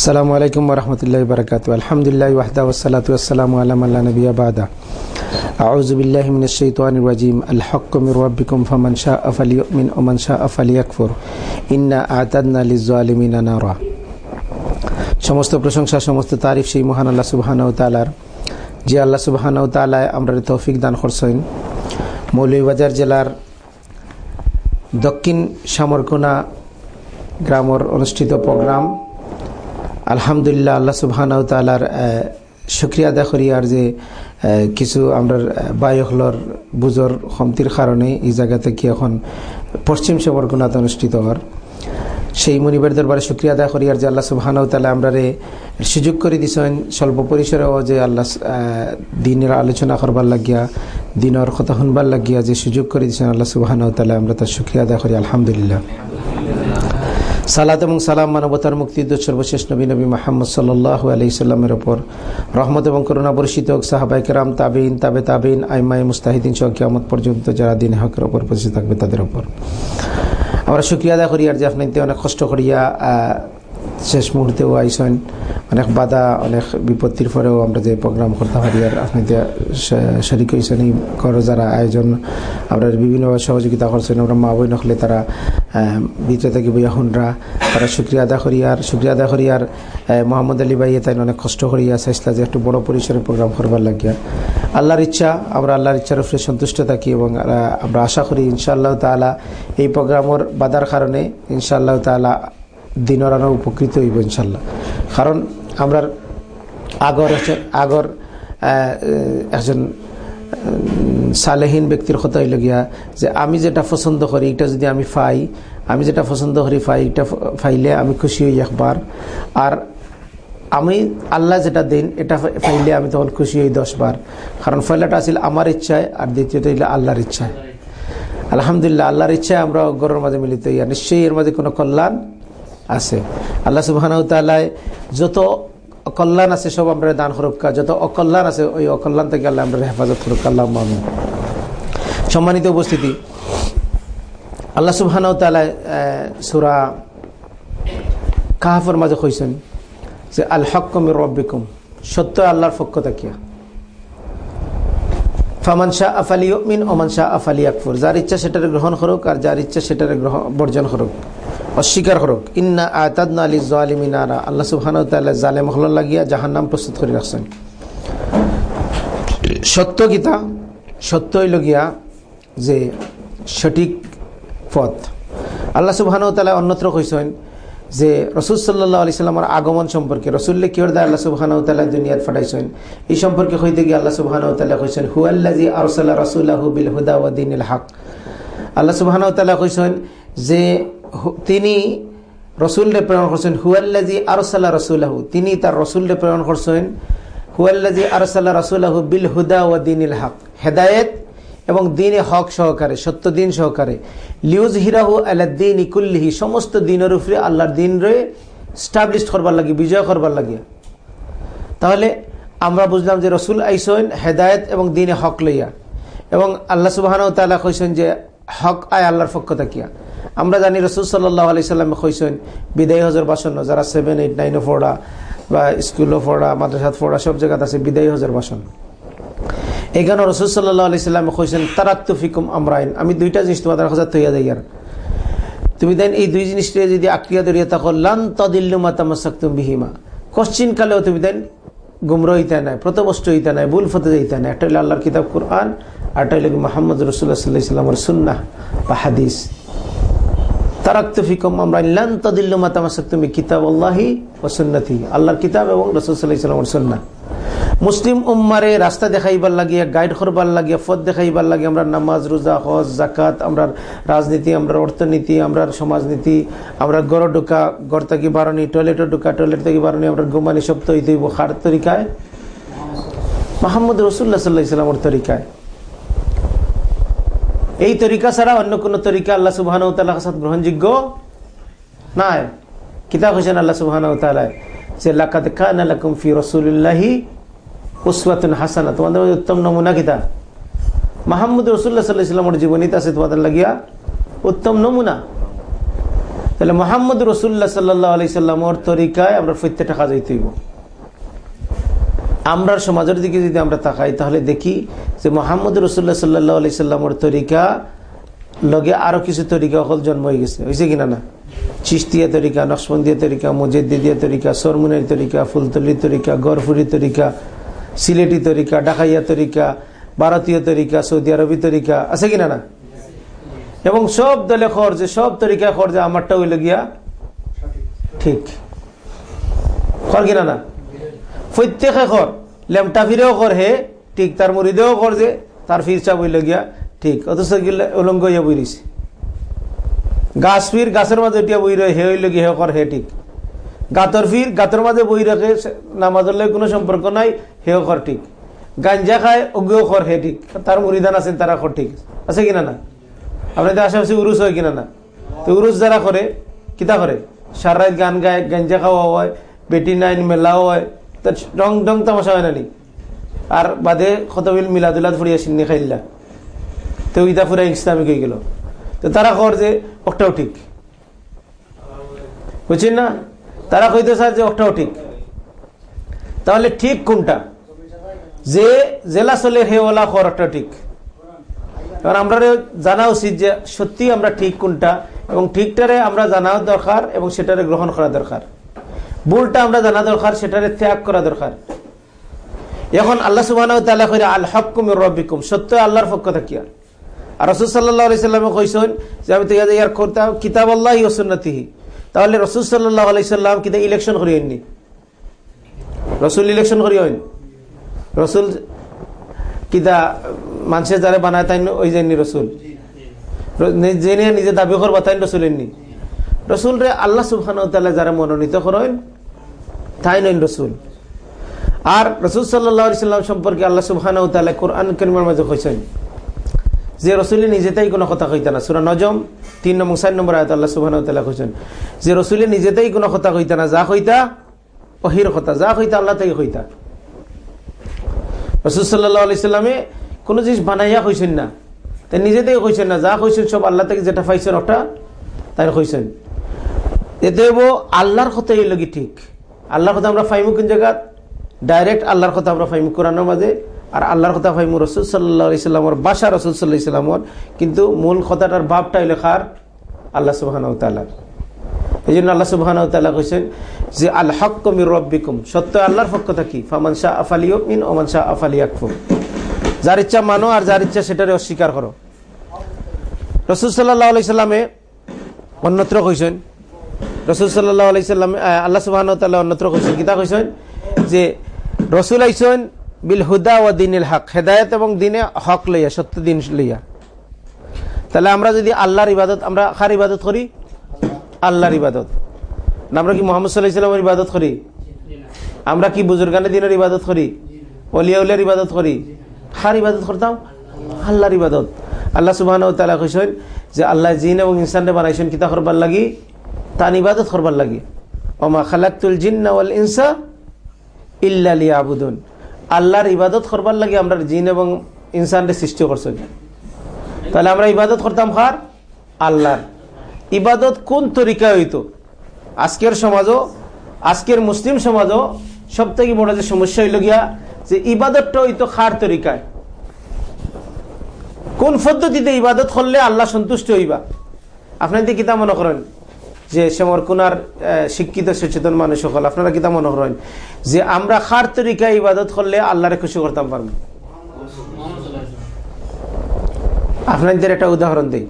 আসসালামু আলাইকুম রহমতুল্লাহ বরকাত আলহামদুলিল্লাহ ওয়াহদা ওসালাত আসসালামু আলাম আল্লাহ নবী আবাদা আউজবিল্লাহমিন শৈতান রাজিম আল হকমির রব্বিকুম ফমান শাহ আফালি মিন ওমান শাহ আফালি আকফর ইন্না আতাদনা আলিজুআলিমিন নারা সমস্ত প্রশংসা সমস্ত তারিফ সেই মহান আল্লাহ সুবাহানাউ তালার যে আল্লাহ সুবাহানাউ তালায় আমরা তৌফিক দান করছেন মৌলভীবাজার জেলার দক্ষিণ সামরকোনা গ্রামর অনুষ্ঠিত প্রোগ্রাম আলহামদুলিল্লাহ, আল্লাহ সুবহানাউ তালার শুক্রিয়া আদা করি আর যে কিছু আমরা বায়ুহলর বুজর হমতির কারণে এই জায়গা কি এখন পশ্চিম সমরগুনাতে অনুষ্ঠিত হওয়ার। সেই মনিবের দরবারে শুক্রিয়া আদা করি আর যে আল্লাহ সুবহানাউ তালা আমরা রে সুযোগ করে দিছেন স্বল্প পরিসরেও যে আল্লাহ দিনের আলোচনা করবার লাগিয়া, দিনের কথা শুনবার লাগিয়া যে সুযোগ করে দিছেন আল্লাহ সুবহানাউ তালা আমরা তার শুক্রিয়া আদা করি, আলহামদুলিল্লাহ। সালাত এবং সালাম মানবতার মুক্তিদ সর্বশেষ নবী নবী মাহমদ সাল্লাহ আলহিসাল্লামের ওপর রহমত এবং করুণা বর্ষিত হোক সাহাবাই কেরাম তাবিন তাবে তাবিন আইমাই মুস্তাহিদিন সহ পর্যন্ত যারা দিন হকের ওপর প্রতিষ্ঠিত থাকবে তাদের ওপর আমরা সুক্রিয়া আদা করি আর যে আপনাকে অনেক কষ্ট করিয়া শেষ মুহূর্তেও আইসেন। অনেক বাধা, অনেক বিপত্তির পরেও আমরা যে প্রোগ্রাম করতে পারি আর আপনি শরিক হয়েছেন করো যারা আয়োজন। আমরা বিভিন্নভাবে সহযোগিতা করছেন। আমরা মা বই নখলে তারা ভিতরে থেকে বইয়া হুনরা। তারা শুক্রিয়া আদা করি আর, শুক্রিয়া আদা করি আর মোহাম্মদ আলী ভাই তাই অনেক কষ্ট করিয়া চেষ্টা যে একটু বড় পরিসরে প্রোগ্রাম করবার লাগিয়া। আল্লাহর ইচ্ছা, আমরা আল্লাহর ইচ্ছার উপরে সন্তুষ্ট থাকি এবং আমরা আশা করি ইনশাআল্লাহ তালা এই প্রোগ্রামের বাধার কারণে ইনশাআল্লাহ তালা দিনের আরও উপকৃত হইব ইনশাল্লাহ কারণ আমরা আগর আগর একজন সালেহীন ব্যক্তির কথা হইল গিয়া যে আমি যেটা পছন্দ করি, এটা যদি আমি পাই, আমি যেটা পছন্দ করি পাই, এটা ফাইলে আমি খুশি হই একবার। আর আমি আল্লাহ যেটা দিন, এটা ফাইলে আমি তখন খুশি হই দশবার। কারণ পয়লাটা আছিল আমার ইচ্ছায় আর দ্বিতীয়টা হইলে আল্লাহর ইচ্ছায়। আলহামদুলিল্লাহ, আল্লাহর ইচ্ছায় আমরা গরের মাঝে মিলিত হইয়া নিশ্চয়ই এর মাঝে কোনো কল্যাণ আছে। আল্লাহ সুবাহ যত কল্যাণ আছে সব আমরা দান হরক্কা যত অকল্যাণ আছে ওই অকল্যাণ থেকে আল্লাহ আমরা হেফাজত হরক্কা আল্লাহ মামু সম্মানিত উপস্থিতি, আল্লাহ সুবাহ সুরা কাহাফর মাঝে কইছেন যে, আল হকমির রব্বিকুম, সত্য আল্লাহর পক্ষ থাকিয়া ফামান শাহ আফালি মিন ওমান শাহ আফালি আকফর যার ইচ্ছা সেটারে গ্রহণ করুক, আর যার ইচ্ছা সেটারে বর্জন করুক। অস্বীকার করুক। ইন্না আয়াতাদনা আলী জালিমিনারা আল্লাহ সুবহান জালেম হল লাগিয়া নাম প্রস্তুত করে রাখছেন। সত্য গীতা সত্য হইল গিয়া যে সঠিক পথ। আল্লাহ সুবহান তালা অন্যত্র কইছেন যে রসুল সাল্লাহ আলি সাল্লামের আগমন সম্পর্কে রসুল্লে কিয়র দা আল্লাহ সুবহান তাল্লাহ দুনিয়ার ফাটাইছেন এই সম্পর্কে হইতে গিয়ে আল্লাহ সুবহান তাল্লাহ কইছেন হুয়াল্লাজি আরসাল্লাহ রসুল্লাহ বিল হুদা ওয়াদিন হক। আল্লাহ সুবহান তাল্লাহ যে তিনি রসুলরে প্রেরণ করছেন হুয়াল্লাজি আরসাল্লাহ রসুল্লাহু তিনি তার রসুলরে প্রেরণ করছেন হুয়াল্লাজি আরসাল্লাহ রসুল্লাহু বিল হুদা ওয়াদিন হক। হেদায়েত এবং দিনে হক সহকারে, সত্য দিন সহকারে। লিউজ হিরাহু আল্লাদ্দিন ইকুল্লিহি সমস্ত দিনের উপরে আল্লাহর দিন রে স্টাবলিশ করবার লাগে, বিজয় করবার লাগে। তাহলে আমরা বুঝলাম যে রসুল আইসইন হেদায়ত এবং দিনে হক লইয়া। এবং আল্লাহ সুবাহ তালা কইসেন যে হক আয় আল্লাহর পক্ষ থাকিয়া। আমরা জানি রসুল সাল্লাহ আলি সাল্লামে কইসেন বিদায় হজর বাসন যারা সেভেন এইট নাইনও ফোড়া বা স্কুলও ফোড়া মাদ্রাসাত ফোড়া সব জায়গাতে আছে বিদায় হজর বাসন এখানে রসুল সাল্লাহ আলি সাল্লামে কইসেন তারাক্তু ফিকুম আমরাইন। আমি দুইটা জিনিস তোমাদের হাজার তৈয়া দেই আর। তুমি দেন এই দুই জিনিসটা যদি আক্রিয়া দরিয়া থাকো, লান তদিল্লুমা তামাসাক্তুম বিহিমা। কশ্চিন কালেও তুমি দেন গুমরো হইতে নাই প্রতবষ্ট হইতে নাই, ভুল ফতে যাইতে নাই। একটা হইলে আল্লাহর কিতাব কোরআন একটা হইলে মোহাম্মদ রসুল্লাহ সাল্লাহ সুন্না বা হাদিস। তারাক্তফিকম এবং দেখাইবার লাগিয়া, গাইড লাগিয়া লাগে আমরা নামাজ হজ জাকাত আমরা রাজনীতি, আমরা অর্থনীতি, আমরা সমাজনীতি, আমরা গড় ঢুকা গড় থেকে বারণি টয়লেটে ঢুকা, টয়লেট থেকে বারণি আমরা ঘুমানি সব তো হইতে খার তরিকায়। মাহমুদ রসুল্লাহ সাল্লাহ ইসলামের তরিকায়। এই তরিকা ছাড়া অন্য কোন তরিকা আল্লাহ সুবাহান গ্রহণযোগ্য নাই। কিতাব হোসেন আল্লাহ সুবাহান যে লাকাত খান আলাকুম ফি রসুল্লাহি উসওয়াতুন হাসানা তোমাদের উত্তম নমুনা কিতা? মাহমুদ রসুল্লাহ সাল্লাহ ইসলামের জীবনীতে আছে তোমাদের লাগিয়া উত্তম নমুনা। তাহলে মোহাম্মদ রসুল্লাহ সাল্লাহ আলি সাল্লামর তরিকায় আমরা প্রত্যেকটা কাজ হইতে হইব। আমরা সমাজের দিকে যদি আমরা তাকাই, তাহলে দেখি যে মোহাম্মদ রসুল্লাহ সাল্লাহ আলি সাল্লামর তরিকা লগে আরও কিছু তরিকা অকল জন্ম হয়ে গেছে। হয়েছে কিনা না? চিস্তিয়া তরিকা, নকশবন্দিয়া তরিকা মুজেদ্দিদিয়া তরিকা, সরমুনের তরিকা, ফুলতলির তরিকা গরফুরি তরিকা, সিলেটি তরিকা, ডাকাইয়া তরিকা, ভারতীয় তরিকা, সৌদি আরবি তরিকা, আছে কিনা না? এবং সব দলে খর যে, সব তরিকা খর যে আমারটা হইল গিয়া ঠিক। খর কিনা না? প্রত্যেকে খর লেমটা ফিরেও কর হে, ঠিক তার মুড়িদেও কর যে তার ফিরচা বইল গিয়া ঠিক, অথচ উলঙ্গ ইয়া বইরিছে গাছ ফির গাছের মাঝে উঠিয়া বই রয়ে হে হইল গিয়ে হে কর হে, ঠিক। গাতর ফির গাতর মাঝে বই রাখে নামাজের লয় কোনো সম্পর্ক নাই হেও কর ঠিক। গাঞ্জা খায় অজ্ঞও কর হে, ঠিক। তার মুড়িদান আছেন তারা কর ঠিক। আছে কিনা না আপনাদের আশেপাশে উরুস হয় কিনা না তো উরুস যারা করে কিতা করে সারা গান গায়, গাঞ্জা খাওয়া হয়, বেটি নাইন মেলাও হয়। রং ডং তামাশা হয় না নি। আর বাদে কতবিল মিলাদুলাদ ফুড়িয়া সিন্নি খাইল্লা। তো ইতা ফুরা ইসলামিক হয়ে গেল। তো তারা কর যে ওটাও ঠিক। বুঝছেন না? তারা কইতে স্যার যে ওটাও ঠিক। তাহলে ঠিক কোনটা? যে জেলা চলে হে ওলা খরটা ঠিক। কারণ আমরা জানা উচিত যে সত্যি আমরা ঠিক কোনটা এবং ঠিকটারে আমরা জানাও দরকার এবং সেটারে গ্রহণ করা দরকার। ভুলটা আমরা জানা দরকার, সেটারে ত্যাগ করা দরকার। এখন আল্লাহ সুবাহ আল হকুম রবিকুম সত্য আল্লাহর পক্ষ থাকিয়া আর রসুল সাল্লাহ আলাইসাল্লামে কইসেন যে, আমি তো ইয়ার করতাম কিতাব আল্লাহ ওসন্নতিহি তাহলে রসুল সাল্লাহ আলাইসাল্লাম কিতা ইলেকশন করিয়েননি? রসুল ইলেকশন করিয়েন? রসুল কিতা মানুষের যারা বানায় তাই ওই যায়নি রসুল? জেনে নিজে দাবি করবা তাই রসুল এননি। রসুল রে আল্লাহ সুবহান যারা মনোনীত করেন, তাই নইন রসুল। আর রসুল সাল্লাম সম্পর্কে আল্লাহ সুবহান কোরআন মাঝে কইছেন যে রসুলি নিজেতেই কোনো কথা কইতা না। সুরা নজম, তিন নম্বর, চার নম্বর আয়ত আল্লাহ সুবহান কইছেন যে রসুলি নিজেতেই কোনো কথা কইতা না। যা কইতা অহির কথা, যা কইতা আল্লাহ তাই কইতা। রসুল সাল্লাহ আলাইসাল্লামে কোনো জিনিস বানাইয়া কইছেন না। তাই নিজেতেই কইছেন না। যা কইছেন সব আল্লাহ থেকে যেটা পাইছেন ওটা তাই কইছেন। এতে আল্লাহর কথা এই লগি ঠিক। আল্লাহর কথা আমরা ফাইমু কোন জায়গা? ডাইরেক্ট আল্লাহর কথা আমরা ফাইমু কোরআনের মাঝে, আর আল্লাহর কথা ফাইমু রসুল সাল্লাহ ইসলামর বাসা রসুল সাল্লাহ ইসলামর কিন্তু মূল কথাটার ভাবটাই লেখার আল্লাহ সুবাহান এই জন্য আল্লাহ সুবাহান তাল্লাহ কইছেন যে, আল হক রব্বিকুম। সত্য আল্লাহর পক্ষ থাকি। ফামান শাহ আফালি মিন ওমান শাহ আফালি আকফুম যার ইচ্ছা মানো আর যার ইচ্ছা সেটারে অস্বীকার করো। রসুল সাল্লাহ আলাইসাল্লামে অন্যত্র কইছেন রসুল সাল্লাহ আল্লাহ সুবাহ অন্যত্র কইছেন। কিতা কইছেন যে, রসুল আইসেন বিল হুদা ও দিনিল হক, হেদায়ত এবং দিনে হক লইয়া, সত্য দিন লইয়া। তাহলে আমরা যদি আল্লাহর ইবাদত, আমরা কার ইবাদত করি? আল্লাহর ইবাদত। আমরা কি মোহাম্মদ সাল্লাহ ইসলামের ইবাদত করি? আমরা কি বুজুর্গানের দিনের ইবাদত করি? অলিয়াউলের ইবাদত করি? কার ইবাদত করতাম? আল্লাহর ইবাদত। আল্লাহ সুবাহ কইসেন যে, আল্লাহ জিন এবং ইনসানরে বানাইছেন কিতা করবার লাগি। তান ইবাদত করবার লাগি। ওমা খালাকুল জিন্না ওয়াল ইনসা ইল্লালি আবুদুন আল্লাহর ইবাদত করবার লাগে আমরা জিন এবং ইনসানরে সৃষ্টি করছেন। তাহলে আমরা ইবাদত করতাম খার আল্লাহর। ইবাদত কোন তরিকায় হইতো? আজকের সমাজও, আজকের মুসলিম সমাজও সব থেকে বড় যে সমস্যা হইল গিয়া যে ইবাদতটা হইতো খার তরিকায়? কোন পদ্ধতিতে ইবাদত করলে আল্লাহ সন্তুষ্ট হইবা? আপনাদের কিতা মনে করেন? যে সেমর কোনার শিক্ষিত, সচেতন মানুষ সকল, আপনারা কিতা মনে করেন? যে আমরা খার তরিকায় ইবাদত করলে আল্লাহরে খুশি করতাম পারব? আপনাদের একটা উদাহরণ দিই।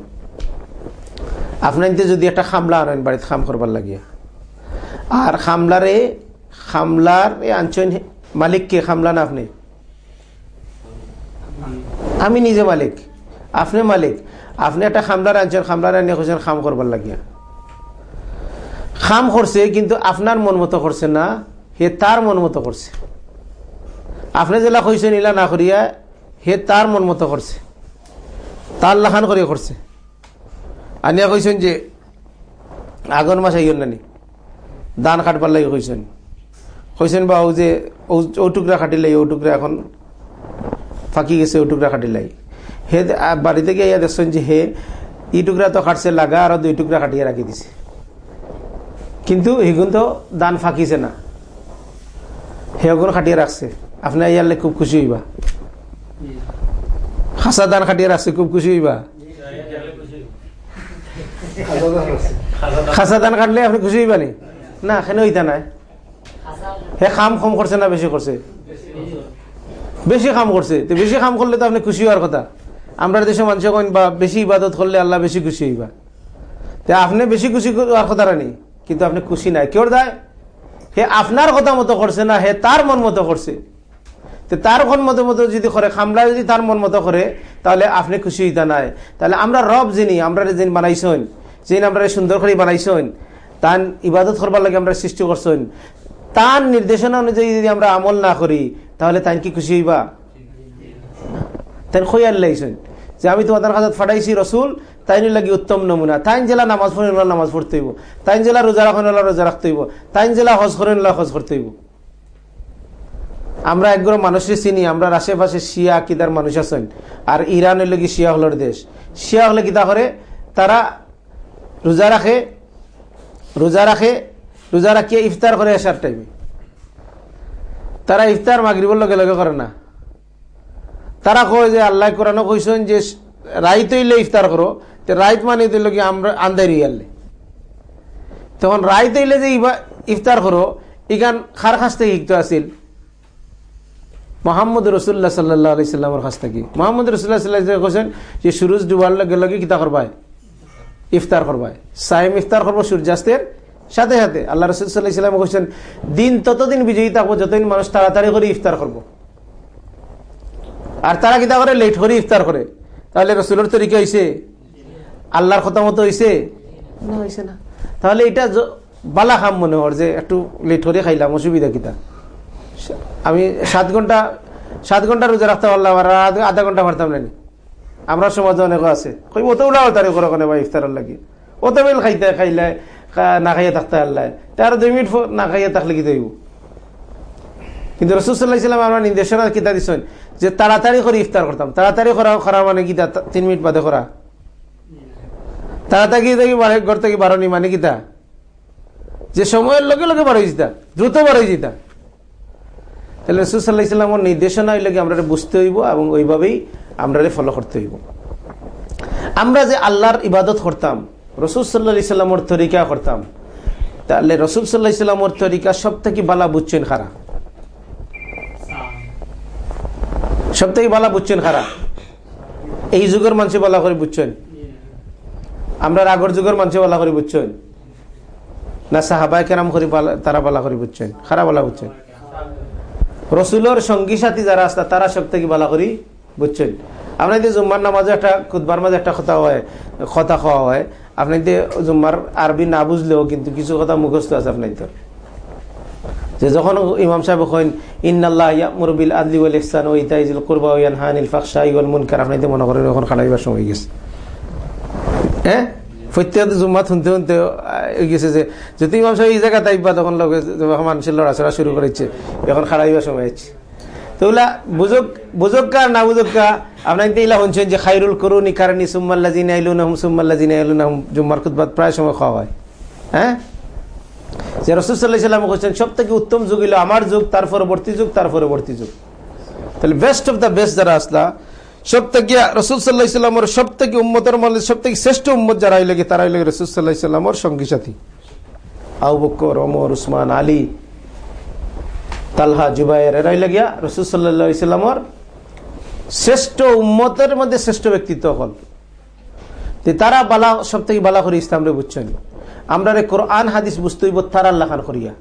আপনার যদি একটা খামলা আনেন, বাড়িতে খাম করবার লাগিয়া। আর খামলারে, খামলার কে খামলা না আপনি? আমি নিজে মালিক, আপনি মালিক। আপনি একটা খামলার আনছেন, খামলার আনিয়ে খুঁজছেন খাম করবার লাগিয়া। খাম করছে, কিন্তু আপনার মন মতো করছে না, হে তার মন মতো করছে। আপনি যেলা কইছেন ইলা না করিয়া হে তার মন মতো করছে। তার লাখান করিয়া করছে। আনিয়া কইছেন যে আগন মাস আইন নানি, দান কাটবার লাগে কইছেন। কইছেন বা ও যে, ও টুকরা কাটিলাই ও টুকরা এখন ফাঁকি গেছে, ও টুকরা কাটিলাই হে বাড়িতে গিয়ে দেখছেন যে, হে, ই টুকরা তো কাটছে, লাগা আর দুই টুকরা কাটিয়ে রাখি দিছে। কিন্তু সেগুন তো দান ফাঁকিছে না। সেগুন খাটিয়ে রাখছে। আপনার ইয়ারলে খুব খুশি হইবা। খাসা দান খাটিয়ে রাখছে খুব খুশি হইবা। খাসা দান কাটলে আপনি খুশি হইবা নি না এখানে হইতা নাই। হে কাম কম করছে না বেশি করছে বেশি কাম করছে তো বেশি কাম করলে তো আপনি খুশি হওয়ার কথা। আমরা দেশে মানুষ বা বেশি ইবাদত করলে আল্লাহ বেশি খুশি হইবা। তে আপনি বেশি খুশি হওয়ার কথা রানি কিন্তু আপনি খুশি নাই। কেউ দেয়? হে আপনার কথা মতো করছে না হে তার মন মতো করছে তো তার মন মতো মতো যদি করে খামলা যদি তার মন মতো করে তাহলে আপনি খুশি হইতা নাই। তাহলে আমরা রব যিনি আমরা যিনি বানাইছেন, যিনি আমরা সুন্দর করে বানাইছেন তার ইবাদত করবার লাগে আমরা সৃষ্টি করছেন তার নির্দেশনা অনুযায়ী যদি আমরা আমল না করি, তাহলে তাই কি খুশি হইবা? তাই খৈয়াল লাইছেন। যে আমি তোমাদের কাছে ফাটাইছি রসুল তাই লাগি উত্তম নমুনা। তাইন জেলা নামাজ পড়েন নামাজ পড়তে হইব। তাইন জেলা রোজা রাখেন রোজা রাখতে হইব। তাইন জেলা হজ করেন হজ করতে হইব। আমরা একগুলো মানুষের চিনি, আমরা আশেপাশে শিয়া কিদার মানুষ আছেন। আর ইরানের লগি শিয়া হলোর দেশ। শিয়া হলে কিতা করে? তারা রোজা রাখে রোজা রাখে, রোজা রাখিয়ে ইফতার করে আসার টাইমে তারা ইফতার মাগরিবর লগে লগে করে না। তারা কয় যে আল্লাহ কোরআন কইসেন যে রাইত হইলে ইফতার করো, তো রাইত মানে দিল কি আমরা আন্দারি আনলে তখন রাইত হইলে যে ইফতার করো ইখান খার খাস থেকে শিখতে আসিল। মোহাম্মদ রসুল্লাহ সাল্লাহ আলি সাল্লামের কাছ থেকে। মোহাম্মদ রসুল্লাহ সাল্লাহ কৈছেন যে সুরজ ডুবার লগে লগে কিতা করবাই ইফতার করবাই সাইম ইফতার করব সূর্যাস্তের সাথে সাথে। আল্লাহ রসুল সাল্লাহ ইসলাম কৈছেন দিন ততদিন বিজয়ী থাকব যতদিন মানুষ তাড়াতাড়ি করে ইফতার করব। আর তারা কিতা করে? লেট করে ইফতার করে। তাহলে রসুলের তরিকা হয়েছে আল্লাহর কথা মতো হয়েছে না হয়েছে না। তাহলে এটা বালা খাম মনে হর যে একটু লেট করে খাইলাম, অসুবিধা কিতা? আমি সাত ঘণ্টা সাত ঘণ্টা রোজা রাখতে পারলাম আর আধা ঘণ্টা পারতাম না আমরা সমাজে অনেক আছে। কই অত উলা তারে করে কোনে বা ইফতারের লাগি। অত বেল খাইতে, খাইলে না খাইয়ে থাকতে আল্লাহ। তার দুই মিনিট না খাইয়ে থাকলে কি দইব কিন্তু রসুল্লাহ ইসলাম আমরা নির্দেশনা কিতা দিচ্ছেন যে তাড়াতাড়ি করে ইফতার করতাম। তাড়াতাড়ি করা করা মানে কিতা তিন মিনিট বাদে করা। তাড়াতাড়ি দেখি ঘর থেকে বারোনি মানে কিতা যে সময়ের লগে লগে বার যেতা দ্রুত বার যেতা তাহলে রসুল্লাহ ইসলামের নির্দেশনা হইলে আমরা বুঝতে হইব এবং ওইভাবেই আমরা ফলো করতে হইব। আমরা যে আল্লাহর ইবাদত করতাম, রসুল সাল্লাহ ইসলামর তরিকা করতাম, তাহলে রসুল সাল্লাহ ইসলামর তরিকা সব থেকে বালা বুঝছেন খারা সব থেকে বালা বুঝছেন খারা এই যুগের মানুষ বলা করে বুঝছেন? আমরা আগর যুগের মানুষ বলা করে বুঝছেন? না সাহাবাই কেরাম করি তারা বলা করে বুঝছেন? খারা বলা বুঝছেন? রসুলোর সঙ্গী সাথী যারা আসতা তারা সব থেকে বলা করি বুঝছেন? আপনার জুম্মার নামাজে একটা খুদবার মাঝে একটা কথা হয়, কথা খাওয়া হয় আপনি যে জুম্মার আরবি না বুঝলেও কিন্তু কিছু কথা মুখস্থ আছে আপনার যে যখন ইমাম সাহেব কইন, ইন্নাল্লাহ ইয়ামুরবিল আদলি ওয়াল ইহসান ওয়া ইতাইজিল কুরবা ওয়া ইয়ানহানিল ফাহশাই ওয়াল মুনকার। আপনি তো মনে করেন এখন খাড়াইবার সময় গেছে। হ্যাঁ প্রত্যেক জুম্মা শুনতে শুনতে গেছে যে, যদি ইমাম সাহেব এই জায়গা তাইবা তখন লগে মানুষের লড়াচড়া শুরু করেছে। এখন খাড়াইবার সময় আছে। তো ওলা বুঝুক বুঝুক কা না বুঝুক কা আপনার ইলা শুনছেন যে খাইরুল করুন ইকারানি সুম্মাল্লা জিনে আইলু না হুম সুম্মাল্লা জিনে আইলু না হুম জুম্মার খুদবাদ প্রায় সময় খাওয়া হয়। হ্যাঁ? যে রসুল্লাহ সাল্লাম বলছেন সব থেকে উত্তম যুগ হইল আমার যুগ, তার পরবর্তী যুগ, তার পরবর্তী যুগ। তাহলে বেস্ট অফ দ্য বেস্ট যারা আসলা সব থেকে রসুল সাল্লাহ ইসলামর সব থেকে উম্মতের মধ্যে সব থেকে শ্রেষ্ঠ উম্মত যারা হইলে তারা হইলে রসুল সাল্লাহ ইসলামর সঙ্গী সাথী। আউ বক্কর অমর উসমান, আলী, তালহা, জুবাইর, এরা হইলে গিয়া রসুল সাল্লাহ ইসলামর শ্রেষ্ঠ উম্মতের মধ্যে শ্রেষ্ঠ ব্যক্তিত্ব হল তারা বালা সব থেকে বালা করে ইসলামরে বুঝছেন। আমরা রে কোরআন হাদিস বুঝতে হইব তারা আল্লাহ খান করিয়া।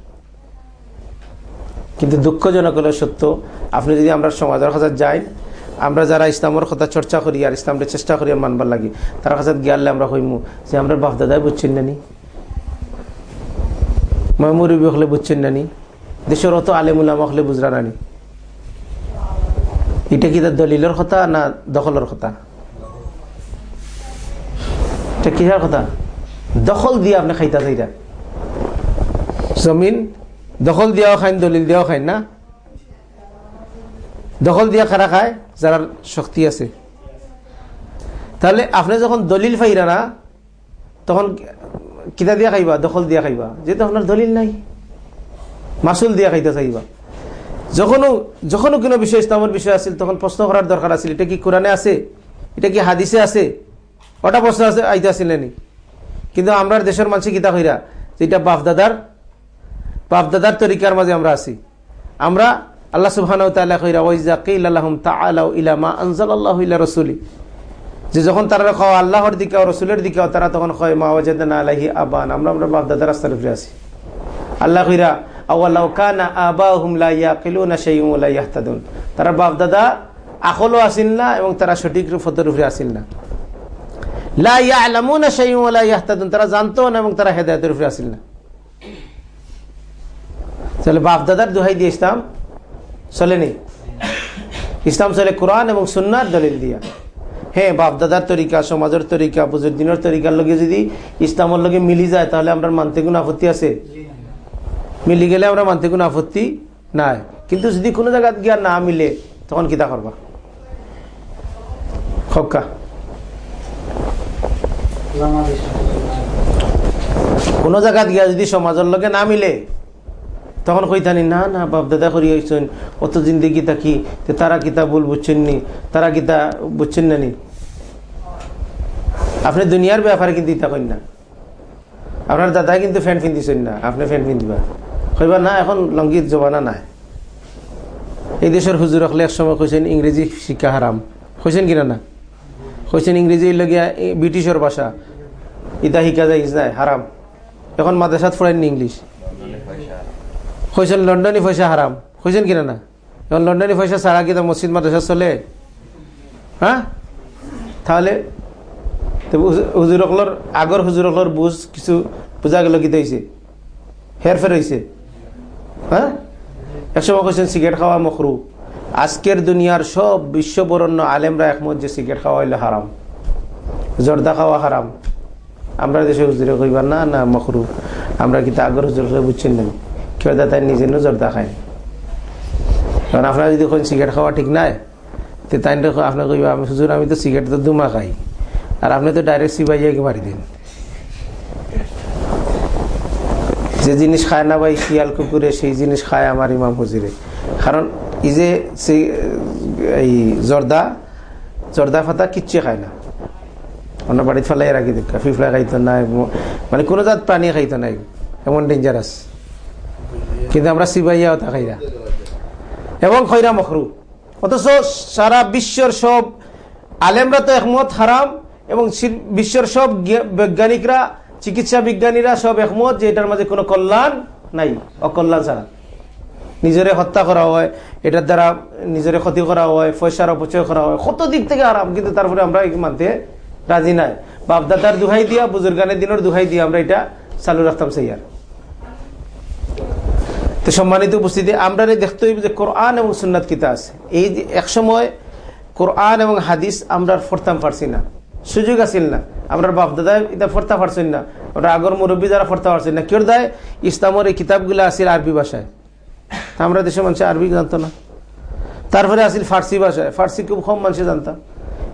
কিন্তু দুঃখজনক হলো সত্য, আপনি যদি আমরা সমাজের কাছে যাই, আমরা যারা ইসলামের কথা চর্চা করি আর ইসলামের চেষ্টা করি মানবার লাগি, তার কাছে গিয়ালে আমরা হইমু যে আমরা বাপ দাদাই বুঝছেন নানি ময়মুরবি হলে বুঝছেন নানি দেশের অত আলেমুলামা হলে বুঝরা নানি এটা কি তার দলিলের কথা না দখলের কথা? এটা কিসের কথা? দখল দিয়ে আপনি খাইতা যাইরা। জমিন, দখল দিয়াও খাইন, দলিল দিয়াও খাইন না? দখল দিয়া খারা খায়? যারা শক্তি আছে। তাহলে আপনি যখন দলিল পাইরা না, তখন কিতা দিয়া খাইবা? দখল দিয়া খাইবা? যেহেতু আপনার দলিল নাই। মাসুল দিয়া খাইতে চাইবা। যখনও যখনও কোনো বিষয়, ইসলামের বিষয় আছিল, তখন প্রশ্ন করার দরকার আছিল, এটা কি কোরআনে আছে? এটা কি হাদিসে আছে? ওটা প্রশ্ন আছে? আইতে আসিল নি কিন্তু আমরা দেশের মানুষ কিতা হইরা যেটা বাপদাদার বাপদাদার তরিকার মাঝে আমরা আছি। আমরা আল্লাহ সুবহান রসুলি। যে যখন তারা খাওয়া আল্লাহর দিকে রসুলের দিকে, তারা তখন কয়, মা ওয়াজাদ আলাহি আবান। আমরা আমরা বাপদাদার রাস্তার উপরে আছি। আল্লাহ ইয়াহতাদুন। তারা বাপ দাদা আকলও আসিল না এবং তারা সঠিক পথের উপরে আসিল না লা ইয়ালামুনা শাইউন লা ইয়াহতাদুন তারা জানতো না এবং তারা হেদায়েতের উপরে আসিল না। তাহলে বাপ দাদার দোহাই দিয়ে ইসলাম চলেনি ইসলাম চলে কোরআন এবং সুন্নার দলিল দিয়া। হ্যাঁ বাপ দাদার তরিকা, সমাজের তরিকা বুজুর দিনের তরিকার লগে যদি ইসলামের লগে মিলি যায়, তাহলে আমরা মানতে কোনো আপত্তি আছে? মিলি গেলে আমরা মানতে কোনো আপত্তি নাই। কিন্তু যদি কোনো জায়গায় গিয়া না মিলে, তখন কিতা করবা? খক্কা কোনো জায়গাত গিয়া যদি সমাজের লগে না মিলে তখন কইতানি, না না, বাপ দাদা করি হয়েছেন অত জিন্দিগি থাকি তারা কিতা ভুল বুঝছেন নি, তারা কিতা বুঝছেন না নি? আপনি দুনিয়ার ব্যাপারে কিন্তু ইতা করেন না। আপনার দাদা কিন্তু ফ্যান পিন্ধিছেন না, আপনি ফ্যান পিন্ধিবা কইবা, না, এখন লঙ্গিত জমানা নাই। এই দেশের হুজুর হলে এক সময় কইছেন, ইংরেজি শিক্ষা হারাম। কইছেন কিনা না? কইছেন ইংরেজি লগিয়া ব্রিটিশের ভাষা। ইতা শিকা যায় নাই হারাম। এখন মাদ্রাসাত পড়াইনি ইংলিশ। কইছেন লন্ডনী পয়সা হারাম। কইছেন কিনা না? এখন লন্ডনী পয়সা ছাড়া কি মসজিদ মাদ্রাসা চলে? হ্যাঁ তাহলে হুজুর অকলর আগর হুজুর অকলর বুঝ কিছু বুঝা গেল কিতা হয়েছে হেরফের হয়েছে হ্যাঁ একসময় কইছেন, সিগারেট খাওয়া মখরু আজকের দুনিয়ার সব বিশ্ববরণ্য আলেমরা একমত যে সিগারেট খাওয়া হইলে হারাম। জর্দা খাওয়া হারাম। আমরা দেশে হুজুরে কইবার না না মখরু আমরা কিন্তু আগর হুজুর বুঝছেন না কেউ দাদা নিজে জর্দা খায় কারণ আপনারা যদি কোন সিগারেট খাওয়া ঠিক নাই, তো তাই আপনার কইবা, আমি হুজুর, আমি তো সিগারেট তো দুমা খাই। আর আপনি তো ডাইরেক্ট সিবাইয়া মারি দিন। যে জিনিস খায় না ভাই, শিয়াল কুকুরে, সেই জিনিস খায় আমার ইমাম হুজুরে। কারণ এই যে এই জর্দা জর্দা ফাতা কিচ্ছু খায় না। অন্য বাড়িতে ফেলাই রাখি দেখা। ফিফলা খাইতো না মানে কোনো জাত প্রাণী খাইতো না, এমন ডেঞ্জারাস কিন্তু আমরা সিবাইয়া ওটা খাইরা এবং খৈরা মখরু। অথচ সারা বিশ্বর সব আলেমরা তো একমত হারাম, এবং বিশ্বর সব বৈজ্ঞানিকরা, চিকিৎসা বিজ্ঞানীরা সব একমত যে এটার মাঝে কোনো কল্যাণ নাই, অকল্যাণ ছাড়া। নিজরে হত্যা করা হয় এটার দ্বারা নিজরে ক্ষতি করা হয়, পয়সার অপচয় করা হয়। কত দিক থেকে আরাম, কিন্তু তারপরে আমরা মানতে রাজি নাই। বাপদাদার দুহাই দিয়া, বুজুর্গানের দিনের দুহাই দিয়া আমরা এটা চালু রাখতাম সেই আর সম্মানিত উপস্থিতি, আমরা দেখতে হইব যে কোরআন এবং সুন্নাত কিতা আছে। এই যে একসময় কোরআন এবং হাদিস আমরা ফরতাম পারছি না। সুযোগ আছিল না। আমরা বাপ দাদা এটা ফরতা পারছেন না। আমরা আগর মুরব্বী যারা ফরতা পারছেন না। কেউ দেয়? ইসলামের এই কিতাবগুলো আসিল আরবি ভাষায়। আমরা দেশের মানুষ আরবি জানতো না। তারপরে আসিল ফার্সি ভাষায়। ফার্সি খুব কম মানুষে জানতাম।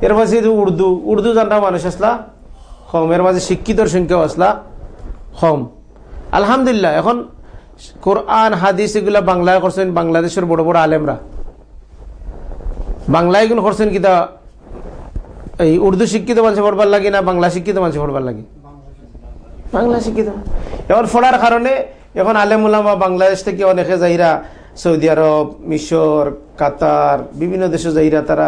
এর মাঝে উর্দু। উর্দু জানতা মানুষ আসলা কম। এর মাঝে শিক্ষিতর সংখ্যাও আসলা কম। আলহামদুলিল্লাহ, এখন কোরআন, হাদিস এগুলা বাংলায় করছেন বাংলাদেশের বড় বড় আলেমরা। বাংলায় এগুলো করছেন কিতা এই উর্দু শিক্ষিত মানুষ পড়বার লাগে না বাংলা শিক্ষিত মানুষ পড়বার লাগে? বাংলা শিক্ষিত এখন পড়ার কারণে এখন আলেমুলামা বাংলাদেশ থেকে অনেকে যাইরা সৌদি আরব, মিশর, কাতার, বিভিন্ন দেশে যাইরা তারা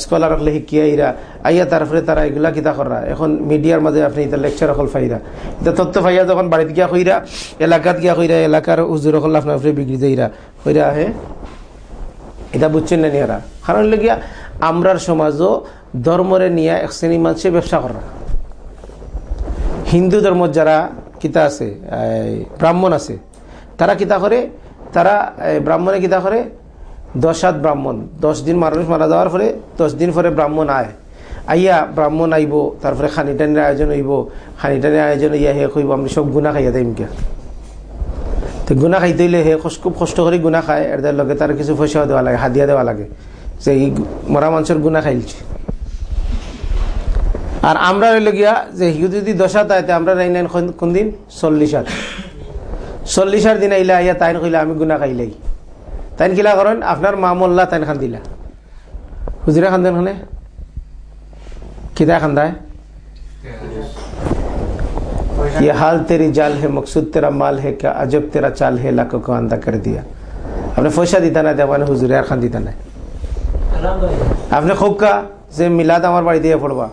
স্কলার হলে শিকিয়া ইরা আইয়া তারপরে তারা এগুলা কিতা করা এখন মিডিয়ার মাঝে আপনি এটা লেকচার অকল ফাইরা এটা তথ্য ফাইয়া যখন বাড়িতে গিয়া কইরা, এলাকাত গিয়া কইরা, এলাকার হুজুর অকল আপনার বিক্রি যাইরা কইরা আহে, এটা বুঝছেন না নিয়ারা? কারণ গিয়া, আমরার সমাজও ধর্মরে নিয়ে এক শ্রেণি মানুষে ব্যবসা করা। হিন্দু ধর্ম যারা কিতা আছে ব্রাহ্মণ আছে। তারা কিতা করে? তারা ব্রাহ্মণে কিতা করে? দশ হাত ব্রাহ্মণ। দশ দিন মানুষ মারা যাওয়ার পরে, দশ দিন পরে ব্রাহ্মণ আয়। আইয়া ব্রাহ্মণ আইব, তারপরে খানিটানির আয়োজন হইব। খানিটানির আয়োজন ইয়া হে কইব আমি সব গুণা খাইয়া দেয় কে তো গুণা খাইতে হইলে হে খুব কষ্ট করে গুণা খায়, এর লগে তার কিছু পয়সা দেওয়া লাগে, হাদিয়া দেওয়া লাগে। যে মরা মানুষের গুণা খাইলছে। আর আমরা রইল গিয়া যে হিউ যদি দশা তাইতে আমরা নাই নাইন কোন দিন চল্লিশ হাত চল্লিশ হার দিন আইলা আইয়া তাইন কইলা আমি গুণা খাইলাই তাইন কিলা করেন আপনার মা মোল্লা তাইন খান দিলা হুজুরা খান দেন খানে কিতা খান্দায় ये हाल तेरी जाल है मकसूद तेरा माल है क्या अजब तेरा चाल है लाखों को अंधा कर दिया আপনি পয়সা দিতা না দেওয়া হুজুরে আর খান দিতা না আপনি খোকা যে মিলাদ আমার বাড়ি দিয়ে পড়বা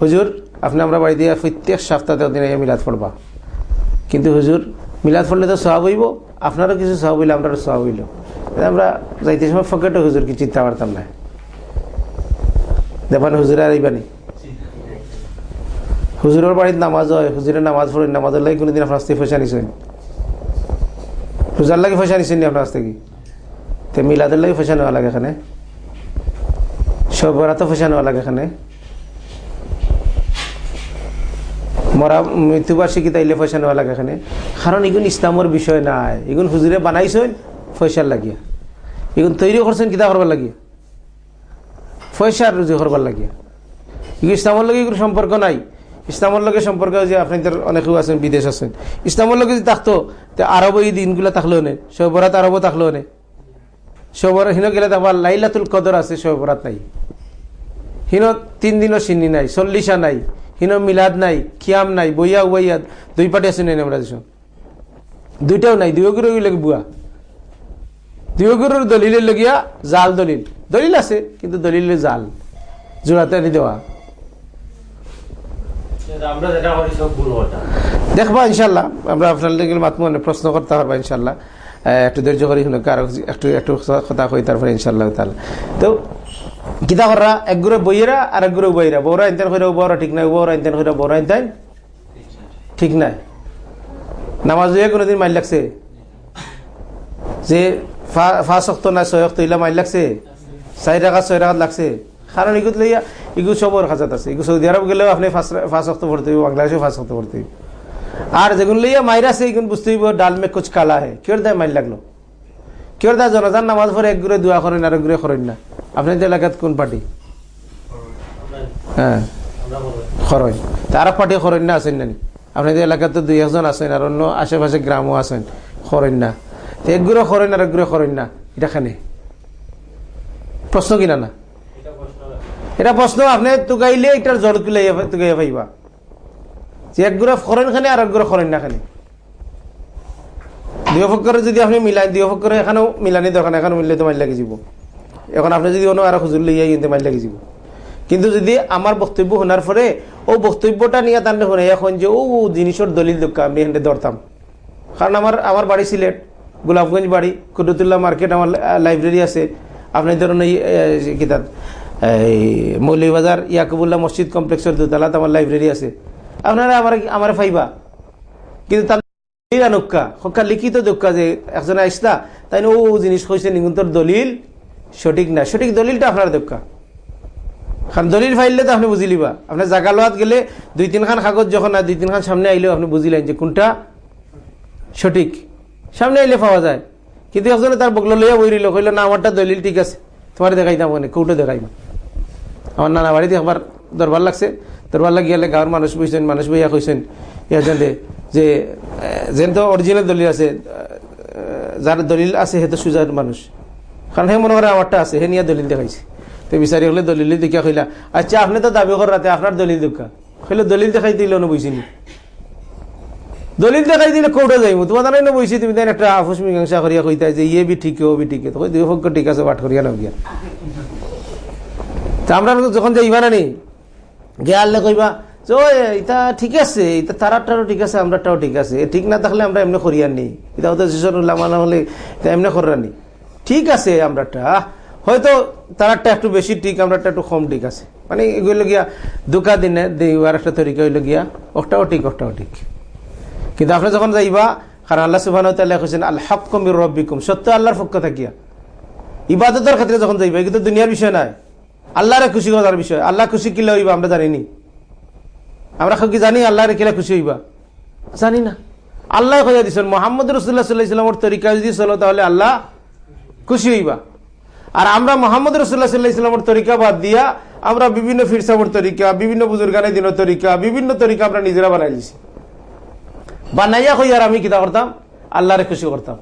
হুজুর, আপনি আমরা বাড়ি দিয়ে প্রত্যেক সপ্তাহে দিনে মিলাদ পড়বা। কিন্তু হুজুর, মিলাদ পড়লে তো সব হইব, আপনারও কিছু সব হইলে আমরাও সব হইল। আমরা যাইতে সময় ফকেটও হুজুর কি চিন্তা পারতাম না। দেবান হুজুরে আর ইবানি হুজুরের বাড়িতে নামাজ হয়, হুজুরের নামাজ পড়েন, নামাজের লাগে কোনোদিন আপনার থেকে পয়সা নিছেন। রোজার লাগে পয়সা নিছেন আপনার থেকে তো মিলাদের লাগে পয়সা নেওয়া লাগে এখানে। সব বরাতও পয়সা নেওয়া লাগে এখানে। মরা মৃত্যুবার্ষিকী তাইলে পয়সা নেওয়া লাগে এখানে। কারণ এগুন ইসলামের বিষয় নাই। এগুন হুজুরে বানাইছেন, পয়সার লাগিয়া। এগুন তৈরি করছেন, কিতা করবার লাগিয়া? পয়সার রুজি করবার লাগিয়া। এগুলো ইসলামের লগে এগুলো সম্পর্ক নাই। ইসলামের লগে সম্পর্ক যে আপনাদের অনেকেও আছেন, বিদেশ আছেন। ইসলামের লগে যদি থাকতো, তো আরব এই দিনগুলো থাকলেও নেই সবরাত আরবও থাকলেও নেই সবর হিন গেলে দেখবা লাইলাতুল কদর আছে সবরাত নাই। হিন তিন দিনও সিন্নি নাই, চল্লিশা নাই। হিন মিলাদ নাই খিয়াম নাই বইয়া উবাইয়া দুই পাটি আছে নাই আমরা দেশ দুইটাও নাই দুই গুরু লাগে বুয়া। দুই গুরুর দলিলের লগিয়া জাল দলিল। দলিল আছে কিন্তু দলিলের জাল। জোড়াতে আনি দেওয়া। দেখবা ইনশাল্লাহ আমরা আপনাদের মাত মনে প্রশ্ন করতে পারবা ইনশাল্লাহ একটু ধৈর্য করি শুনে কারও একটু একটু কথা কই তারপরে ইনশাল্লাহ তাহলে তো কিতা করা এক গুড়ে বইয়েরা আর এক গুড়ে বইরা বৌরা ইনতেন করে বৌরা ঠিক নাই। বৌরা ইনতেন করে বৌরা ইনতেন ঠিক নাই। নামাজ কোনোদিন মাইল লাগছে। যে ফাঁস অক্ত না ছয় অক্ত ইলা মাইল লাগছে। চারি টাকা ছয় টাকাত লাগছে। কারণ এগুলো লইয়া এগুলো সবর কাজাত আছে। এগুলো সৌদি আরব গেলেও আপনি ফাঁস অক্ত পড়তে হইব, বাংলাদেশেও ফাঁস অক্ত পড়তে হইব। আর যেগুলো লইয়া মাইরা আছে এগুলো বুঝতে হইব, ডাল মে কুচ কালা হে। কিয়র দেয় মাইল লাগল? কিয়র দেয় জনজান নামাজ পরে এক ঘুরে দোয়া করেন আর এক ঘুরে করেন না? আপনাদের এলাকাত কোন পার্টি? হ্যাঁ। খরচ পার্টি করেন না আছেন নানি? আপনাদের এলাকাতে দুই একজন আছেন আর অন্য আশেপাশে গ্রামও আছেন। করেন না এক ঘুরে করেন আর এক ঘুরে করেন না এটা খানে। প্রশ্ন কিনা না এটা প্রশ্ন, আপনি তুকাইলে এটার জল তুলাইয়া তুকাইয়া পাইবা যে এক গুড়া করেন খানে আর এক গুড়া না খানে। দুই ফকরে যদি আপনি মিলাই দুই ফকরে এখানেও মিলানি দরকার এখানে মিললে তো মাইল লাগি যাব। এখন আপনি যদি অন্য আরও খুজুর লইয়া কিন্তু মাইল লাগি যাব কিন্তু যদি আমার বক্তব্য শোনার পরে, ও বক্তব্যটা নিয়ে তার শুনে এখন যে, ও জিনিসের দলিল দোকা আমি এখানে ধরতাম। কারণ আমার আমার বাড়ি সিলেট, গোলাপগঞ্জ বাড়ি কুদুতুল্লাহ মার্কেট আমার লাইব্রেরি আছে। আপনি ধরুন এই কিতাব এই মৌলিবাজার ইয়াকুবুল্লাহ মসজিদ কমপ্লেক্সের দোতলাত আমার লাইব্রেরি আছে। আপনারা আমার আমার ফাইবা। কিন্তু তার লিখিত দক্কা যে, একজন আইসলা তাই ও জিনিস কইছে, নিগুন্তর দলিল সঠিক না, সঠিক দলিলটা আপনার দক্কা খান দলিল ফাইলে তো আপনি বুঝিলিবা আপনার জাগা লোয়াত গেলে দুই তিনখান কাগজ যখন দুই তিনখান সামনে আইলেও আপনি বুঝিলেন যে কোনটা সঠিক। সামনে আইলে পাওয়া যায়। কিন্তু একজনে তার বগল লইয়া বই রইল কইল, না আমারটা দলিল ঠিক আছে। তোমার দেখাইতাম মানে কৌটো দেখাইবা আমার নানা বাড়িতে একবার দরবার লাগছে। দরবার লাগি গেলে গাঁৱৰ মানুষ বইছেন মানুষ বইয়া কইছেন ইয়াজনে যে যেন তো অরিজিনাল দলিল আছে যার দলিল আছে সে তো সুজার মানুষ কারণ হে মনে করে আমারটা আছে হে নিয়ে দলিল দেখাইছে। তো বিচারি হলে দলিল দেখিয়া কইলা আচ্ছা আপনি তো দাবি করাতে আপনার দলিল দেখা কইলে, দলিল দেখাই দিল না বইছিনি দলিল দেখাই দিলে কোর্টে যাইব? তোমার জানাই না বইছি তুমি দেন একটা আফুস মীমাংসা করিয়া কইতা যে ইয়ে বি ঠিক ও বি ঠিক। তো দুই পক্ষ ঠিক আছে পাঠ করিয়া নাও গিয়া তা আমরা যখন যাইবা না নি গিয়ালে কইবা, যে এটা ঠিক আছে এটা তারাটারও ঠিক আছে আমরাটাও ঠিক আছে। ঠিক না থাকলে আমরা এমনি করিয়ার নি এটা হয়তো শিশর মানা হলে এমনি করার নি ঠিক আছে আমরাটা। হয়তো তারারটা একটু বেশি ঠিক, আমরাটা একটু কম ঠিক আছে। মানে এগুলো গিয়া দুকা দিনে দেওয়ার একটা তরিকা হইল গিয়া ওটাও ঠিক ওটাও ঠিক। কিন্তু আপনি যখন যাইবা, কারণ আল্লাহ সুবাহ কৈছেন আল হক কমির রব্বিকুম সত্য আল্লাহর পক্ষ থাকিয়া। ইবাদতের ক্ষেত্রে যখন যাইবা কিন্তু দুনিয়ার বিষয় নাই। আল্লাহরে খুশি করার বিষয়। আল্লাহ খুশি কিলে হইবা, আমরা জানিনি। আমরা কি জানি আল্লাহরে কিলে খুশি হইবা? জানি না। আল্লাহ কইয়া দিচ্ছেন মোহাম্মদ রসুল্লাহ সাল্লাহ ইসলামর তরিকা যদি চলো, তাহলে আল্লাহ খুশি হইবা। আর আমরা মোহাম্মদ রসুল্লাহ সাল্লাহ ইসলামর তরিকা বাদ দিয়া আমরা বিভিন্ন ফিরসাবর তরিকা, বিভিন্ন বুজুর্গানের দিনের তরিকা, বিভিন্ন তরিকা আমরা নিজেরা বানাই দিছি। বানাইয়া কইয়ার আমি কিতা করতাম? আল্লাহরে খুশি করতাম।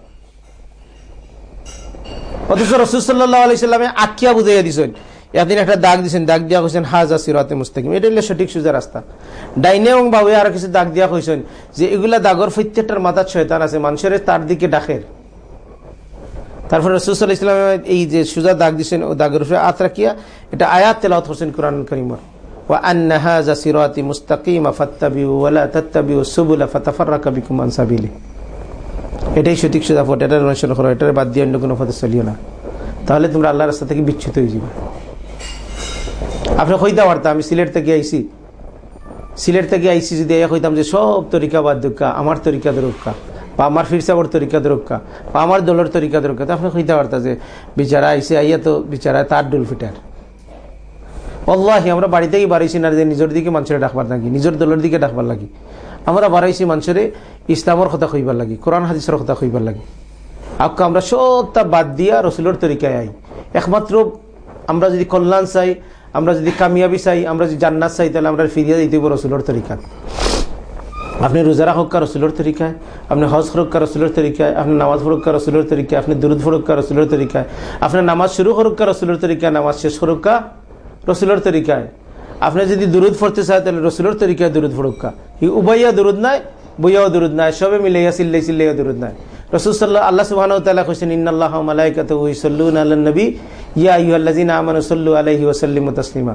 অথচ আখিয়া বুঝাইয়া দিছেন। একদিন একটা দাগ দিছেন, দাগ দিয়া কইছেন, হাজা সিরাতে মুস্তাকিম। এটা সঠিক সোজা রাস্তা। ডাইনে এবং বাবু আর কিছু দাগ দিয়া কইছেন যে, এগুলা দাগর প্রত্যেকটার মাথার শয়তান আছে, মানুষের তার দিকে ডাকের। তারপরে রসুল্লাহ ইসলাম এই যে সুজা দাগ দিছেন ও দাগের উপরে আত রাখিয়া এটা আয়াত তেলাওয়াত হোসেন কোরআন করিমর وأن هذا صراطي مستقيم فاتبعوا ولا تتبعوا السبل فتفرق بكم عن سبيله এটাই সঠিক সোজা পথ এটার অনুসরণ করো এটার বাদ দিয়ে অন্য কোনো পথে চলিও না তাহলে তোমরা আল্লাহ রাস্তা থেকে বিচ্ছুত হয়ে যাবে আপনি কইতে পারতাম আমি সিলেট থেকে আইসি সিলেট থেকে আইসি যদি এ কইতাম যে সব তরিকা বাদ দুঃখা আমার তরিকা দরক্ষা বা আমার ফিরসাবর তরিকা দরক্ষা বা আমার দলের তরিকা দরক্ষা তো আপনি কইতে পারতা যে বিচারা আইসে আইয়া তো বিচারা তার ডুল ফিটার অল্লাহি, আমরা বাড়ি থেকে বাড়াইছি না যে নিজের দিকে মানুষের ডাকবার লাগি নিজের দলের দিকে ডাকবার লাগি? আমরা বাড়াইছি মানুষের ইসলামর কথা কইবার লাগি, কোরআন হাদিসের কথা কইবার লাগি। আক্কা আমরা সবটা বাদ দিয়া রসুলের তরিকায় আই একমাত্র আমরা যদি কল্যাণ চাই, আমরা যদি কামিয়াবি চাই, আমরা যদি জান্নাত চাই, তাহলে আমরা ফিরিয়ে দিতে রসুলের তরিকা আপনি রোজা রাখক্কা রসুলের তরিকায় আপনি হজ ফরক্কা রসুলের তরিকায় আপনি নামাজ ফরক্কা রসুলের তরিকায় আপনি দুরুদ ফরক্কা রসুলের তরিকায় আপনি নামাজ শুরু করক্কা রসুলের তরিকায় নামাজ শেষ করক্কা রসুলের তরিকায় আপনি যদি দুরুদ ফরতে চায় তাহলে রসুলের তরিকায় দুরুদ ফরক্কা ই উবাইয়া দুরুদ নাই বইয়াও দুরুদ নাই সবে মিলাইয়া সিল্লাই সিল্লাইয়া দুরুদ নাই রসুল সাল্লাহ আল্লাহ সুবাহ তাল্লাহ হোসেন ইন্নআল্লাহ মালাইকাত সল্লুন আল্লাহ নবী ইয়া ইউল্লাজিন আমানু সল্লু আলহি ওসাল্লিম তসলিমা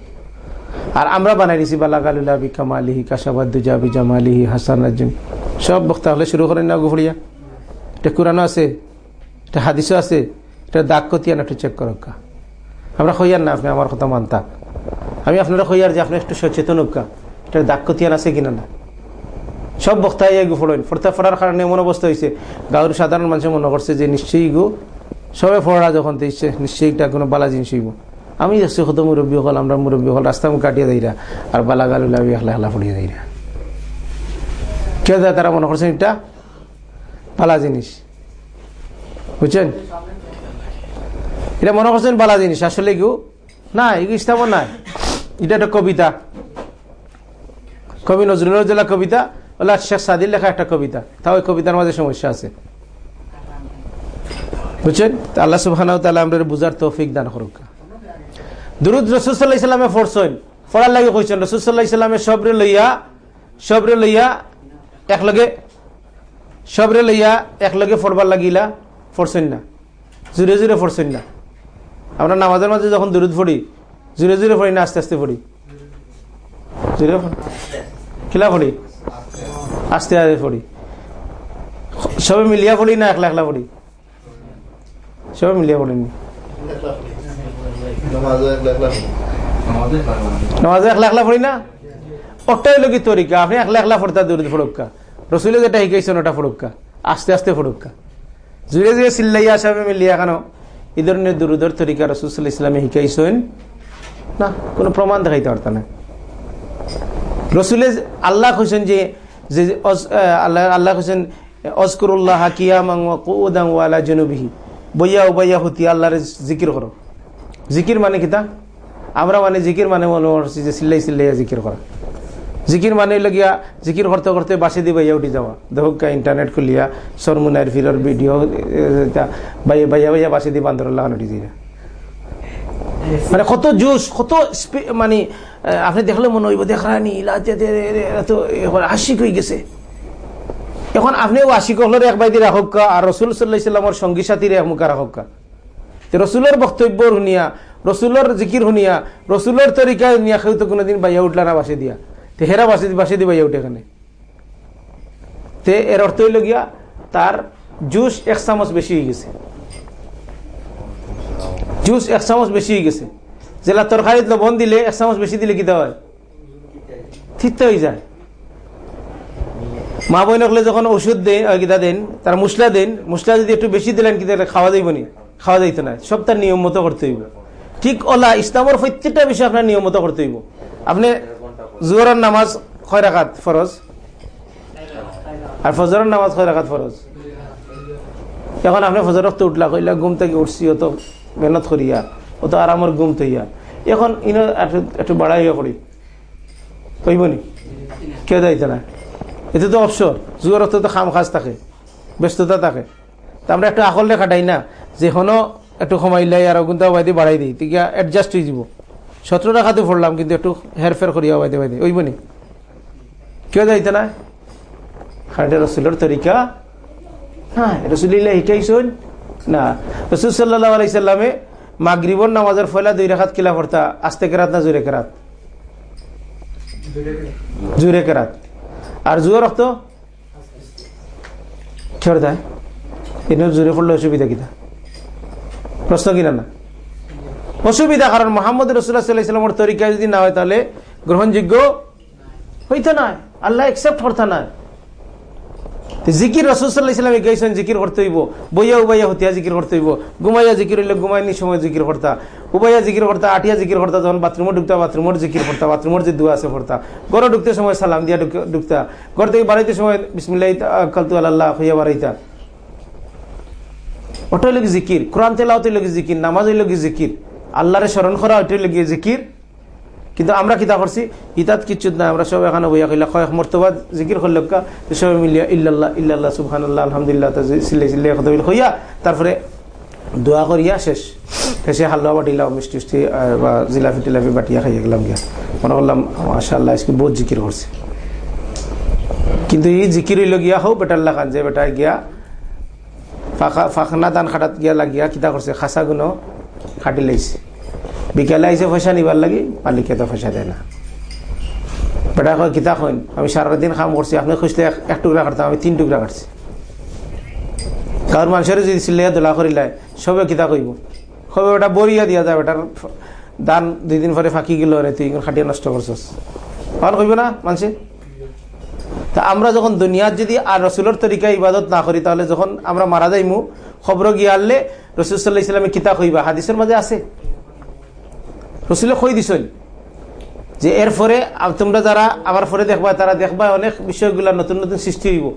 আর আমরা বানাই দিছি বালাগালুল্লাহ বি কামালিহি কাশাবাদ্দুজা বি জামালিহি হাসান রাজ্জুম সব বক্তা হলে শুরু করেন না গুফড়িয়া এটা কোরআনও আছে, এটা হাদিসও আছে, এটা দাগ কতিয়ান একটু চেক করক্কা আমরা খইয়ার না, আপনি আমার কথা মানতা। আমি আপনারা খইয়ার যে আপনি একটু সচেতন হোক্কা এটা দাগ কতিয়ান আছে কিনা না। সব বক্তাই গু ফোড়েন ফোরতা ফোড়ার কারণে এমন অবস্থা হয়েছে গাঁর সাধারণ মানুষ মনে করছে যে নিশ্চয়ই গু, সবে ফোড়া যখন দিচ্ছে, নিশ্চয়ই এটা কোনো বালা জিনিস হইব। আমি যাচ্ছি কত মুরব্বী হল, আমরা মুরব্বী হল রাস্তা কাটিয়ে দেয়রা আর বালা গালু লাভি একলা একলা ফুড়িয়ে দেয়রা কেউ দেয় তারা মনে করছেন এটা বালা জিনিস। বুঝছেন? এটা মনে করছেন বালা জিনিস। আসলে কেউ না এগুলো ইস্তাবর নাই। এটা একটা কবিতা। কবি নজরুল জেলা কবিতা। ওলা শেখ সাদির লেখা একটা কবিতা। তাও ওই কবিতার মাঝে সমস্যা আছে। বুঝছেন? আল্লাহ সুবহান আমরা বুঝার তৌফিক দান করুক। দুরুদ রসুল্লাহ ইসলামে ফোরছেন ফোড়ার লাগে কইছেন রসুল্লাহ ইসলামে সবরে লইয়া সবরে লইয়া একলগে সবরে লইয়া একলগে ফোরবার লাগিলা ফোরছেন না। জুড়ে জুড়ে ফোরছেন না। আমরা নামাজের মাঝে যখন দুরুদ ফড়ি জুড়ে জুড়ে ফড়ি না, আস্তে আস্তে ফড়ি জুড়ে খিলা ফড়ি আস্তে আস্তে ফড়ি সবে মিলিয়া ফড়ি না, একলা একলা ফড়ি সবে মিলিয়া ফড়িনি নামাজে একলা একলা ফড়ি না? ওটাই লোক তরিকা আপনি একলা একলা ফড়তা দূর ফড়ক্কা রসুলে যেটা শিখাইছেন ওটা ফড়ক্কা আস্তে আস্তে ফড়ক্কা জুড়ে জুড়ে চিল্লাইয়া সবে মিলিয়া কেন? এই ধরনের দুরুদর তরিকা রসুল ইসলামে শিখাইছেন না কোনো প্রমাণ দেখাইতে পারত না। রসুলে আল্লাহ কইছেন যে যে আল্লাহ আল্লাহ কইছেন অজকুরুল্লাহ হাকিয়ামাং কুদাং ওয়ালা জনুবিহি। বইয়া উবাইয়া হুতি আল্লাহরে জিকির করো। জিকির মানে কিতা? আমরা মানে জিকির মানে মনে করছি যে সিল্লাই সিল্লাইয়া জিকির করা। জিকির মানে লগিয়া জিকির করতে করতে বাসে দি বাইয়া উঠি যাওয়া। দেখুক ইন্টারনেট খুলিয়া সরমুনার ফিরর ভিডিও বাইয়া বাইয়া বাইয়া বাসে দি বান্দর লাগান উঠি যায় মানে কত জোশ, কত মানে আপনি দেখলে মনে হইব দেখানি তো আশিক হয়ে গেছে। এখন আপনিও আশিক হলের এক বাইদি রাখক আর রসুল সাল্লাহ ইসলামর সঙ্গী সাথীর এক মুখা রাখক তে রসুলের বক্তব্য শুনিয়া, রসুলের জিকির শুনিয়া, রসুলের তরিকা শুনিয়া কেউ তো কোনোদিন বাইয়া উঠলা না বাসে দিয়া। তে হেরা বাসে বাসে দি বাইয়া উঠে এখানে। তে এর অর্থ হইল গিয়া, তার জুস এক চামচ বেশি হয়ে গেছে। জুস এক চামচ বেশি হয়ে গেছে। জেলা তরকারিত লবণ দিলে এক চামচ বেশি দিলে কিতা হয়? থিতে হয়ে যায়। মা বইনকলে যখন ওষুধ দেন কিতা দেন তার মশলা দেন মশলা যদি একটু বেশি দিলেন কিতা খাওয়া যাইব নি? খাওয়া যাইত না, সব তার নিয়ম মতো করতে হইব। ঠিক ওলা ইসলামের প্রত্যেকটা বিষয় আপনার নিয়ম মতো করতে হইব। আপনি জোহরের নামাজ ছয় রাখাত ফরজ? আর ফজরের নামাজ ছয় রাখাত ফরজ? এখন আপনি ফজর রক্ত উঠলা, কইলা ঘুম থেকে উঠছি, অত মেহনত করিয়া, অত আরামের ঘুম তৈয়া এখন ইনো একটু বাড়াইয়া করি কইব নি? কে দায়িত্ব না। এতে তো অবসর। জুয়ার অর্থ তো খাম খাজ থাকে, ব্যস্ততা থাকে। তা আমরা একটু আকলে খাটাই না। যে হনো একটু কমাইলাই আর গুন্তা বাইদি বাড়াই দিই। তেতিয়া অ্যাডজাস্ট হয়ে যাব। সতেরো টাকাতে পড়লাম কিন্তু একটু হেরফের করিয়া বাইদে বাইদে। ওইব নি কেউ দায়িত্ব না? খাটে রসুলের তরিকা? হ্যাঁ রসুলিল্লাহ শিকাইছুন? না। রসুল সাল্লাহ আলাইসাল্লামে মাগরিবর নামাজের ফয়লা দুই রেখাত কিলা পড়তা আস্তে কেরাত না জোরে কেরাত? জোরে কেরাত। আর জুয়া রক্ত? ছেড়ে দেয় জোরে পড়লে অসুবিধা কিনা প্রশ্ন কিনা না অসুবিধা, কারণ মোহাম্মদ রসুল্লাহ তরিকা যদি না হয় তাহলে গ্রহণযোগ্য হইতে না। আল্লাহ একসেপ্ট করতে না। জিকির রসুল্লাহ ইসলামে গেছেন, জিকির করতে হইব। বইয়া উবাইয়া হতিয়া জিকির করতে হইব। ঘুমাইয়া জিকির হইলে ঘুমাইনি, সময় জিকির করতা। উবাইয়া জিকির করতা, আটিয়া জিকির করতা, যখন বাথরুমে ঢুকতা বাথরুমের জিকির করতা বাথরুমের যে দুয়া আছে করতা ঘরে ঢুকতে সময় সালাম দিয়া ঢুক- ঢুকতা। ঘর থেকে বাড়াইতে সময় বিসমিল্লাহ কালতু আল্লাহ হইয়া বাড়াইতা। ওটাই লোক জিকির? কোরআন তেলাওতে লোক জিকির? নামাজ হইল জিকির? আল্লাহরে স্মরণ করা ওইটাই লোক জিকির? কিন্তু আমরা কিতা করছি? ইতাত কিচ্ছু না আমরা সব এখানে বইয়া কইলা, কয়েক মর্তবা জিকির করলে সবাই মিলিয়া ইল্লাল্লাহ ইল্লাল্লাহ, সুবহানাল্লাহ, আলহামদুলিল্লাহ সিল্লাই সিল্লাই কথা হইয়া তারপরে দোয়া করিয়া শেষ। শেষে হালুয়া বাটিলাম মিষ্টি মিষ্টি বা জিলাপি টিলাপি বাটিয়া খাইয়া গেলাম গিয়া। মনে করলাম, মাশাআল্লাহ, আজকে বহুত জিকির করছে। কিন্তু এই জিকির হইল গিয়া হোক বেটার লাগান, যে বেটা গিয়া ফাঁকা ফাঁকনা দান খাটাত গিয়া লাগিয়া কিতা করছে খাসা গুণ খাটি লাইছে বিকেলে আইসে পয়সা নিবার লাগি মালিকে তো পয়সা দেয় না বেটা কয়, কিতা কইন? আমি সারাদিন কাম করছি আপনি খুঁজতে এক- টুকরা কাটতাম আমি তিন টুকরা কাটছি। কারোর মানুষের যদি সিলাইয়া দোলা করিলাই সবে কিতা কইব? সবে ওটা বরিয়া দিয়া যায় বেটার দান দুই দিন পরে ফাঁকি গেল রে তুই খাটিয়া নষ্ট করছস তখন কইব না মানুষে তা আমরা যখন দুনিয়ার যদি আর রসুলের তরিকা ইবাদত না করি, তাহলে যখন আমরা মারা যাইমু, খবর গিয়ে আনলে রসুল সাল্লাহ ইসলামে কিতা কইবা হাদিসের মাঝে আছে। রসুলে কই দিছই যে এর পরে তোমরা যারা আমার পরে দেখবা, তারা দেখবা অনেক বিষয়গুলা নতুন নতুন সৃষ্টি হইব।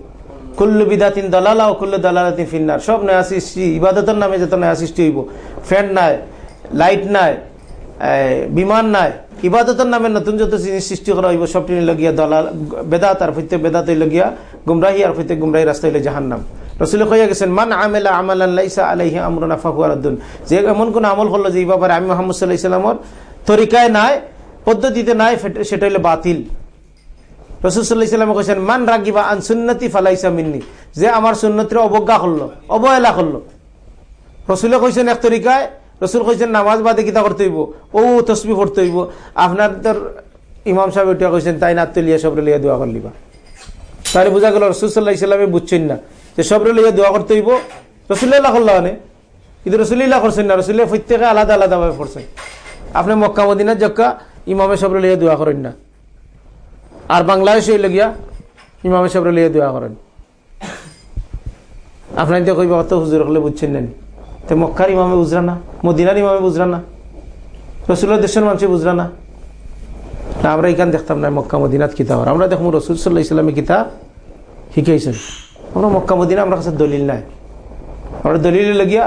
কুল্লু বিদাতিন দলালা ও কুল্লু দালালাতিন ফিন্নার। সব নয়া সৃষ্টি, ইবাদতের নামে যত নয়া সৃষ্টি হইব। ফ্যান নাই, লাইট নাই বিমান নাই। ইবাদতের নামে নতুন যত জিনিস সৃষ্টি করা হইব সবটি লগিয়া দলাল, বেদাত আর প্রত্যেক বেদাত লগিয়া গুমরাহি আর প্রত্যেক গুমরাহি রাস্তা হইলে জাহান্নাম। রসুলে কইয়া গেছেন, মান আমেলা আমালান লাইসা আলাইহি আমরুনা ফাহুয়ারাদ্দুন যে এমন কোন আমল করল যে এই ব্যাপারে আমি মোহাম্মদ সাল্লাহ ইসলামর তরিকায় নাই, পদ্ধতিতে নাই সেটা হইলে বাতিল। রসুল্লাহ ইসলামে কৈছেন মান রাগিবা আন সুন্নতি ফালাইসা মিন্নি। যে আমার সুন্নতির অবজ্ঞা করল, অবহেলা করল। রসুলে কইছেন, এক তরিকায় রসুল কইছেন, নামাজ বাদে কিতা করতে হইব? ও তসবি পড়তে হইব। আপনার তোর ইমাম সাহেব এটা কইছেন, তাই নাত লিয়া সবরে লিয়া দোয়া করলিবা তাহলে বোঝা গেল, রসুল সাল্লাহ ইসলামে বুঝছেন না যে সবরে লিয়া দোয়া করতে হইব। রসুল্লাহ করল মানে। কিন্তু রসুল্লাহ করছেন না, রসুল্লাহ প্রত্যেকে আলাদা আলাদা ভাবে পড়ছেন। আপনি মক্কা, মদিনার জক্কা ইমামে সবরে লিয়া দোয়া করেন না। আর বাংলাদেশ গিয়া ইমামে সবরে লিয়া দোয়া করেন। আপনার কইবা, অত হুজুর হলে বুঝছেন না নি? তো মক্কার ইমামে বুঝরা না, মদিনার ইমামে বুঝরা না, রসুলের দেশের মানুষে বুঝরা না। না, আমরা এখান দেখতাম না মক্কা মদিনাত কিতাব আমরা দেখুন রসুল সাল্লাহ ইসলামে কিতাব শিখাইছেন। আমরা মক্কা মদিনা আমরা কাছে দলিল নাই। আমরা দলিল লগিয়া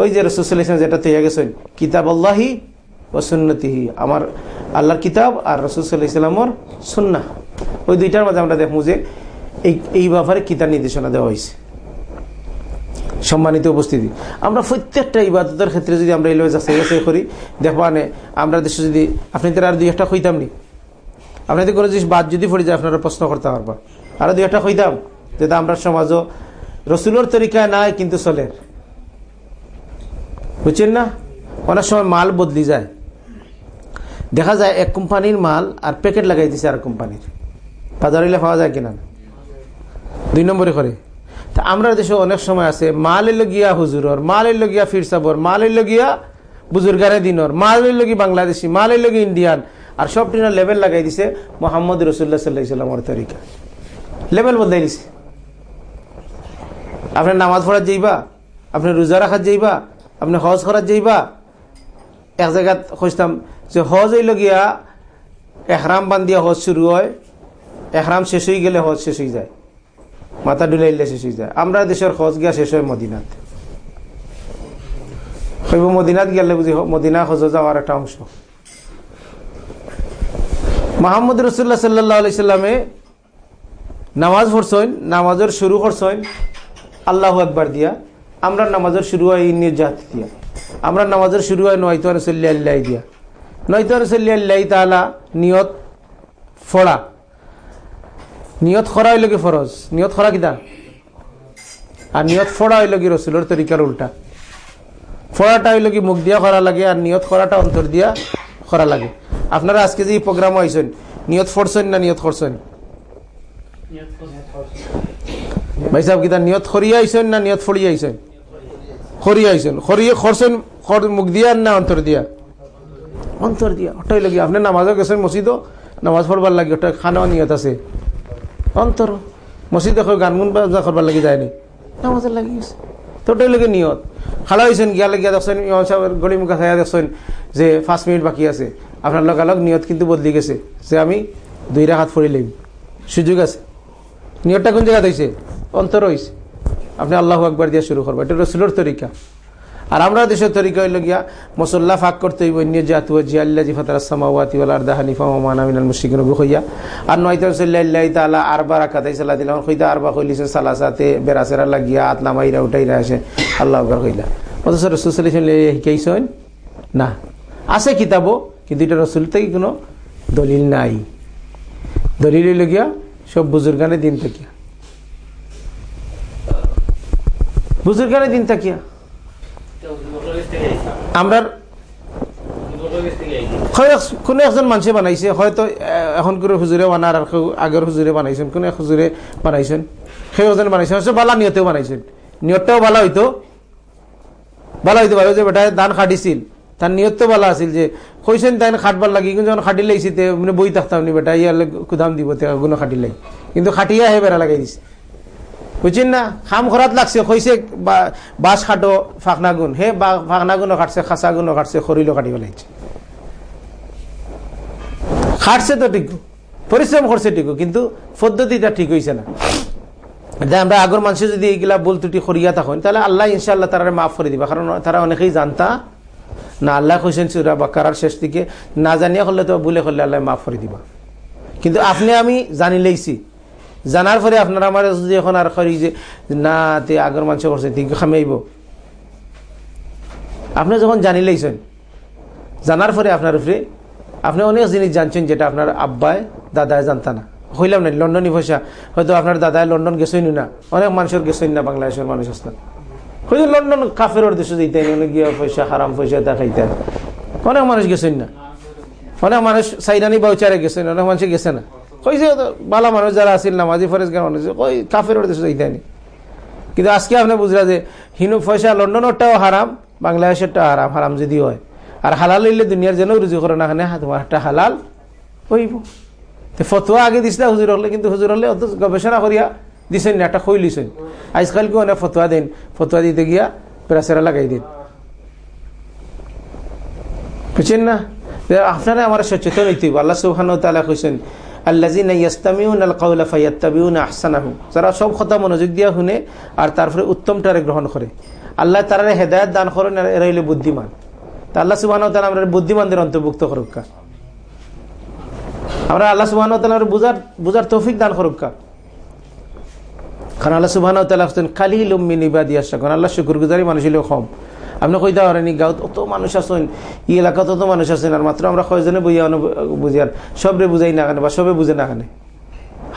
ওই যে রসুলাম যেটা তৈরি গেছেন কিতাব আল্লাহি ও সুন্নতিহি। আমার আল্লাহর কিতাব আর রসুল্লাহ ইসলামর সুন্না ওই দুইটার মাঝে আমরা দেখব যে এই এই ব্যাপারে কিতাব নির্দেশনা দেওয়া হয়েছে সম্মানিত উপস্থিতি। আমরা প্রত্যেকটা ইবাদতের ক্ষেত্রে যদি আমরা এই যাচাই করি দেখবানে আমরা দেশে যদি, আপনি তো আর দুই একটা কইতাম নি। আপনাদের কোনো জিনিস বাদ যদি পড়ে যায়, আপনারা প্রশ্ন করতে পারবা। আরও দুই একটা কইতাম, যেটা আমরা সমাজও রসুলোর তরিকায় নাই, কিন্তু চলে। বুঝছেন না? অনেক সময় মাল বদলি যায়। দেখা যায় এক কোম্পানির মাল আর প্যাকেট লাগাই দিছে আর কোম্পানির। বাজারিলে পাওয়া যায় কিনা দুই নম্বরে করে। তা আমরা দেশে অনেক সময় আছে মাল এলো গিয়া হুজুরর মাল এলো গিয়া ফিরসাবর মাল এলো গিয়া বুজুর্গারে দিনর মাল এলো গিয়ে বাংলাদেশি মাল এলো গিয়ে ইন্ডিয়ান, আর সব টিনার লেভেল লাগাই দিছে মোহাম্মদ রসুল্লাহ সাল্লাহ ইসলামর তরিকা। লেভেল বদলাই দিছে। আপনি নামাজ পড়ার যাইবা, আপনি রোজা রাখার যাইবা, আপনি হজ করার যাইবা, এক জায়গাত খুঁজতাম যে হজ হইল গিয়া বান্ধিয়া হজ শুরু হয়, এহরাম শেষ হয়ে গেলে হজ শেষ হয়ে যায়। মাথা ডুলাইলে শেষ হয়ে যায়। আমরা দেশের হজ গিয়া শেষ হয় মদিনাত। মদিনাত গেলে বুঝি মদিনা হজ যাওয়ার একটা অংশ। মাহমুদ রসুল্লাহ সাল্লাহ আলাইসাল্লামে নামাজ পড়ছেন নামাজের শুরু করছেন আল্লাহ একবার দিয়া। আমরা নামাজের শুরু হয় ইন্নির জাত দিয়া। আমরা নামাজের শুরু হয় নয়তো রসল্লি আল্লাহ দিয়া। নয়তো রসল্লি আল্লাহ তালা নিয়ত ফড়া। নিয়ত খরা হইল কি ফরজ? নিয়ত খরা কিতা আর নিয়ত ফড়া হইল কি রসুলের তরিকার উল্টা। ফড়াটা হইল কি মুখ দিয়া খরা লাগে আর নিয়ত খরাটা অন্তর দিয়া খরা লাগে। আপনারা আজকে যে প্রোগ্রাম হয়েছেন নিয়ত ফরছেন না নিয়ত করছেন? ভাই সাহেব কিতা নিয়ত খরিয়া আইছেন না নিয়ত ফড়িয়া আইছেন? খরিয়া আইছেন। খরিয়ে খরছেন মুখ দিয়া না অন্তর দিয়া? অন্তর দিয়া। ওটাই লাগি আপনি নামাজও গেছেন মসজিদও, নামাজ পড়বার লাগে, ওটা খানাও নিয়ত আছে। অন্তর। মসজিদে গান গুন বাজা করবার লাগি যায়নি। নামাজের লাগি গেছে। তো ওটাই লাগে নিয়ত। খালা হয়েছেন গিয়া লাগিয়া দেখছেন ইমাম সাহেবের গলি মুখা খাইয়া দেখছেন যে পাঁচ মিনিট বাকি আছে। আপনার লগালগ নিয়ত কিন্তু বদলি গেছে যে আমি দুই হাত ফড়ি লইম। সুযোগ আছে। নিয়তটা কোন জায়গা হয়েছে অন্তর হয়েছে আপনি আল্লাহ একবার দিয়ে শুরু করব। এটা রসুলোর তরিকা। আর আমরা দেশের তরিকা হইল গিয়া মসল্লা ফাঁক করতে হইব নিয়ে জাতু জিয়াল্লা জিফাতার সামাওয়াতি ওয়াল আরদা হানিফা মামান আমিনাল মুশরিকিন হইয়া আর নয়তো সাল্লাহ তাআলা আরবার রাকাতাই সাল্লাহ দিলাম হইতা আরবা কইলিছে, সালাসাতে বেরাসেরা লাগিয়া আত নামাইরা উঠাইরা আসে, আল্লাহ আকবার কইলা। অথচ রসুল শিখাইছেন না। আছে কিতাবও, কিন্তু এটা রসুল কোনো দলিল নাই। দলিল হইল গিয়া সব বুজুর্গানের দিন থাকিয়া। বুজুর্গানের দিন থাকিয়া। আমরা কোনো একজন মানুষে বানাইছে, হয়তো এখন করে হুজুরে বানার আর আগের হুজুরে বানাইছেন, কোনো এক হুজুরে বানাইছেন। সেই ওজন বানাইছেন বালা নিয়তেও বানাইছেন। নিয়তটাও ভালো হইতো ভালো হইতে পারে যে বেটা দান খাটিছিল। তার নিয়ত ভালো আছিল যে কইছেন তাই খাটবার লাগি, কিন্তু যখন খাটি লাইছি তে মানে বই থাকতাম নি বেটা ইয়ার কুদাম দিব, তে গুণ খাটি লাই কিন্তু খাটিয়া হে বেড়া লাগাই দিছে। বুঝছেন না খাম খরাত লাগছে, কইছে বাস খাটো, ফাঁকনা গুণ। হে ফাঁকনা গুণও খাটছে খাসা গুণও খাটছে খরিলও কাটি পেলাইছে খাটছে তো ঠিক পরিশ্রম করছে ঠিক কিন্তু পদ্ধতিটা ঠিক হয়েছে না। আমরা আগর মানুষ যদি এইগুলা বল ত্রুটি করিয়া থাকেন, তাহলে আল্লাহ ইনশাল্লাহ তারা মাফ করে দিবা। কারণ তারা অনেকেই জানতা, না আল্লাহ কৈছেন সুরা বা কারার শেষ দিকে না জানিয়া করলে তো বলে করলে আল্লাহ মাফ করে দিবা। কিন্তু আপনি আমি জানি লাইছি জানার পরে আপনার আমার যদি এখন আর করি যে না তে আগর মানুষ করছে ঠিক খামাইব আপনি যখন জানি লাইছেন জানার পরে আপনার উপরে আপনি অনেক জিনিস জানছেন যেটা আপনার আব্বায় দাদায় জানতা না। হইলাম না, লন্ডনই পয়সা হয়তো আপনার দাদায় লন্ডন গেছই না। অনেক মানুষের গেছই না, বাংলাদেশের মানুষ আসতেন হয়তো লন্ডন কাফের দেশে দিতে গিয়ে পয়সা, হারাম পয়সা দেখাইতে অনেক মানুষ গেছেন না। অনেক মানুষ সাইরানি বাউচারে গেছেন, অনেক মানুষ গেছে না। কইছে বালা মানুষ যারা আছিল, নামাজি ফরেজ গান মানুষ ওই কাফের দেশে যাইতে কিন্তু আজকে আপনি বুঝলা যে, হিনু পয়সা লন্ডনেরটাও হারাম, বাংলাদেশেরটাও হারাম হারাম যদি হয়। আর হালাল হইলে দুনিয়ার যেন রুজু করে না তোমার একটা হালাল হইব। ফতোয়া আগে দিস না হুজুর হলে, কিন্তু হুজুর হলে অত গবেষণা করিয়া দিছেন না, একটা খই লিছেন। আজকাল কেউ অনেক ফতোয়া দেন, ফতোয়া দিতে গিয়া প্রেসারা লাগাই দিন। বুঝছেন না? আপনারা আমার সচেতন হইতে আল্লাহ সুহান তালা কইছেন আল্লাজিনা ইয়াস্তামিউন আল কাউলা ফাইয়াত্তাবিউন আহসানাহু। যারা সব কথা মনোযোগ দিয়া শুনে আর তারপরে উত্তমটারে গ্রহণ করে। আল্লাহ তারা হেদায়ত দান করেন, আর এরা হইলে বুদ্ধিমান। তা আল্লাহ সুবাহ আমরা বুদ্ধিমানদের অন্তর্ভুক্ত করুকা আমরা আল্লাহ সুবাহ বুঝার বুঝার তৌফিক দান করুকা কারণ আল্লাহ সুবাহ খালি লুম্মি নিবা দিয়া কারণ আল্লাহ শুকুর গুজারি মানুষ হলেও কম। আপনি কইতে পারেন গাঁত অত মানুষ আছেন ই এলাকাত অত মানুষ আছেন আর মাত্র আমরা কয়জনে বইয়া বুঝিয়ার সবরে বুঝাই না কানে বা সবে বুঝে না কানে?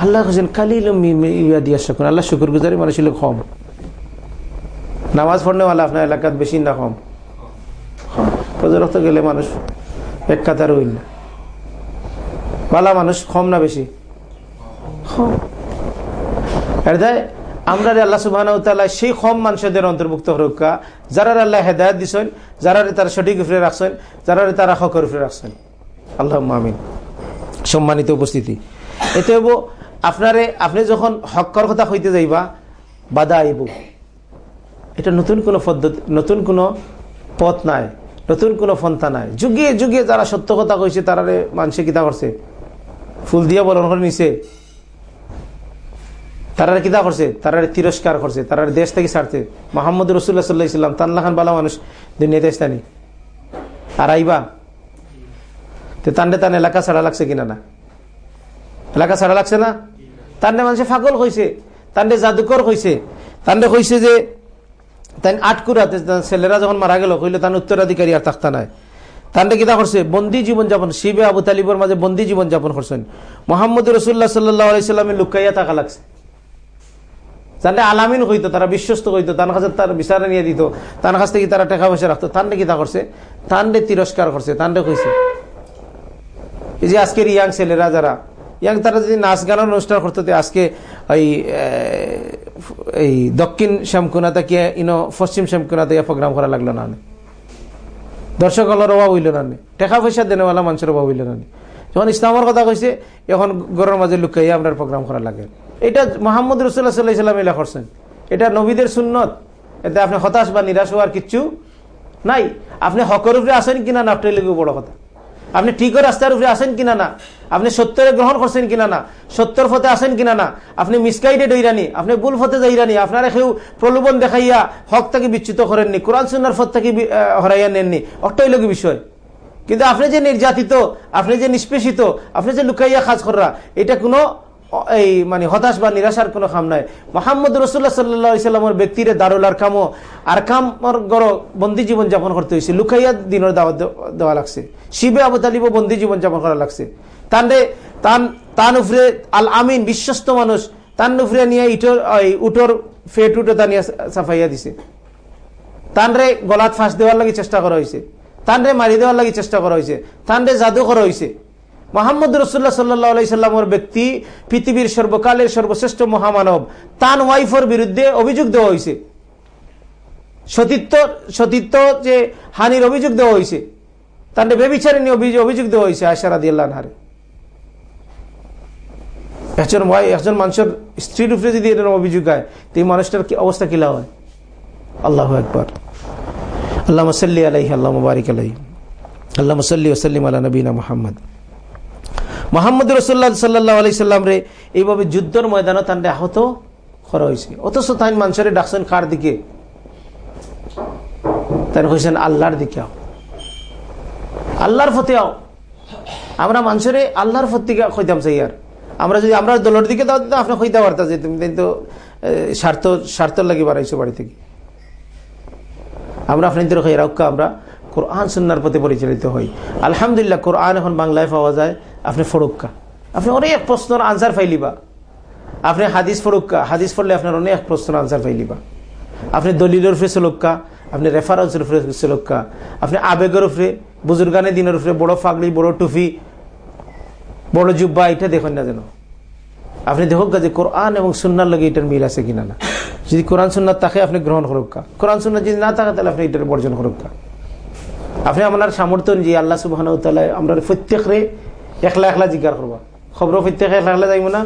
আল্লাহ খালি লুম্মি ইবা দিয়া শাকুন আল্লাহ শুকুর গুজারি মানুষ হলেও কম। নামাজ পড়নেওয়ালা আপনার এলাকাত বেশি না কম। ফজরত গেলে মানুষ এক কাতার হইল। না বালা মানুষ কম না বেশি? আমরা আল্লাহ সুবাহ সেই কম মানুষদের অন্তর্ভুক্ত রক্ষা যারা আল্লাহ হেদায়ত দিছেন যারা তারা সঠিক উপরে রাখছেন যারা তারা হকর উপরে রাখছেন। আল্লাহ মামিন সম্মানিত উপস্থিতি। এতে আপনারে, আপনি যখন হকর কথা হইতে যাইবা, বাধা আইব। এটা নতুন কোনো পদ্ধতি, নতুন কোনো পথ নাই, নতুন কোনো ফন্থা নাই। যুগে যুগে যারা সত্য কথা কইছে তারা মানুষে কিতা করছে ফুল দিয়ে বলন করে নিছে। তারা কিতা করছে? তারা তিরস্কার করছে তারা দেশ থেকে ছাড়ছে। মোহাম্মদ রসুল্লাহ সাল্লাহ ইসলাম তান্লাখান বালা মানুষ, দুনিয়াতে ইসলানি আর আইবা? তো তান্ডে তান এলাকা ছাড়া লাগছে কিনা না? এলাকা ছাড়া লাগছে না? তান্ডে মানুষে ফাগল হয়েছে তান্ডে জাদুকর হয়েছে তান্ডে কইছে যে তাই আটকুরাতে ছেলেরা যখন মারা গেল, কইলে তার উত্তরাধিকারী আর থাকতা নাই। তান্ডে কিতা করছে? বন্দি জীবন যাপন, শিবে আবু তালিবর মাঝে বন্দি জীবন যাপন করছেন। মোহাম্মদ রসুল্লাহ সাল্লাহ আলাইসাল্লামে লুকাইয়া থাকা লাগছে। তাহলে আলামিন হইতো তারা বিশ্বস্ত হইতো তার কাছে তার বিচারে নিয়ে দিত, তার কাছ থেকে তারা টাকা পয়সা রাখতো, তান্ডে কিতা করছে? তান্ডে তিরস্কার করছে, তান্ডে কইছে। এই যে আজকের ইয়াং ছেলেরা যারা, ইয়াং তারা যদি নাচ গানের অনুষ্ঠান করতো আজকে ওই এই দক্ষিণ শ্যামকুনাতে কি, ইনো পশ্চিম শ্যামকুনাতে প্রোগ্রাম করা লাগল না দর্শক হলের অভাব হইল না টাকা পয়সা দেনেওয়ালা মানুষের অভাব হইল না যখন ইসলামের কথা কইছে, এখন গরের মাঝে লুকাইয়া আপনার প্রোগ্রাম করা লাগে। এটা মোহাম্মদ রসুল্লাহ সাল্লাহ ইসলাম এলা করছেন। এটা নবীদের সুন্নত। এতে আপনি হতাশ বা নিরাশ হওয়ার কিচ্ছু নাই। আপনি হকর উপরে আসেন কিনা না আপনার লেগে বড় কথা। আপনি ঠিক রাস্তার উপরে আসেন কিনা না? আপনি সত্যরে গ্রহণ করছেন কিনা না? সত্যর ফতে আসেন কিনা না? আপনি মিসগাইডেড হইরানি আপনি ভুল ফতে যাইরানি, আপনারা কেউ প্রলোভন দেখাইয়া হক তাকে বিচ্যুত করেননি, কোরআন সুন্নার ফত থেকে হরাইয়া নেননি। অট্টাই লোক বিষয়। কিন্তু আপনি যে নির্যাতিত, আপনি যে নিষ্পেষিত, আপনি যে লুকাইয়া খাজ করা এটা কোনো এই মানে হতাশ বা নিরাশার কোনো খাম নাই। মোহাম্মদ রসুল্লাহ সাল্লামের ব্যক্তিরে দারুলার কামো আর কামর গড় বন্দি জীবন যাপন করতে হয়েছে। লুকাইয়া দিনের দাওয়াত দেওয়া লাগছে। শিবে আবু তালিব বন্দি জীবন যাপন করা লাগছে। তান্ডে তান তান উফরে আল আমিন বিশ্বস্ত মানুষ, তান উফরে নিয়ে ইটর উটর ফেট উটো তা নিয়ে সাফাইয়া দিছে। তানরে গলাত ফাঁস দেওয়ার লাগে চেষ্টা করা হয়েছে তানরে মারি দেওয়ার লাগে চেষ্টা করা হয়েছে তানরে জাদু করা হয়েছে মোহাম্মদ রসুল্লাহ সাল্লাহামের ব্যক্তি, পৃথিবীর সর্বকালের সর্বশ্রেষ্ঠ মহামানব তান ওয়াইফের বিরুদ্ধে অভিযোগ দেওয়া হয়েছে। সতীত্ব সতীত্ব যে হানির অভিযোগ দেওয়া হয়েছে, তার বেবিচারে নিয়ে অভিযোগ দেওয়া হয়েছে আশারা দিয়াল্লাহ হারে একজন ভাই একজন মানুষের স্ত্রীর উপরে যদি এরকম অভিযোগ হয় তো এই মানুষটার কি অবস্থা কিলা হয়? আল্লাহ একবার আল্লাহ সাল্লি আলাইহি আল্লাহ মুবারিক আলাইহি। আল্লাহ সাল্লি ওসাল্লিম আল্লাহ নবীনা মোহাম্মদ। মোহাম্মদ রসুল্লাহ সাল্লাহ আলি সাল্লাম রে এইভাবে যুদ্ধর ময়দানে তান আহত করা হয়েছে। অথচ তাই মানুষের ডাকছেন কার দিকে? তাই হয়েছেন আল্লাহর দিকে আল্লাহর ফতে আও। আমরা মানুষের আল্লাহর ফতিকে খৈতাম চাই আর। আমরা যদি, আমরা দলের দিকে দাও দিতাম আপনি খৈতে পারতাম যে তুমি কিন্তু স্বার্থ স্বার্থর লাগে বাড়াইছো বাড়ি থেকে। আমরা আপনাদের খাই রাখা আমরা কোরআন, সুন্নার প্রতি পরিচালিত হই। আলহামদুলিল্লাহ, কোরআন এখন বাংলায় পাওয়া যায়। আপনি ফরুক্কা। আপনি অনেক প্রশ্নের আনসার ফাইলিবা। আপনি হাদিস ফরুক্কা, হাদিস পড়লে আপনার অনেক প্রশ্নের আনসার ফাইলিবা। আপনি দলিলের উপরে চলক্কা, আপনি রেফারেন্সের উপরে চলক্কা। আপনি আবেগের উপরে, বুজুর্গানের দিনের উপরে, বড় ফাগলি, বড় টুফি বড় জুব্বা, এটা দেখেন না যেন। আপনি দেখুক যে কোরআন এবং সুন্নার লগে এটার মিল আছে কিনা না। যদি কোরআন সুন্নার তাকে আপনি গ্রহণ করুকা কোরআন সুন্নার যদি না থাকে, তাহলে আপনি এটার বর্জন করুকা আপনি আপনার সামর্থ্য যে আল্লাহ সুবাহ আমরা প্রত্যেকরে একলা একলা জিকার করবা। খবর প্রত্যেক একলা একলা যাইব না?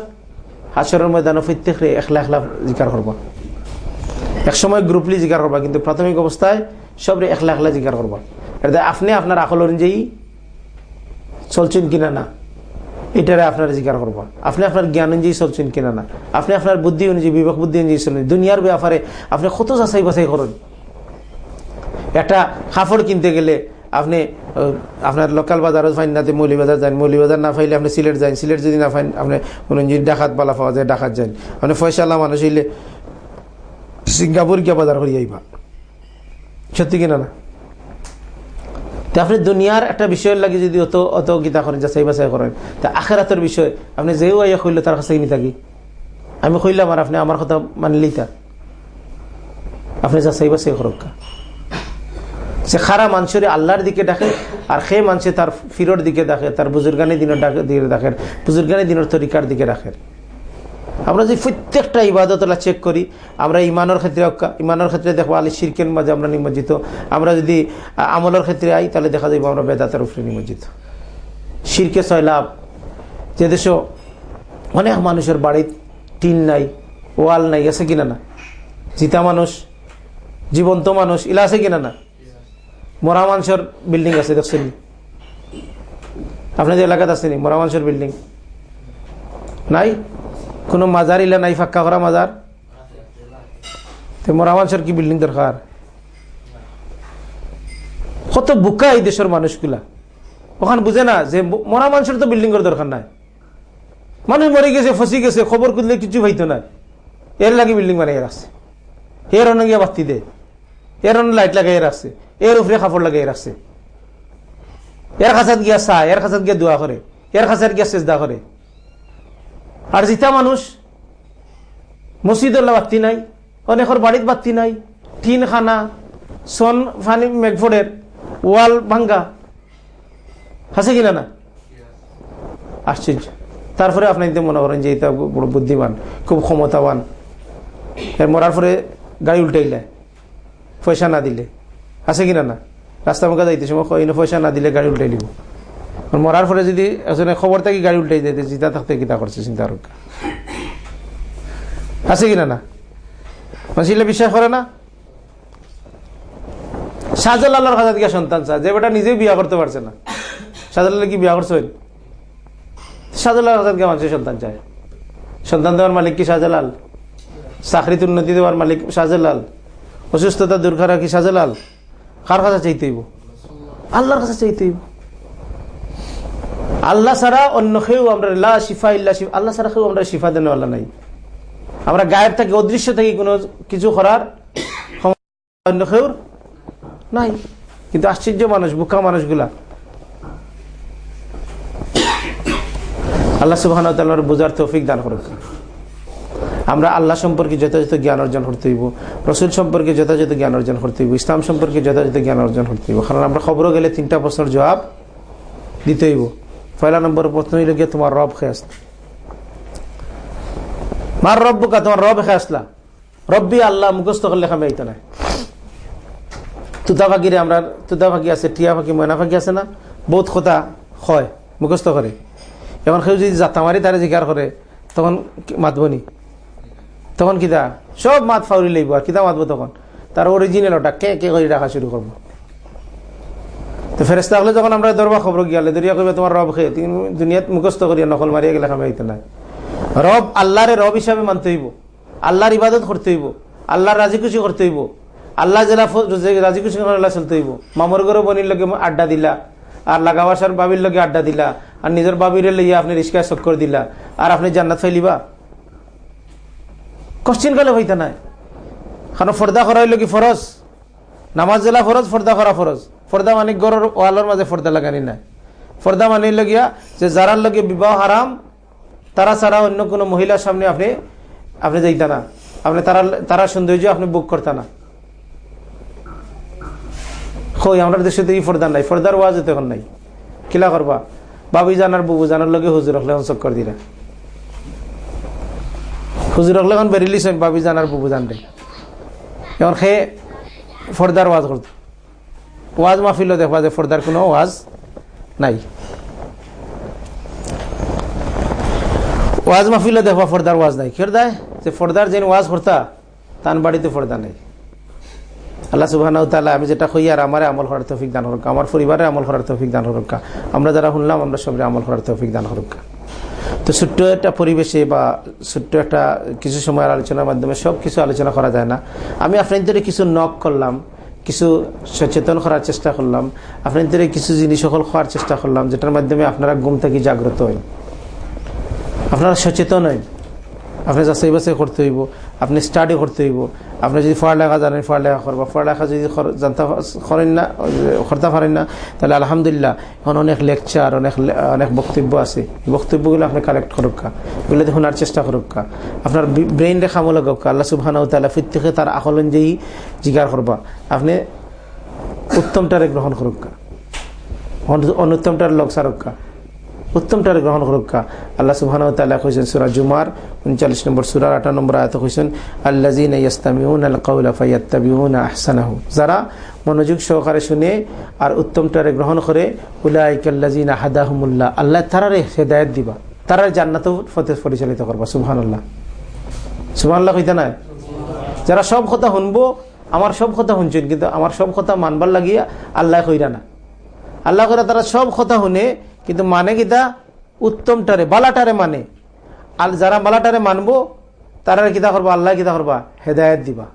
হাসরের ময়দান প্রত্যেকরে একলা একলা জিকার করবা। একসময় গ্রুপলি জিকার করবা, কিন্তু প্রাথমিক অবস্থায় সবরে একলা একলা জিকার করবা। এটা আপনি আপনার আকল অনুযায়ী চলছেন কিনা না, এটারে আপনার জিজ্ঞাসা করব। আপনি আপনার জ্ঞান অনুযায়ী চলছেন কিনা না, আপনি আপনার বুদ্ধি অনুযায়ী, বিবেক বুদ্ধি অনুযায়ী চলছেন, দুনিয়ার ব্যাপারে আপনি কত যাচাই বাছাই করুন। একটা কাপড় কিনতে গেলে আপনি আপনার লোকাল বাজারও ফাইন নাতে মৌলি বাজার যান। মৌলি বাজার না ফাইলে আপনি সিলেট যান সিলেট যদি না ফাইন, আপনি কোনো যদি ডাকাত পালা পাওয়া যায়, ডাকাত যান আপনি ফয়সাল্লাহ মানুষ হইলে সিঙ্গাপুর গিয়া বাজার করি আইবা। সত্যি কিনা না? তা আপনি দুনিয়ার একটা বিষয়ের লাগে যদি অত অত গীতা করেন, যাচাই বাছাই করেন, তা আখেরাতের বিষয়, আপনি যেও আইয়া কইল তার কাছে নি থাকি। আমি কইলাম আর আপনি আমার কথা মানলেই তা আপনি যাচাই বাছাই করুক সে খারা মানুষের আল্লাহর দিকে ডাকে আর সে মানুষে তার ফিরোর দিকে ডাকে তার বুজুর্গানি দিনের দিকে ডাকেন বুজুর্গানি দিনের তরিকার দিকে রাখেন আমরা যদি প্রত্যেকটা ইবাদতলা চেক করি, আমরা ইমানের ক্ষেত্রে ইমানের ক্ষেত্রে দেখব আলী শিরকের মাঝে আমরা নিমজ্জিত। আমরা যদি আমলের ক্ষেত্রে আই, তাহলে দেখা যাব আমরা বেদাতের উপরে নিমজ্জিত। শিরকে ছয় লাভ যে দেশ অনেক মানুষের বাড়ির টিন নাই, ওয়াল নাই, আছে কিনা না? জিতা মানুষ, জীবন্ত মানুষ, ইলা আছে কিনা না? মরা মানুষের বিল্ডিং আছে দেখছেন আপনাদের এলাকাতে আসেনি মরা মানুষের বিল্ডিং। নাই? কোনো মাজার ইলা নাই, ফাক্কা করা মাজার? মরা মানুষের কি বিল্ডিং দরকার? কত বুকা এই দেশের মানুষগুলা। ওখানে বুঝে না যে মরা মানুষের তো বিল্ডিং এর দরকার নাই। মানুষ মরে গেছে, ফসি গেছে, খবর করলে কিছু হইতো না। এর লাগে বিল্ডিং বানিয়ে রাখছে। এর অনেক বাতি দে। এর অনেক লাইট লাগাই রাখছে। এর উপরে কাপড় লাগাই রাখছে। এর কাছাত গিয়া চা এর কাছাত গিয়া দোয়া করে, এর কাছাত গিয়া চেষ্টা করে। আর জিতা মানুষ মসজিদুল্লাহ বাতি নাই অনেকের বাড়িত বাতি নাই টিন খানা সন ফানি মেঘফোড়ের ওয়াল ভাঙ্গা আছে কিনা না আশ্চর্য তারপরে আপনি মনে করেন যে এটা বড় বুদ্ধিমান, খুব ক্ষমতাবান মরার পরে গাড়ি উল্টাইলে পয়সা না দিলে আছে কিনা না? রাস্তা মুখে যাইতে সময় পয়সা না দিলে গাড়ি উল্টাই দিব। মরার পরে যদি খবর থাকি গাড়ি উল্টাই যেতে জিতা থাকতে কিতা করছে চিন্তা রক্ষা আছে কিনা না? মানুষিলে বিশ্বাস করে না? শাহজালাল্লাহর কাছে গিয়া সন্তান চা, যে বেটা নিজেও বিয়া করতে পারছে না। শাহজালাল কি বিয়া করছে শাহজালাল গিয়া মানুষের সন্তান চায় সন্তান দেওয়ার মালিক কি শাহজালাল চাকরিতে উন্নতি দেওয়ার মালিক শাহজালাল অসুস্থতা দূর করা কি শাহজালাল কার কাছে চাইতে হইব? আল্লাহর কাছে চাইতে হইব। আল্লাহ ছাড়া অন্য কেউ আমরা লা শিফা ইল্লা শিফা, আল্লাহ ছাড়া কেউ আমরা শিফা দেন আল্লাহ নাই। আমরা গায়ের থেকে, অদৃশ্য থেকে, কোনো কিছু করার অন্য কেউ নাই। কিন্তু আশ্চর্য মানুষ, বুকা মানুষগুলা। আল্লাহ সুবাহ বোঝার তৌফিক দান করুক। আমরা আল্লাহ সম্পর্কে যথাযথ জ্ঞান অর্জন করতে হইব, রসুল সম্পর্কে যথাযথ জ্ঞান অর্জন করতে হইব, ইসলাম সম্পর্কে যথাযথ জ্ঞান অর্জন করতে হইব। কারণ আমরা খবরও গেলে তিনটা প্রশ্নের জবাব দিতে হইব। পয়লা নম্বর প্রশ্ন হইল গিয়ে, তোমার রব খেয়ে আসলা? মার রব বুকা তোমার রব খেয়ে আসলা? রব্বি আল্লাহ, মুখস্থ করলে খামে এইতো না। তুতা পাখিরে আমরা তুতা পাখি আছে টিয়া পাখি ময়না পাখি আছে না? বহুত কথা হয়, মুখস্থ করে। এখন কেউ যদি জাতা মারি, তারা জিকার করে, তখন মাতবনি তখন কিতা? সব মাত ফাউরি লাগব, আর কিতা মাতবো তখন? তার অরিজিনাল ওটা কে কে করে রাখা শুরু করব? তো ফেরেস্তা হলে যখন আমরা দরবা খবর গিয়ালে, দরিয়া কইবে, তোমার রব খেয়ে দুনিয়াত মুখস্থ করিয়া, নকল মারিয়া গেলে খামে হইতে নাই। রব আল্লাহরে রব হিসাবে মানতে হইব। আল্লাহর ইবাদত করতে হইব। আল্লাহর রাজি খুশি করতে হইব। আল্লাহ জেলা রাজি খুশি আল্লাহ চলতে হইব। মামর গরো বনির লগে আড্ডা দিলা। আর লাগাবাসার বাবির লগে আড্ডা দিলা। আর নিজের বাবির লইয়া আপনি রিস্কায় চক্কর দিলা। আর আপনি জান্নাত ফাইলিবা? কশ্চিন কালে হইতে নাই কারণ ফর্দা করা হইল কি ফরজ? নামাজ জেলা ফরজ, ফর্দা করা ফরজ। ফর্দা মানে গড়ের ওয়ালের মাঝে ফর্দা লাগানি নাই ফর্দা মানে লগিয়া যে যারার লগে বিবাহ হারাম, তারা ছাড়া অন্য কোনো মহিলার সামনে আপনি আপনি যাইতা না। আপনি তারা তারা সৌন্দর্য আপনি বুক করতে না। কই আমরা দেশে তো এই ফর্দা নাই। ফর্দার ওয়াজ তখন নাই। কিলা করবা? বাবি জানার, বুবু জানার লগে হুজুর হলে চক্কর দিরা হুজুর হলে এখন বেরিলিস বাবি জানার বুবু জান রে। এখন সে ফর্দার ওয়াজ করতো। ওয়াজ মাহফিল দেখবা যে ফর্দার কোনো ওয়াজ নাই। ওয়াজ মাহফিল দেখবা ফর্দার ওয়াজ নাই। কের দেয়? যে ফর্দার যেন ওয়াজ করতা, তান বাড়িতে ফর্দা নাই। আল্লাহ সুবাহ আমি যেটা কই আর আমার আমল করার তৌফিক দান হরক্কা আমার পরিবারে আমল করার তৌফিক দান হরক্কা আমরা যারা শুনলাম, আমরা সবাই আমল করার তৌফিক দান হরক্কা তো ছোট্ট একটা পরিবেশে বা ছোট্ট একটা কিছু সময়ের আলোচনার মাধ্যমে সব কিছু আলোচনা করা যায় না। আমি আপনাদের কিছু নক করলাম, কিছু সচেতন করার চেষ্টা করলাম, আপনাদের কিছু জিনিস সকল খাওয়ার চেষ্টা করলাম, যেটার মাধ্যমে আপনারা ঘুম থেকে জাগ্রত হন আপনারা সচেতন হন যা যাচাই বাছাই করতে হইব। আপনি স্টাডি করতে হইব। আপনি যদি পড়ালেখা জানেন, পড়ালেখা করবা। পড়ালেখা যদি করেন না করতে পারেন না, তাহলে আলহামদুলিল্লাহ, এখন অনেক লেকচার অনেক অনেক বক্তব্য আছে। এই বক্তব্যগুলো আপনি কালেক্ট করুকা এগুলো শোনার চেষ্টা করুকা আপনার ব্রেইন রেখা মূলক আল্লাহ সুবহান তাল্লাহ ফির থেকে তার আকল অনুযায়ী জিগার করবা, আপনি উত্তমটারে গ্রহণ করুকা অনুত্তমটার লোক সারুকা উত্তমটারে গ্রহণ করুকা আল্লাহ সুবহান তাল্লাহ সুরা জুমার উনচাল্লিশ নম্বর সুরার আঠারো নম্বর আয়ত কইছেন আল্লাজিন আহসানাহু। যারা মনোযোগ সহকারে শুনে আর উত্তমটারে গ্রহণ করে উলাইকাল্লাজিন হাদাহুমুল্লাহ। আল্লাহ তারারে হেদায়ত দিবা। তারার জান্নাত ফতে পরিচালিত করবা সুবহান আল্লাহ সুবহান কইতে নাই? যারা সব কথা শুনব, আমার সব কথা শুনছেন, কিন্তু আমার সব কথা মানবার লাগিয়া আল্লাহ কইরা না। আল্লাহ করে তারা সব কথা শুনে কিন্তু মানে কিতা উত্তমটারে, বালাটারে মানে। আর যারা বালাটারে মানবো তারা কিতা করব? আল্লাহ কিতা করবা? হেদায়ত দিবা।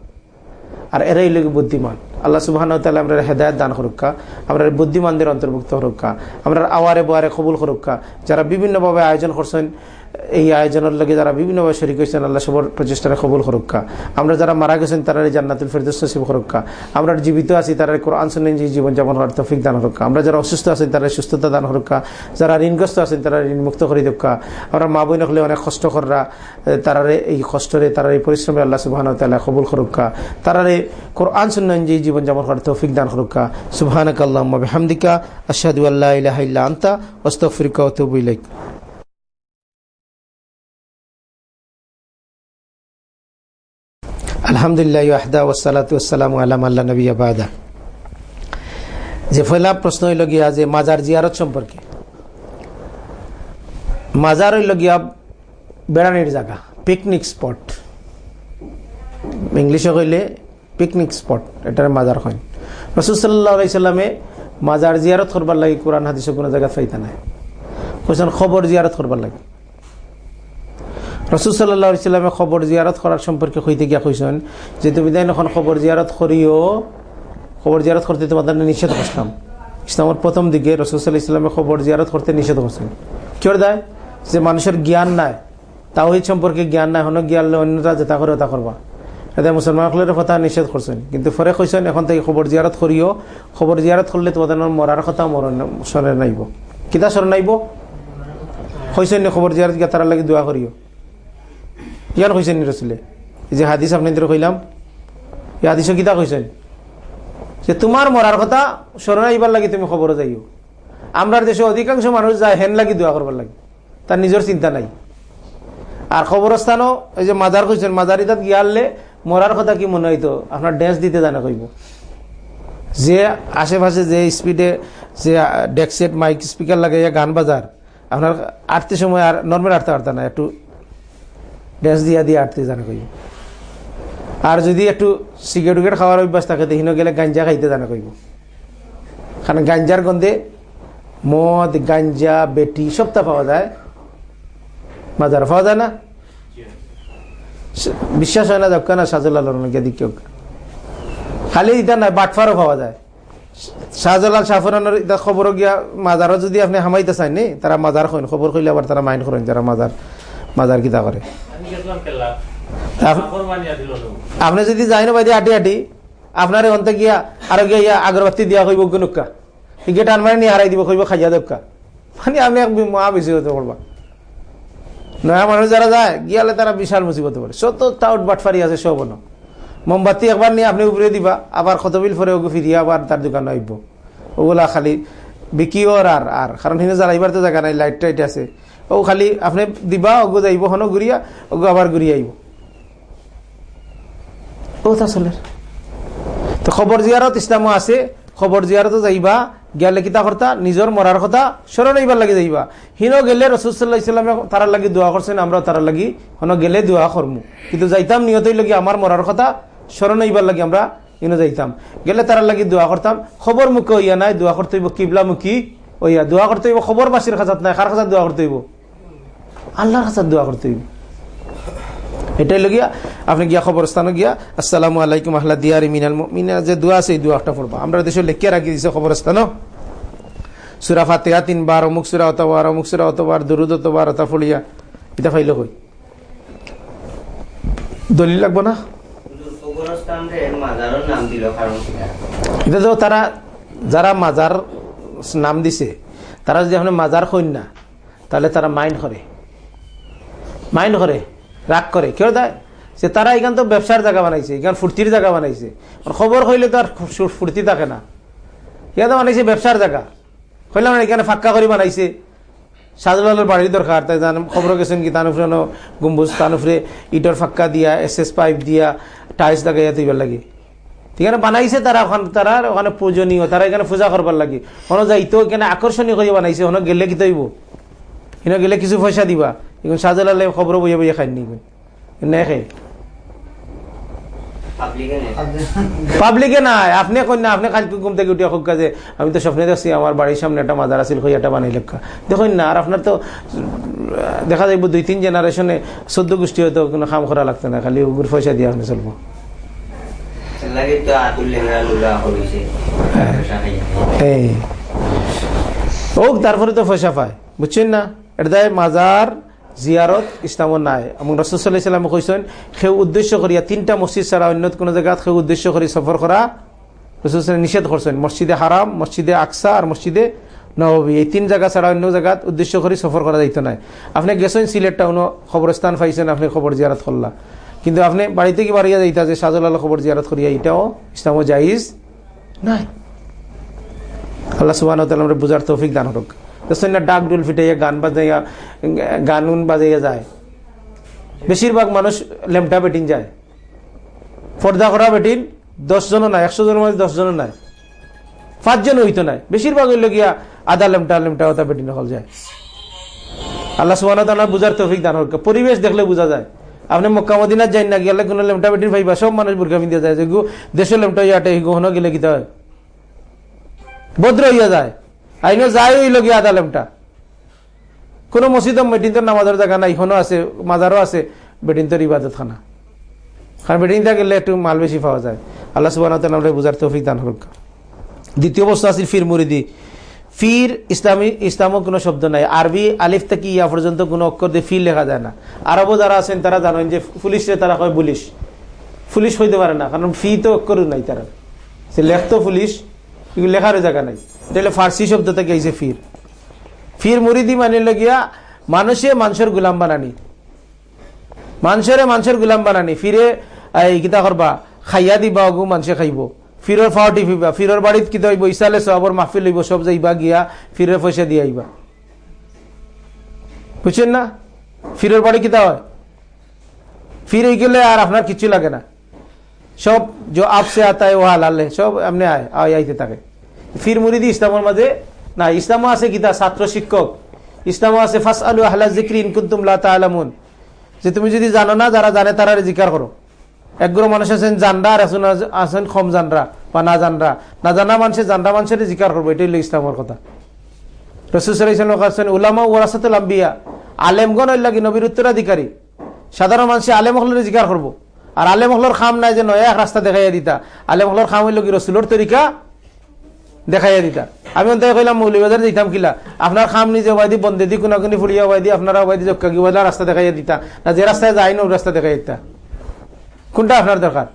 আর এরাই লোক বুদ্ধিমান। আল্লাহ সুবাহ আমরা হেদায়ত দান করুকা আমরা বুদ্ধিমানদের অন্তর্ভুক্ত করুকা আমরা আওয়ারে বোয়ারে কবুল করুকা যারা বিভিন্নভাবে আয়োজন করছেন এই আয়োজনের লগে যারা বিভিন্নভাবে শরিক হয়েছেন, আল্লাহ সবর প্রচেষ্টারে কবুল করুকা আমরা যারা মারা গেছেন, তারা জান্নাতুল ফেরদোস নসিব করুকা আমরা জীবিত আছি, তারা কোরআন শুনেন যে জীবনযাপন করার তফিক দান করুকা আমরা যারা অসুস্থ আছেন তারা সুস্থতা দান করুকা যারা ঋণগ্রস্ত আছেন, তারা ঋণ মুক্ত করে দোকা আমরা মা বই হলে অনেক কষ্ট করা তারারে এই কষ্টরে তারা এই পরিশ্রমে আল্লাহ সুবাহ তাল্লাহ কবুল করুকা তারারে কোরআন শুনেন যে জীবনযাপন করার তৌফিক দান করুকা সুবহানাক আল্লাহুম্মা বিহামদিকা, আশহাদু আল্লা ইলাহা ইল্লা আনতা আস্তাগফিরুকা ওয়া আলহামদুলিল্লাহ আহদা ওসালাত ওসালাম আলাম আল্লাহ নবী আবাদা যে ফেলা প্রশ্ন হইল যে মাজার জিয়ারত সম্পর্কে। মাজার হইল গিয়া বেড়ানির জায়গা পিকনিক স্পট ইংলিশে কইলে পিকনিক স্পট এটার মাজার হয়। রসুসাল্লাহ সাল্লামে মাজার জিয়ারত করবার লাগে কোরআন, হাদিসে কোনো জায়গা ফাইতা নাই। কৈছেন খবর জিয়ারত করবার লাগে। রসুল সাল্লাহ ইসলামে খবর জিয়ারত করার সম্পর্কে হইতে গিয়া কইছেন যে তুমি দেন এখন খবর জিয়ারত করিও, খবর জিয়ারত করতে তোমাদের নিষেধ করতাম। ইসলামের প্রথম দিকে রসুল সাল্লাহ ইসলামে খবর জিয়ারত করতে নিষেধ করছেন। কেউ দেয়? যে মানুষের জ্ঞান নাই, তাওহিদ সম্পর্কে জ্ঞান নাই হন জ্ঞান অন্যরা যেটা করে তা করবা। এতে মুসলমানসকলের কথা নিষেধ করছেন। কিন্তু ফরে কইছেন এখন থেকে খবর জিয়ারত করিও। খবর জিয়ারত করলে তোমাদের মরার কথা মরণ স্মরণ নাইব। কিতা স্মরণ নাইব? কইছেন খবর জিয়ারত গিয়া তারা লাগে দোয়া করিও। ইয়ান কইছেন রসুলে যে হাদিস আপনাদের কইলাম, এই হাদিস কিতা কইছেন যে তোমার মরার কথা স্মরণ আইবার লাগে তুমি খবর যাইও। আমরার দেশে অধিকাংশ মানুষ যায় হেন লাগি দোয়া করবার লাগে। তার নিজের চিন্তা নাই। আর খবরস্থানও এই যে মাজার কইছেন মাজার ইতাত গিয়ালে মরার কথা কি মনে হইতো? আপনার ড্যান্স দিতে জানা কইব। যে আশেপাশে যে স্পিডে যে ডেকসেট মাইক স্পিকার লাগাইয়া গান বাজার আপনার আটতে সময় আর নর্মাল আটতে পারতা না একটু ড্যান্স দিয়া দিয়ে আটতে জানা কইব। আর যদি একটু সিগারেট উগেট খাওয়ার অভ্যাস থাকে, দেখিনো গেলে গাঞ্জা খাইতে জানা কইব। কারণ গাঞ্জার গন্ধে মদ, গাঞ্জা, বেটি সবটা পাওয়া যায়। বাজার পাওয়া যায় না। বিশ্বাস হয় না দক্কা না সাজুলাল দিকে খালি ইটা নাই বাটফারও পাওয়া যায়। শাহজালাল শাহফরানোর ইটা খবর গিয়া মাজারও যদি আপনি হামাইতে চান নি তারা মাজার কইন খবর কইলে আবার তারা মাইন্ড করেন যারা মাজার মাজার কিতা করে। আপনি যদি যাই না বাইদি আটি আটি আপনার অন্তে গিয়া আর গিয়া আগরবাতি দিয়া কইব গনুকা গিয়ে টান মারি নিয়ে হারাই দিব কইব খাইয়া দক্কা মানে আপনি এক মহা বেশি হতে পারবা নয়া মানুষ যারা যায় গিয়ালে তারা বিশাল মুসিবত পারে শত টাউট বাটফারি আছে সব ন মোমবাতি একবার নিয়ে আপনি উপরে দিবা আবার কতবিল ফরে ওগু ফিরিয়ে আবার তার দোকান আইব ওগুলা খালি বিকিও আর আর। কারণ হিনে জ্বালাইবার তো জায়গা নাই লাইট টাইট আছে। ও খালি আপনি দিবা, ওগু যাইব, হন ঘুরিয়া, ওগু আবার ঘুরিয়ে আইব। ও আসলে তো খবর জিয়ারত ইসলামও আছে, খবর জিয়ারত যাইবা, গেলে কিতা কর্তা নিজের মরার কথা স্মরণ এইবার লাগে যাইবা। হিন গেলে রসুল্লাহ ইসলামে তারা লাগি দোয়া করছেন আমরা তারা লাগি? হন গেলে দোয়া করমু কিন্তু যাইতাম নিয়তই লাগি আমার মরার কথা স্মরণ এইবার লাগে আমরা ইনো যাইতাম। গেলে তারা লাগি দোয়া করতাম খবর মুখে হইয়া নাই দোয়া করতে হইব কিবলা মুখী ওইয়া দোয়া করতে হইব খবর বাসির খাজাত নাই কার খাজাত দোয়া করতে আল্লাহর কাছে দোয়া করতে হইবে। এটাই লগিয়া আপনি গিয়া খবরস্থানে গিয়া আসসালামু আলাইকুম আহলা দিয়ারি মিনাল মিনা যে দোয়া আছে এই দোয়াটা পড়বা। আমরা দেশে লেখিয়া রাখি দিছে খবরস্থানও সুরা ফাতেহা তিনবার অমুক সুরা অতবার অমুক সুরা অতবার দুরুদ অতবার অতা ফলিয়া। এটা ফাইল কই? দলিল লাগবো না? এটা তো তারা যারা মাজার নাম দিছে তারা যদি এখন মাজার না তাহলে তারা মাইন্ড করে। মাইন্ড করে, রাগ করে। কেউ দেয় যে তারা এখান তো ব্যবসার জায়গা বানাইছে এখান ফুর্তির জায়গা বানাইছে। আর খবর হইলে তো আর ফুর্তি থাকে না। ইয়াতে বানাইছে ব্যবসার জায়গা? কইলাম এখানে ফাক্কা করে বানাইছে। সাজলালের বাড়ির দরকার, তাই জান খবর গেছেন কি তানুফরে গম্বুজ তানুফরে ইটর ফাক্কা দিয়া এস এস পাইপ দিয়া, টাইলস লাগাইয়া তুইবার লাগে। এখানে বানাইছে তারা ওখানে তারা ওখানে পূজনীয়, তারা এখানে পূজা করবার লাগে। হনো যাইতো, এখানে আকর্ষণীয় করে বানাইছে, হনো গেলে কি তৈব? এখানে গেলে কিছু পয়সা দিবা। এখন সাজলালে খবর বইয়া বইয়া খাইনি নে খাই পাবলিকে নাই। আপনি কই না আপনি কালকে ঘুম থেকে উঠিয়া হোক যে আমি তো স্বপ্নে দেখছি আমার বাড়ির সামনে একটা মাজার আছিল কই একটা বানাই লেখা। দেখুন না আর আপনার তো দেখা যাইব দুই তিন জেনারেশনে চোদ্দ গোষ্ঠী হয়তো কোনো কাম করা লাগতো না খালি ওগুর পয়সা দিয়া আপনি চলবো। এই। ও তারপরে তো পয়সা পায়। বুঝছেন না? এটা মাজার জিয়ারত ইসলামত নাই। এবং রসুল্লাহ ইসলামে কইছেন সেই উদ্দেশ্য করিয়া তিনটা মসজিদ ছাড়া অন্য কোনো জায়গাত সেই উদ্দেশ্য করি সফর করা রসুল নিষেধ করছেন। মসজিদে হারাম, মসজিদে আকসা আর মসজিদে নবী এই তিন জায়গা ছাড়া অন্য জায়গাত উদ্দেশ্য করে সফর করা যাইতো নাই। আপনি গেছেন সিলেট টাউনও খবরস্থান পাইছেন, আপনি খবর জিয়ারত করলা। কিন্তু আপনি বাড়িতে কি বাড়িয়া যাইতা যে সাজলাল খবর জিয়ারত করিয়া এটাও ইসলামও জাইজ নাই। আল্লাহ সুবাহ বুঝার তৌফিক দান হোক দেখছেন না ডাক ডুল ফিটাইয়া গান বাজাইয়া, গান উন বাজাইয়া যায়। বেশিরভাগ মানুষ লেমটা বেটিন যায়। পর্দা করা বেটিন দশ জনও নাই একশো জনের মধ্যে দশ জনও নাই। পাঁচজন হইতো নাই। বেশিরভাগ হইল গিয়া আধা লেমটা লেমটা ওটা বেটিন হল যায়। আল্লাহ সুবাহ বুঝার তৌফিক দান হোক পরিবেশ দেখলে বোঝা যায়। আপনি মক্কা, মদিনার যাই না গেলে কোনো লেমটা বেটিন ভাইবা সব মানুষ বুর্গা পিন্দিয়া যায়। দেশের লেমটা ইয়াটে গহনো গেলে কিতা হয়? ভদ্র হইয়া যায়। আইনো যাই হইল গিয়া আদা লেমটা কোনো মসজিদ বেটিন তো নামাজের জায়গা নাই এখনও আছে মাজারও আছে বেটিন তোর ইবাদত খানা কারণ বেটিন গেলে একটু মাল বেশি পাওয়া যায়। আল্লাহ সুবাহ আমরা বুঝার তৌফিক দান হোক দ্বিতীয় বস্তু আছে ফির মুরিদি ফির ইসলামী ইসলামও কোনো শব্দ নাই। আরবি আলিফ থেকে ইয়া পর্যন্ত কোনো অক্ষর দিয়ে ফির লেখা যায় না। আরবও যারা আছেন তারা জানেন যে পুলিশে তারা কয় পুলিশ পুলিশ হইতে পারে না কারণ ফি তো অক্ষর নাই তারা সে লেখতো পুলিশ কিন্তু লেখারও জায়গা নাই এটা হলো ফার্সি শব্দ থেকে আইছে ফির ফির মুরিদি মানে লগিয়া মানুষে মানুষের গুলাম বানানি মানুষেরে মানুষের গুলাম বানানি ফিরে এই কিতা করবা খাইয়া দিবা অগু মানুষে খাইব ফিরর ফাও টিপিবা ফিরর বাড়িত কিতা হইব ইসালে সবর মাহফিল হইব সব যাইবা গিয়া ফিরের পয়সা দিয়ে আইবা বুঝছেন না ফিরর বাড়ি কিতা হয় ফির গেলে আর আপনার কিছু লাগে না সব যে আপসে আতা ও হালালে সব এমনি আয় আইতে থাকে। ফির মুরিদি ইসলামের মাঝে, না, ইসলামও আছে কিতা ছাত্র, শিক্ষক। ইসলামও আছে ফাস আলু আহলা জিক্রি লা তাআলামুন। যে তুমি যদি জানো না, যারা জানে, তারা জিকার করো। একগুলো মানুষ আছেন জানরা, আর আছেন আছেন কম জানরা বা না জানরা। না জানা মানুষের জানরা মানুষের জিকার করব, এটাই হলো ইসলামের কথা। রসুসাল্লাম উলামা ওরাসাতুল আম্বিয়া, আলেমগণ হইল কি নবীর উত্তরাধিকারী? সাধারণ মানুষে আলেম হলের জিকার করব। আর আলেম হলর খাম নাই যে নয়, এক রাস্তা দেখাইয়া দিতা। আলেম হলর খাম হইল কি রসুলোর তরিকা? দেখাইয়া দিতা। আমি অন্তায় কইলাম মৌলিবাজার দিতাম কিলা। আপনার খাম নিজে ওয়াইদি বন্দে দি কোনা কোনি ফুলিয়া ওয়াইদি আপনারা ওয়াইদি জক্কা কি ওয়াইলা রাস্তা দেখাইয়া দিতা। না, যে রাস্তায় যাই না রাস্তা দেখাইয়া দিতা। কোনটা আপনার দরকার?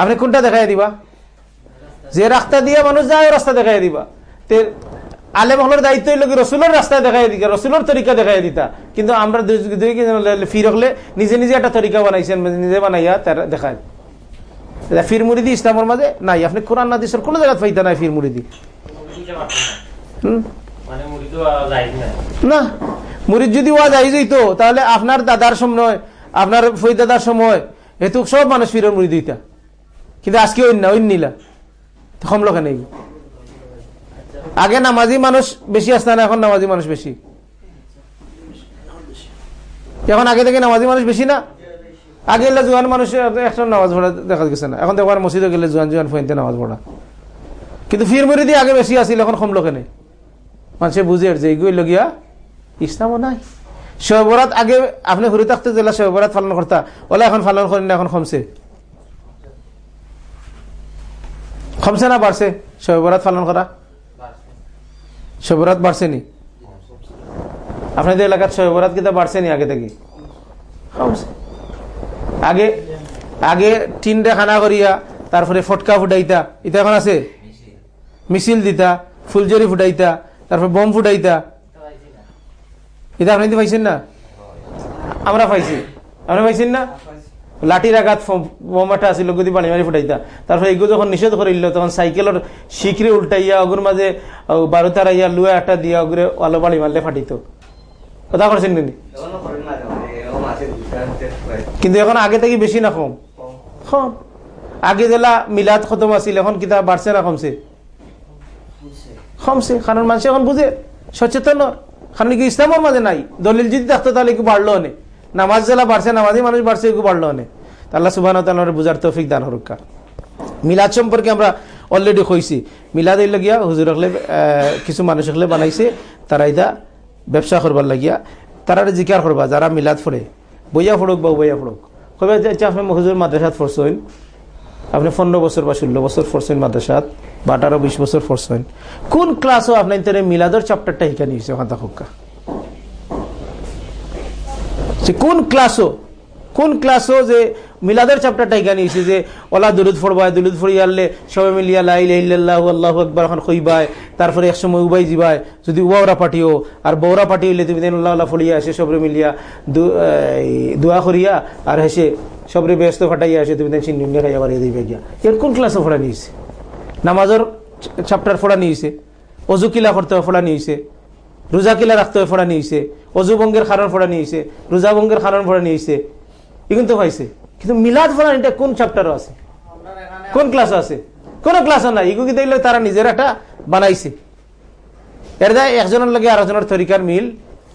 আপনি কোনটা দেখাইয়া দিবা? যে রাস্তা দিয়ে মানুষ যায় রাস্তা দেখাইয়া দিবা। তে আলেম হলের দায়িত্ব হইল কি রসুলের রাস্তায় দেখাই দিতা রসুলের তরিকা দেখাই দিতা। কিন্তু আমরা ফির হলে নিজে নিজে একটা তরিকা বানাইছেন নিজে বানাইয়া তার দেখায় ফির মুরিদি ইসলামের মাঝে নাই আপনি কোরআন নাদিসের কোনো জায়গায় পাইতা নাই ফির মুরিদি। মানে না মুরিদ যদি ওয়া যাই যেত তাহলে আপনার দাদার সময় আপনার ফই দাদার সময় হেতু সব মানুষ ফিরের মুড়ি দিতা কিন্তু আজকে অন্য নিলা। কম লোকে নেই আগে নামাজি মানুষ বেশি আসতে না, এখন নামাজি মানুষ বেশি। এখন আগে থেকে নামাজি মানুষ বেশি না? আগে এলে জোয়ান মানুষ একশো নামাজ পড়া দেখা গেছে না। এখন দেখবার মসজিদে গেলে জোয়ান জোয়ান ফইনতে নামাজ পড়া। কিন্তু ফির মুড়ি দিয়ে আগে বেশি আসিল, এখন কম লোকে নেই। মানুষে বুঝে যে এইগুলো লগিয়া ইসলামও নাই। শৈবরাত আগে আপনি ঘুরে থাকতে জেলা শৈবরাত পালন করতা, ওলা এখন পালন করেন না, এখন কমছে। কমছে না, বাড়ছে। শৈবরাত পালন করা। শৈবরাত বাড়ছেনি আপনাদের এলাকার শৈবরাত কিন্তু বাড়ছে নি আগে থেকে? আগে আগে টিনটা খানা করিয়া, তারপরে ফটকা ফুটাইতা, এটা এখন আছে? মিছিল দিতা ফুলজরি ফুটাইতা, তারপর বোম ফুটাইতা। এটা আপনি পাইছেন না? আমরা পাইছি। আপনি পাইছেন না? লাঠির আঘাত বোমাটা আছিল গদি পানি মারি ফুটাইতা তারপর এইগুলো যখন নিষেধ করিল তখন সাইকেলের শিখরে উল্টাইয়া অগুর মাঝে বারো তারাইয়া লুয়া একটা দিয়া অগুরে আলো পানি মারলে ফাটিত। কথা করছেন কিন্তু। কিন্তু এখন আগে থেকে বেশি না কম কম আগে জেলা মিলাদ খতম আছিল, এখন কিতাব বাড়ছে না কমছে কমছে কারণ মানুষ এখন বুঝে সচেতন কারণ কি ইসলামের মাঝে নাই। দলিল যদি থাকতো তাহলে একটু বাড়লো অনেক নামাজ জেলা বাড়ছে, নামাজি মানুষ বাড়ছে একটু বাড়লো অনেক আল্লাহ সুবাহ বুঝার তৌফিক দান হরক্কা মিলাদ সম্পর্কে আমরা অলরেডি কইছি। মিলাদ এই লাগিয়া হুজুর হলে কিছু মানুষ হলে বানাইছে, তারা এটা ব্যবসা করবার লাগিয়া, তারা জিকার করবা, যারা মিলাদ ফোড়ে বইয়া ফোড়ক বা বইয়া ফোড়ক কবে আপনি হুজুর মাদ্রাসাত ফরছেন আপনি পনেরো বছর বা ষোলো বছর ফরছেন মাদ্রাসাত, বা আঠারো, বিশ বছর ফরছেন কোন ক্লাসও আপনার মিলাদর চ্যাপ্টারটা শিখা নিয়েছে ওখান হোক্কা কোন ক্লাসও কোন ক্লাসও যে মিলাদের চ্যাপ্টারটা শিখা নিয়েছে যে, ওলা দুলুদ ফোড়বায় দুলুদ ফড়িয়ালে সবাই মিলিয়া লাইল্লাহ আল্লাহ একবার এখন খইবায় তারপরে একসময় উবাই যাবায় যদি উবাওরা পাঠিও, আর বৌরা পাঠিয়ে তুমি দেন উল্লাহ আল্লাহ ফড়িয়া আসে সবরে মিলিয়া দোয়া করিয়া, আর হেসে সবরে ব্যস্ত ফাটাইয়া আসে তুমি সিন্নি খাইয়া বাড়িয়ে দিবে গিয়া। এর কোন ক্লাসও ফোড়া নিয়েছে? নামাজের চ্যাপ্টার ফোড়া নিয়েছে অজুকিলা করতে ফোড়া নিয়েছে। রোজা কিলা রাখতে হবে ফোড়া নিয়েছে অজু বঙ্গের খারণ ফোড়া নিয়েছে রোজা বঙ্গের খারণ ফোড়া নিয়েছে এগুলো তো পাইছে কিন্তু মিলাদ ফোড়া এটা কোন চ্যাপ্টারও আছে? কোন ক্লাস আছে? কোন ক্লাসও নাই। এগুলো দেখলে তারা নিজের একটা বানাইছে। এর যায় একজনের লগে আরেকজনের তরিকার মিল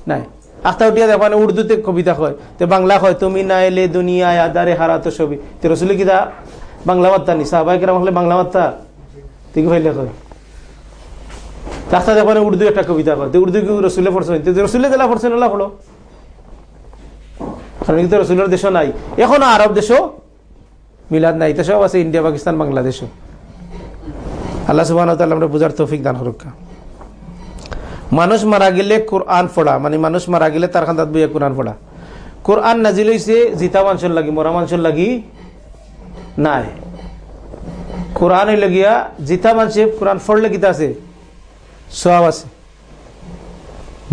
নাই। আখতা উঠিয়া দেখো উর্দুতে কবিতা হয় তো বাংলা হয় তুমি না এলে দুনিয়ায় আদারে হারাতো ছবি তো রসুলি কিতা বাংলা বার্তা নি? সাহবাই বাংলা বার্তা? তুই ভাইলে কয়। রাস্তা দেখো উর্দু একটা কবিতা কয় উর্দু কি রসুলে পড়ছেন। রসুলে জেলা পড়ছেন ওলা পড়ো। কারণ কিন্তু রসুলের দেশও নাই। এখনও আরব দেশও মিলাদ নাই। তো সব আছে ইন্ডিয়া, পাকিস্তান, বাংলাদেশও। আল্লাহ সুবাহ আমরা বুঝার তৌফিক দান হরক্কা মানুষ মারা গেলে কোরআন পড়া। মানে মানুষ মারা গেলে তার খান্দাত বইয়া কোরআন পড়া। কোরআন নাজিল হয়েছে জিতা মানুষের লাগি, মরা মানুষের লাগি নাই। কোরআন লগিয়া জিতা মানুষে কোরআন পড়লে কিতা আছে? সব আছে।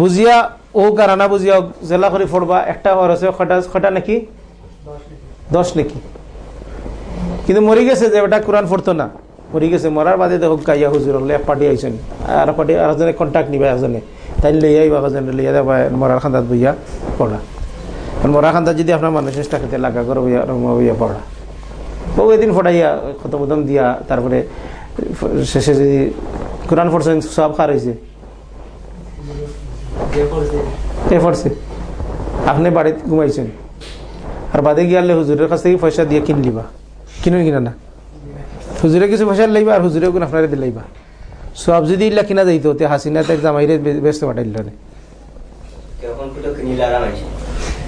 বুঝিয়া ও কারানা বুঝিয়া জেলা করে পড়বা একটা হর আছে, খটা নাকি? দশ নাকি? কিন্তু মরি গেছে যে ওটা কোরআন পড়তো না। মরি গেছে মরার বাদে দেখো গাইয়া হুজুর হলে এক পার্টি আইসেন আর পার্টি আর একজনে কন্ট্যাক্ট নিবা একজনে তাই লইয়া আইবা একজনে লইয়া দেবা মরার খান্দাত বইয়া পড়া মরা খান্দাত যদি আপনার মানুষ চেষ্টা খেতে লাগা করে বইয়া বইয়া পড়া বউ এদিন ফটাইয়া কত বদম দিয়া তারপরে শেষে যদি কোরআন পড়ছেন সব খার হয়েছে পড়ছে? আপনি বাড়িতে ঘুমাইছেন। আর বাদে গিয়ালে হুজুরের কাছ থেকে পয়সা দিয়ে কিনলিবা কিনুন কিনা না? হুজুরে কিছু পয়সা লাইবা আর হুজুরে কোন আপনারা দিলাইবা সব যদি ইল্লা কিনা যাইতো তে হাসিনা তাই জামাইরে ব্যস্ত পাঠাইল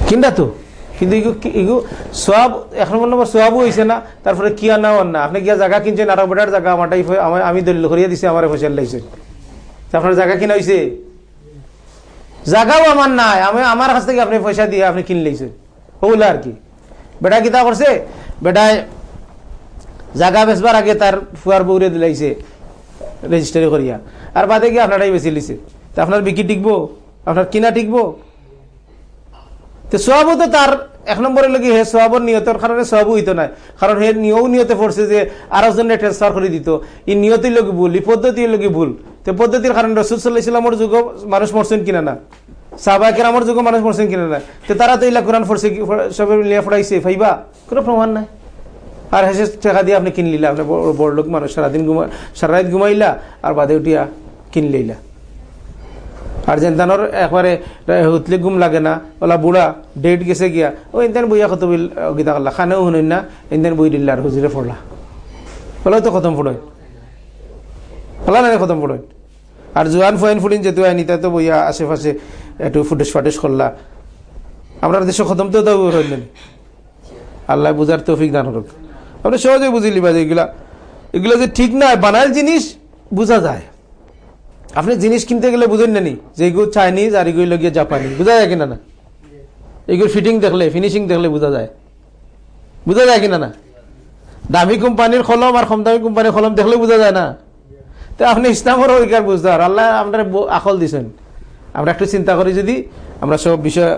কিনা তো? কিন্তু ইগু সব এক নম্বর সবও হয়েছে না, তারপরে কি আনা না। আপনি গিয়া জায়গা কিনছেন? আরও বেটার জায়গা আমারটাই আমি দলিল করিয়া দিছি, আমার পয়সা লাইছে। আপনার জায়গা কিনা হয়েছে জায়গাও আমার নাই। আমি আমার কাছ থেকে আপনি পয়সা দিয়ে আপনি কিন লাইছেন ওগুলো আর কি। বেটা কিতা করছে? বেটায় জায়গা বেচবার আগে তার ফুয়ার বউরে দিলাইছে, রেজিস্টারি করিয়া। আর বাদে গিয়ে আপনারাই বেশি লিছে তা আপনার বিক্রি টিকবো? আপনার কিনা টিকবো? তো সবও তো তার এক নম্বরে লাগে হে সবর নিয়তের কারণে সবও হইতো না। কারণ হে নিয়েও নিয়তে পড়ছে যে আরও জনে ট্রান্সফার করে দিত। এই নিয়তির লোক ভুল, এই পদ্ধতির লোক ভুল। তো পদ্ধতির কারণে রসুল সাল্লাহ ইসলামের যুগ মানুষ মরছেন কিনা না? সাহবা কেরামর যুগ মানুষ মরছেন কিনা না? তো তারা তো ইলা কোরআন ফরছে সবে লিয়া ফড়াইছে, ফাইবা? কোনো প্রমাণ নাই। আর হেসে টাকা দিয়ে আপনি কিনলিলা, আপনি বড় লোক মানুষ, সারাদিন ঘুমা, সারা রাত ঘুমাইলা, আর বাদে উঠিয়া কিনলিলা। আর জেনতানোর একবারে হুতলে গুম লাগে না, ওলা বুড়া ডেট গেছে গিয়া ও ইন্দান বইয়া কত গীতা করলা খানেও শুনুন না ইন্দান বই দিল্লা আর হুজুরে পড়লা ওলাও তো খতম ফুড়ই ওলা না খতম ফুড়ই আর জোয়ান ফয়েন ফুড়িন যেহেতু আইনি তো বইয়া আশেপাশে একটু ফুটেস ফাটেস করলা আমরা দেশে খতম তো দাও হইলেন আল্লাহ বুঝার তৌফিক দান করুক আমরা সহজে বুঝি লিবা যে এগুলা যে ঠিক না বানার জিনিস বোঝা যায়। আপনি জিনিস কিনতে গেলে বুঝেন না নি যে এগুলো চাইনিজ আর এগুলো গিয়ে জাপানি বোঝা যায় কিনা না? এগুলো ফিটিং দেখলে ফিনিশিং দেখলে বোঝা যায়। বোঝা যায় কিনা না? দামি কোম্পানির কলম আর কম দামি কোম্পানির কলম দেখলে বোঝা যায় না। তো আপনি ইসলামের অধিকার বুঝতে আর আল্লাহ আপনার আকল দিছেন। আমরা একটু চিন্তা করি যদি আমরা সব বিষয়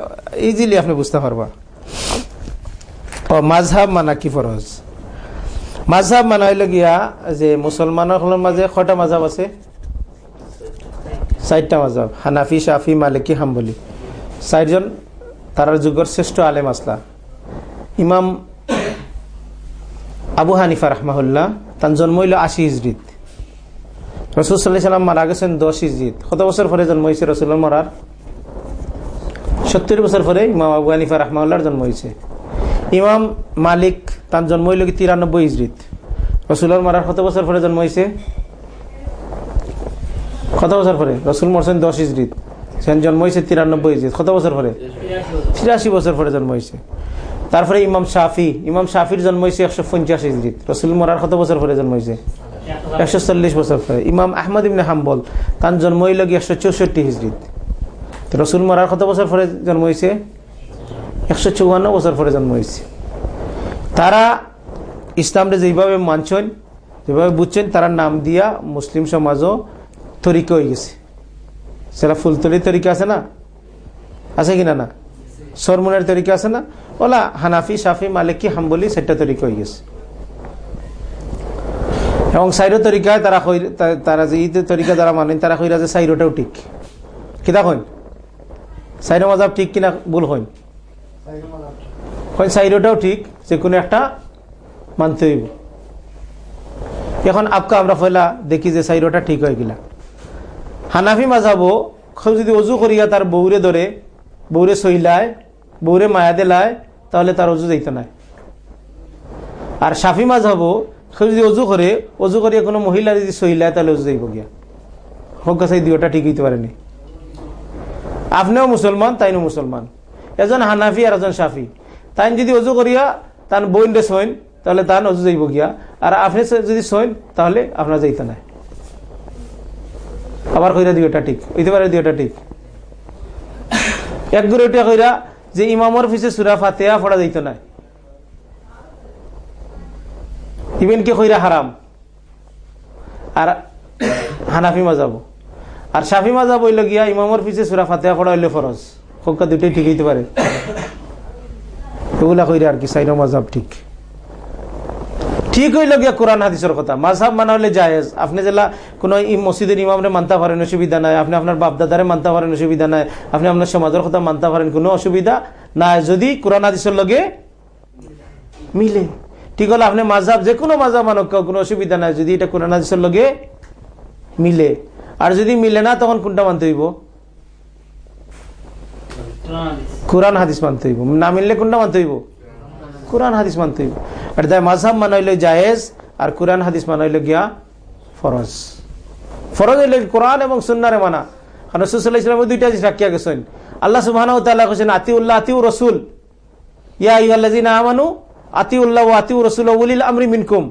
ইজিলি আপনি বুঝতে পারবা। ও মাঝহাব মানা কি ফরজ? মাঝহাব মানা হইল গিয়া যে মুসলমানের মাঝে কয়টা মাঝহাব আছে? চারটা মাঝহাব হানাফি, শাফি, মালিকি, হাম্বলি। চারজন তার যুগের শ্রেষ্ঠ আলেম আসলা। ইমাম আবু হানিফা, রহমাহুল্লাহ, তার জন্ম হইল আশি হিজরিত। রসুল সাল্লাহ সাল্লাম মারা গেছেন দশ হিজরিত। কত বছর পরে জন্ম হয়েছে রসুল্লাহ মরার? সত্তর বছর পরে ইমাম আবু হানিফা রহমাউল্লাহর জন্ম হয়েছে ইমাম মালিক, তার জন্ম হইল কি তিরানব্বই হিজরিত। রসুলের মারার কত বছর পরে জন্ম হয়েছে কত বছর পরে? রসুল মরছেন দশ হিজরিত সেন জন্ম হয়েছে তিরানব্বই হিজরিত কত বছর পরে? তিরাশি বছর পরে জন্ম হয়েছে। তারপরে ইমাম শাফি, ইমাম শাফির জন্ম হয়েছে একশো পঞ্চাশ হিজরিত রসুল মরার কত বছর পরে জন্ম হয়েছে? একশো চল্লিশ বছর পরে। ইমাম আহমদ ইবনে হাম্বল, তার জন্ম হইল কি একশো চৌষট্টি হিজরিত রসুল মরার কত বছর পরে জন্ম হয়েছে? একশো চৌয়ান্ন বছর পরে জন্ম হয়েছে। তারা ইসলামটা যেভাবে মানছেন, যেভাবে বুঝছেন, তারা নাম দিয়া মুসলিম সমাজও তরিকা হয়ে গেছে। সেটা ফুলতলির তরিকা আছে না? আছে কিনা না? সরমনের তরিকা আছে না? ওলা হানাফি সাফি মালিকি, হাম্বলি সেটা তরিকা হয়ে গেছে। এবং সাইরো তরিকায় তারা তারা যে ঈদের তরিকা যারা মানেন, তারা কইরা যে সাইরোটাও ঠিক। কিতা কইন? সাইরো মজাব ঠিক কিনা ভুল হইন সাইরোটাও ঠিক, যে কোনো একটা মানতে হইব। এখন আপকা আমরা ফেলা দেখি যে সাইরোটা ঠিক হয়ে গেলা। হানাফি মাঝাবো যদি অজু করিয়া তার বৌরে ধরে বৌরে সইলায় বৌরে মায়া দেলায় তাহলে তার অজু যাইতে নাই। আর সাফি মাঝাবো সে যদি অজু করে, অজু করিয়া কোনো মহিলা যদি সহিলায় তাহলে অজু যাইব গিয়া। হোক গাছ দুটা ঠিক হইতে পারেনি। আপনিও মুসলমান, তাইনও মুসলমান। এজন হানাফি আর এজন সাফি তাই যদি অজু করিয়া তান বইন রে সইন, তাহলে তান অজু যাইব গিয়া। আর আপনি যদি সইন, তাহলে আপনার যাইতে নাই। আবার কইরা দুইটা ঠিক। হইতে পারে দুইটা ঠিক। এক উঠে কইরা, যে ইমামর পিছে সুরা ফাতেয়া পড়া যাইত নাই ইভেন কে কইরা হারাম। আর হানাফি মাজাব। আর সাফি মাজাব হইল গিয়া ইমামর পিছে সুরা ফাতেহা পড়া হইলে ফরজ। খোকা দুটোই ঠিক হইতে পারে। এগুলা কইরা আর কি, সাইন মাজাব ঠিক। ঠিক হইল গিয়া কোরআন হাদিসের কথা। মাঝহাব মানা হলে জায়েজ। আপনি যেলা কোনো মসজিদের ইমামরে মানতে পারেন অসুবিধা নাই। আপনি আপনার বাপদাদারে মানতে পারেন অসুবিধা নাই। আপনি আপনার সমাজের কথা মানতে পারেন কোনো অসুবিধা নাই। যদি কোরআন হাদিসের লগে মিলে। ঠিক হলো আপনি মাঝাব যে কোনো মাঝাব মানক কোনো অসুবিধা নাই। যদি এটা কোরআন হাদিসের লগে মিলে। আর যদি মিলে না তখন কোনটা মানতে হইব? কোরআন হাদিস মানতে হইব। না মিললে কোনটা মানতে হইব? কোরআন হাদিস মানতে হইব। আর তাই মাঝাব মানা হইলে জায়েজ আর কোরআন হাদিস মানা হইলে গিয়া ফরজ। ফরজ হইলে কোরআন এবং সুন্নারে মানা। কারণ সুসাল্লাহ ইসলামের দুইটা জিনিস রাখিয়া গেছেন। আল্লাহ সুবাহ কেছেন আতিউল্লাহ, আতিউ রসুল। ইয়া ইহাল্লাজিনা আমানু, আতিউল্লাহ আতিউ রসুল উলিল আমরি মিনকুম।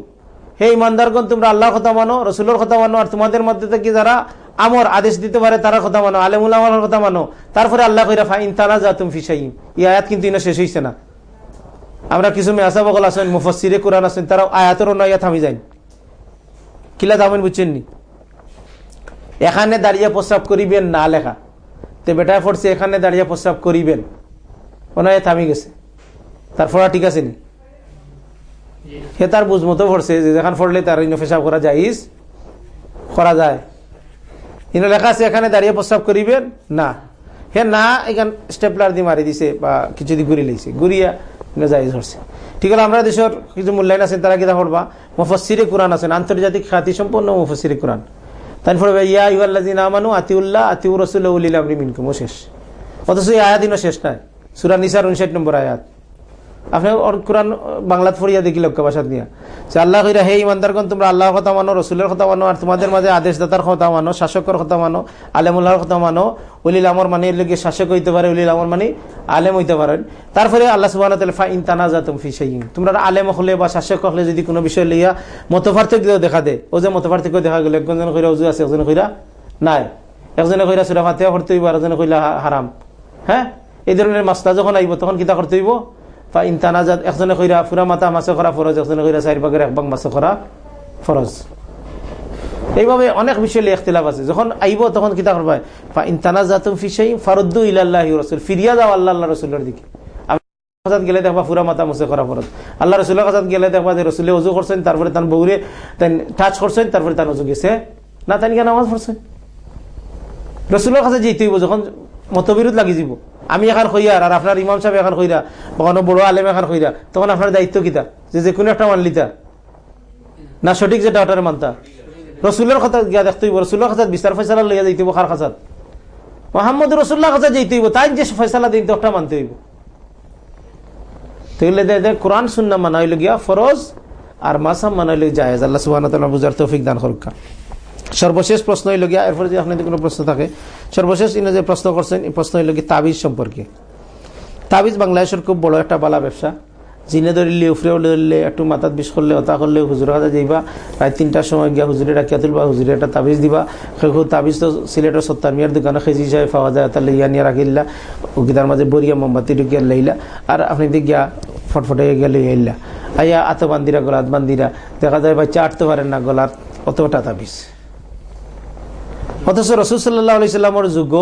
হে ইমানদারগণ তোমরা আল্লাহর কথা মানো, রসুলের কথা মানো, আর তোমাদের মধ্যে থেকে যারা আমর আদেশ দিতে পারে তারা কথা মানো, আলেমুল আমার কথা মানো। তারপরে আল্লাহ কইরা, ফাইন তালা যা তুমি ফিসাইম কিন্তু ইনা শেষ হয়েছে না। আমরা কিছু মেয়াসা বগল আছেন মুফসিরে কোরআন আছেন তারা আয়াতের অন্য আয়াত থামি যান কিলা দামেন বুঝছেন নি? এখানে দাঁড়িয়ে প্রস্রাব করিবেন না লেখা। তে বেটায় পড়ছে, এখানে দাঁড়িয়ে প্রস্রাব করিবেন। ওনায় থামি গেছে। তার ফোড়া ঠিক আছে নি? সে তার বুঝ মতো পড়ছে যে যেখানে পড়লে তার পেশাব করা যাইস করা যায়। ইনো লেখা আছে, এখানে দাঁড়িয়ে প্রস্রাব করিবেন না। হে না, এখান স্টেপলার দিয়ে মারি দিছে বা কিছু দিয়ে ঘুরি লাইছে ঘুরিয়া যাই ধরছে। ঠিক আছে, আমরা দেশের কিছু মূল্যায়ন আছেন তারা কিনা পড়বা। মুফসিরে কোরআন আছেন আন্তর্জাতিক খ্যাতি সম্পন্ন মুফসিরে কোরআন। তারপরে ইয়া ইউল্লাদিন আমানু আতিউল্লাহ আতিউ রসুল্লাহ উলিল আমরি মিনকুম শেষ। অথচ এই আয়াত শেষ নাই। সুরা নিসার উনষাট নম্বর আয়াত। আপনি কোরআন বাংলাত ফরিয়া দেখি লক্ষ্য ভাষাত নিয়ে। যে আল্লাহ কইরা, হে ইমানদারগণ, তোমরা আল্লাহর কথা মানো, রসুলের কথা মানো, আর তোমাদের মাঝে আদেশদাতার কথা মানো, শাসকের কথা মানো, আলেমুল্লাহর কথা মানো, উলিল আমর মানে এর শাসক হইতে পারে, উলিল আমর মানে আলেম হইতে পারেন। তারপরে আল্লাহ সুবাহ ফা ইন তানাজা তুম ফি সেইম তোমরা আলেম হলে বা শাসক হলে যদি কোনো বিষয় লইয়া মত পার্থক্য দেখা দে ও যে মত পার্থক্য দেখা গেল একজন কইরা উজু আছে একজন কইরা নাই। একজনে কইরা সুরা ফাতিয়া করতে হইব আর একজনে কইলা হারাম। হ্যাঁ? এই ধরনের মাসলা যখন আইব, তখন কিতা করতে হইব? বা ইনতানাজাত একজনে কইরা ফুরা মাথা মাছে করা ফরজ একজনে কইরা চার ভাগের এক ভাগ মাছে করা ফরজ এইভাবে অনেক বিষয় ইখতিলাফ আছে যখন আইব তখন কিতা করবা বা ইনতানাজাতুম ফিসাই ফারুদ্দু ইলাল্লাহি রাসূল ফিরিয়া যাও আল্লাহ আল্লাহ রাসূলের দিকে কাজাত গেলে দেখবা ফুরা মাথা মুছে করা ফরজ আল্লাহ রসুলের কাজাত গেলে দেখবা যে রসুলে উজু করছেন তারপরে তার বউরে টাচ করছেন তারপরে তার উজু গেছে না তাই নামাজ পড়ছেন রসুলের কাছে যেতে হইব যখন মতবিরোধ লাগি যাব আমি এখন খইয়ার আর? আপনার ইমাম সাহেব এখন খইরা কখনো বড় আলেম এখন খইরা তখন আপনার দায়িত্ব কিতা যে যে কোনো একটা মানলিতা না, সঠিক যেটা ওটার মানতা রসুলের কথা গিয়া দেখতে হইব, রসুলের কাছে বিচার ফয়সালা লইয়া যাইতে হইব খার খাসাত মোহাম্মদ রসুল্লাহ কাছে যেতে হইব, তাই যে ফয়সালা দিন তো মানতে হইব। তাহলে দে কোরআন সুন্না মানা হইল গিয়া ফরজ, আর মাসাম মানা হইল জায়েজ। আল্লাহ সুবাহ বুঝার তৌফিক দান করুকা। সর্বশেষ প্রশ্ন হইল গিয়া এরপরে যদি আপনাদের কোনো প্রশ্ন থাকে, সর্বশেষ ইনি যে প্রশ্ন করছেন, এই প্রশ্ন হইল গিয়ে তাবিজ সম্পর্কে। তাবিজ বাংলাদেশের খুব বড় একটা বালা ব্যবসা। জিনে ধরিলে উফরেও ধরলে, একটু মাথাত বিষ করলে, হতা করলে, হুজুর হাজা যাইবা প্রায় তিনটার সময় গিয়া হুজুরে রাখিয়া তুলবা হুজুরে একটা তাবিজ দিবা। সেই তাবিজ তো সিলেটের সত্তার মিয়ার দোকানে খেজি হিসাবে পাওয়া যায়, তাহলে ইয়া নিয়ে রাখিল্লা উকিদার মাঝে বরিয়া মোমবাতি ঢুকিয়া লইলা। আর আপনি গিয়া ফটফটে গিয়া লই আইলা। আইয়া আত বান্দিরা গলাত বান্দিরা। দেখা যায় বাচ্চা আটতে পারেন না গলার অতটা তাবিজ। অথচ রসুল সাল্লাহ আলাইসাল্লামর যুগ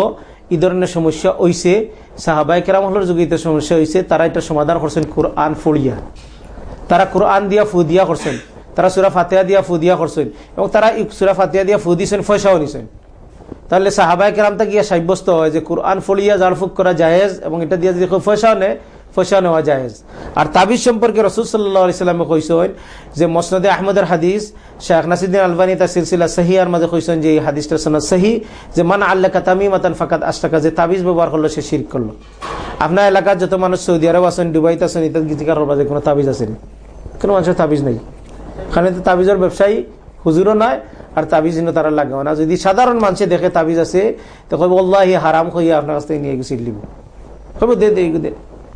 এই ধরনের সমস্যা হইছে। সাহাবাই কেরামহলের যুগে এটা সমস্যা হয়েছে তারা এটা সমাধান করছেন কোরআন ফড়িয়া। তারা কোরআন দিয়া ফু দিয়া করছেন। তারা সুরা ফাতিয়া দিয়া ফু দিয়া করছেন। এবং তারা সুরা ফাতিয়া দিয়া ফু দিয়েছেন পয়সাও নিছেন। তাহলে সাহাবাই কেরামটা গিয়া সাব্যস্ত হয় যে কোরআন ফলিয়া জালফুক করা জায়েজ এবং এটা দিয়ে যদি পয়সাও নেয় পয়সা নেওয়া জায়েজ। আর তাবিজ সম্পর্কে রসুল সাল্লাহ ইসলামে কইসেন যে মসনদে আহমদের হাদিস, শেখ নাসিদ্দিন আলবানী তার সিলসিলা সাহি আর মাঝে কইসেন যে এই হাদিসটা সনদ সাহি, যে মান আল্লাহ তামি মাতান ফাকাত আশটাকা যে তাবিজ ব্যবহার করল সে শির করল। আপনার এলাকার যত মানুষ সৌদি আরব আছেন, দুবাইতে আছেন, ইত্যাদি গীতিকার বাজে কোনো তাবিজ আছেন কোনো মানুষের তাবিজ নেই। ওখানে তো তাবিজের ব্যবসায়ী হুজুরও নয় আর তাবিজ তারা লাগে না। যদি সাধারণ মানুষে দেখে তাবিজ আছে, তো কবে আল্লাহ হারাম খাইয়া আপনার কাছ থেকে নিয়ে গেছি লিব। কবে দে দে।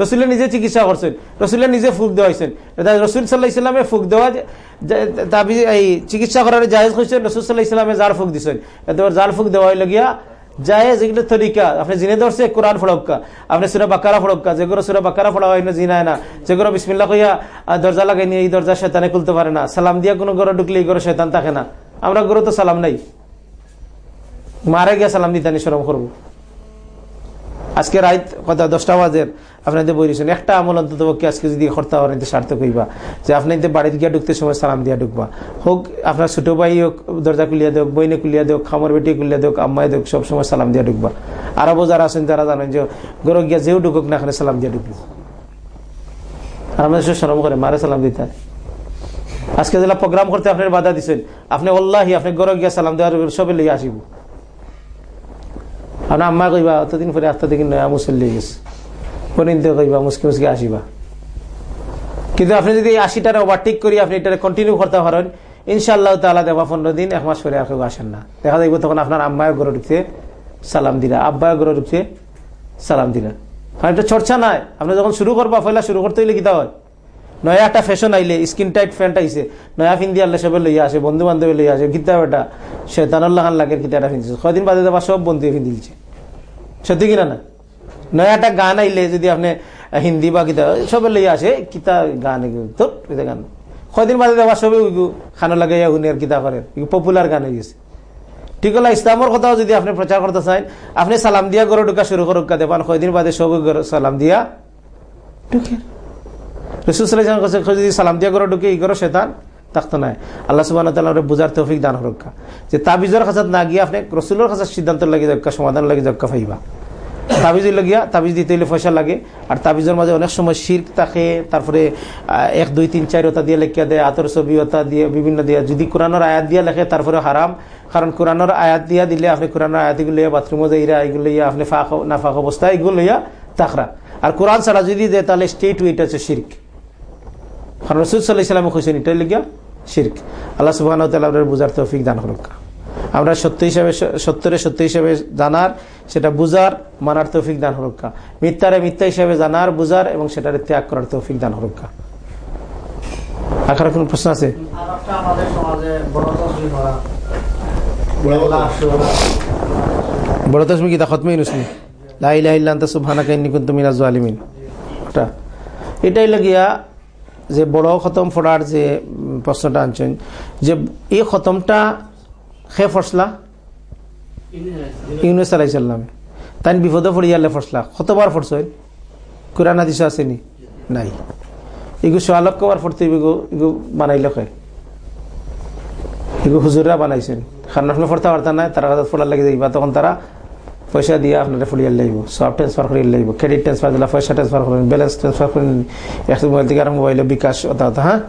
রসুলে নিজে চিকিৎসা করছেন, রসুলে নিজে ফুক দেওয়াইছেন। রসুল সাল্লাহ ইসলামে ফুক দেওয়া দাবি, এই চিকিৎসা করার জাহেজ করছেন রসুল সাল্লাহ ইসলামে জাল ফুক দিছেন। এবার জাল ফুক দেওয়া লগিয়া জায়েজ এগুলো তরিকা। আপনি জিনে ধরছে, কোরআন ফড়ক্কা। আপনি সুরা বাকারা ফড়ক্কা। যেগুলো সুরা বাকারা ফড়া হয় না, জিনায় না। যেগুলো বিসমিল্লা কইয়া দরজা লাগাই নিয়ে এই দরজা শেতানে খুলতে পারে না। সালাম দিয়া কোনো ঘরে ঢুকলে এই ঘরে শেতান থাকে না। আমরা ঘরে তো সালাম নাই। মারে গিয়া সালাম দিতানি সরম করব। আজকে রাত কথা দশটা বাজের আপনাদের বইছেন একটা আমল অন্তত আজকে যদি করতে পারেন সার্থক হইবা। যে আপনাদের বাড়িতে গিয়া ঢুকতে সময় সালাম দিয়া ঢুকবা। হোক, আপনার ছোট ভাই হোক, দরজা খুলিয়া দেখ বইনে খুলিয়া দেখ খামর বেটি খুলিয়া দেখ আম্মাই দেখ সব সময় সালাম দিয়া ঢুকবা। আরও যারা আছেন, তারা জানেন যে গরো গিয়া যেও ঢুকুক না এখানে সালাম দিয়া ঢুকবো। আর আমাদের সে সরম করে, মারে সালাম দিতে আজকে যেটা প্রোগ্রাম করতে আপনার বাধা দিচ্ছেন আপনি অল্লাহি আপনি গরো গিয়া সালাম দেওয়ার সবে লিয়ে আসিব। আপনার আম্মা কইবা, অতদিন পরে আস্তে দিকে নয়া মুসল্লি গেছে। পরিণত কইবা, মুসকে মুসকে আসিবা। কিন্তু আপনি যদি আশিটার ওভারটেক করি, আপনি এটা কন্টিনিউ করতে পারেন ইনশাল্লাহ তালা দেবা পনেরো দিন, এক মাস পরে আর কেউ আসেন না। দেখা যাইব তখন আপনার আম্মায় গড়ে ঢুকছে, সালাম দিলা। আব্বায় গড়ে ঢুকছে, সালাম দিলা। কারণ এটা চর্চা নাই। আপনি যখন শুরু করবা পয়লা শুরু করতে হইলে কিতা হয়? নয়া একটা ফ্যাশন আইলে স্কিন টাইট ফ্যান্ট আইছে, নয়া ফিন্দি আল্লাহ সবে লইয়া আসে বন্ধু বান্ধব লইয়া আসে, কিতা বেটা শেতানুল্লাহ খান লাগে কিতাটা ফিনছে কদিন বাদে দেবা সব বন্ধু ফিন্দিলছে সত্যি কিনা না? নয়া একটা গান আইলে যদি আপনি হিন্দি বা কিতা সবে লইয়া আসে কিতা গান তোর কিতা গান কদিন বাদে দেবা সবে খানো লাগাইয়া হুনের কিতা করেন পপুলার গান হয়ে গেছে ঠিক হলো ইসলামের কথাও যদি আপনি প্রচার করতে চান আপনি সালাম দিয়া গরু ঢুকা শুরু করুক দেবান কয়দিন বাদে সব সালাম দিয়া ঢুকে রসুসাল্লাহ যদি সালাম দিয়া গরু ঢুকে ই করো শেতান থাকতো না আল্লাহ সুবাহ বুঝার তৌফিক দান হরক্কা যে তাবিজের কাছে না গিয়ে আপনি রসুলের কাছে সিদ্ধান্ত লাগে যজ্ঞা সমাধান লাগে যজ্ঞা পাইবা তাবিজ লাগিয়া তাবিজ দিতে হইলে পয়সা লাগে। আর তাবিজের মাঝে অনেক সময় শির্ক থাকে, তারপরে এক, দুই, তিন, চার ওটা দিয়ে লেখিয়া দেয়, আতর ছবি ওটা দিয়ে, বিভিন্ন দিয়ে। যদি কোরআনের আয়াত দিয়া লেখে তারপরে হারাম। কারণ কোরআনের আয়াত দিয়া দিলে আপনি কোরআনের আয়াত এগুলো বাথরুমে যাইরা, এগুলো ইয়া আপনি ফাঁক না ফাঁক অবস্থা এগুলো ইয়া তাকরা। আর কোরআন ছাড়া যদি দেয়, তাহলে স্টেট ওইটা আছে শির্ক। কারণ রসুল সাল্লাহ ইসলামে খুঁজছেন এটাই লেগিয়া শির্ক। আল্লাহ সুবাহ বুঝার তৌফিক দান হরক্কা আমরা সত্য হিসাবে সত্যরে সত্য হিসাবে জানার সেটা বুঝার মানার তৌফিক দান হরক্কা মিথ্যারে মিথ্যা হিসাবে জানার বুঝার এবং সেটারে ত্যাগ করার তৌফিক দান হরক্কা আখার কোন প্রশ্ন আছে? বড় তসবি করা। বড় তসমি গীতা খতমেই নুসনি লাইলাহিল্লান্তা সুবহানাকা ইন্নী কুনতু মিনাজ জালিমিন এটাই লাগিয়া যে বড় খতম ফোড়ার যে প্রশ্নটা আনছেন যে এই খতমটা খে ফসলা? ইউনুস আলাইসাল্লামে তাই বিপদে পড়িয়ালে ফসলা। কতবার ফরছই কোরআন হাদিস আসেনি? নাই। এগু সোয়ালক কবার ফরতে এগু এগু বানাইলে কয় এগু হুজুররা বানাইছেন। কারণ আপনি ফরতে পারতেন না, তারা কাছে ফোলার লাগে যাইবা, তখন তারা পয়সা দিয়ে আপনারা ফুলিয়ার লাগব সব ট্রান্সফার করে লাগব ক্রেডিট ট্রান্সফার দিলা, পয়সা ট্রান্সফার করেন ব্যালেন্স ট্রান্সফার করেন, এক মোবাইল থেকে আর মোবাইলে বিকাশ ওটা হ্যাঁ?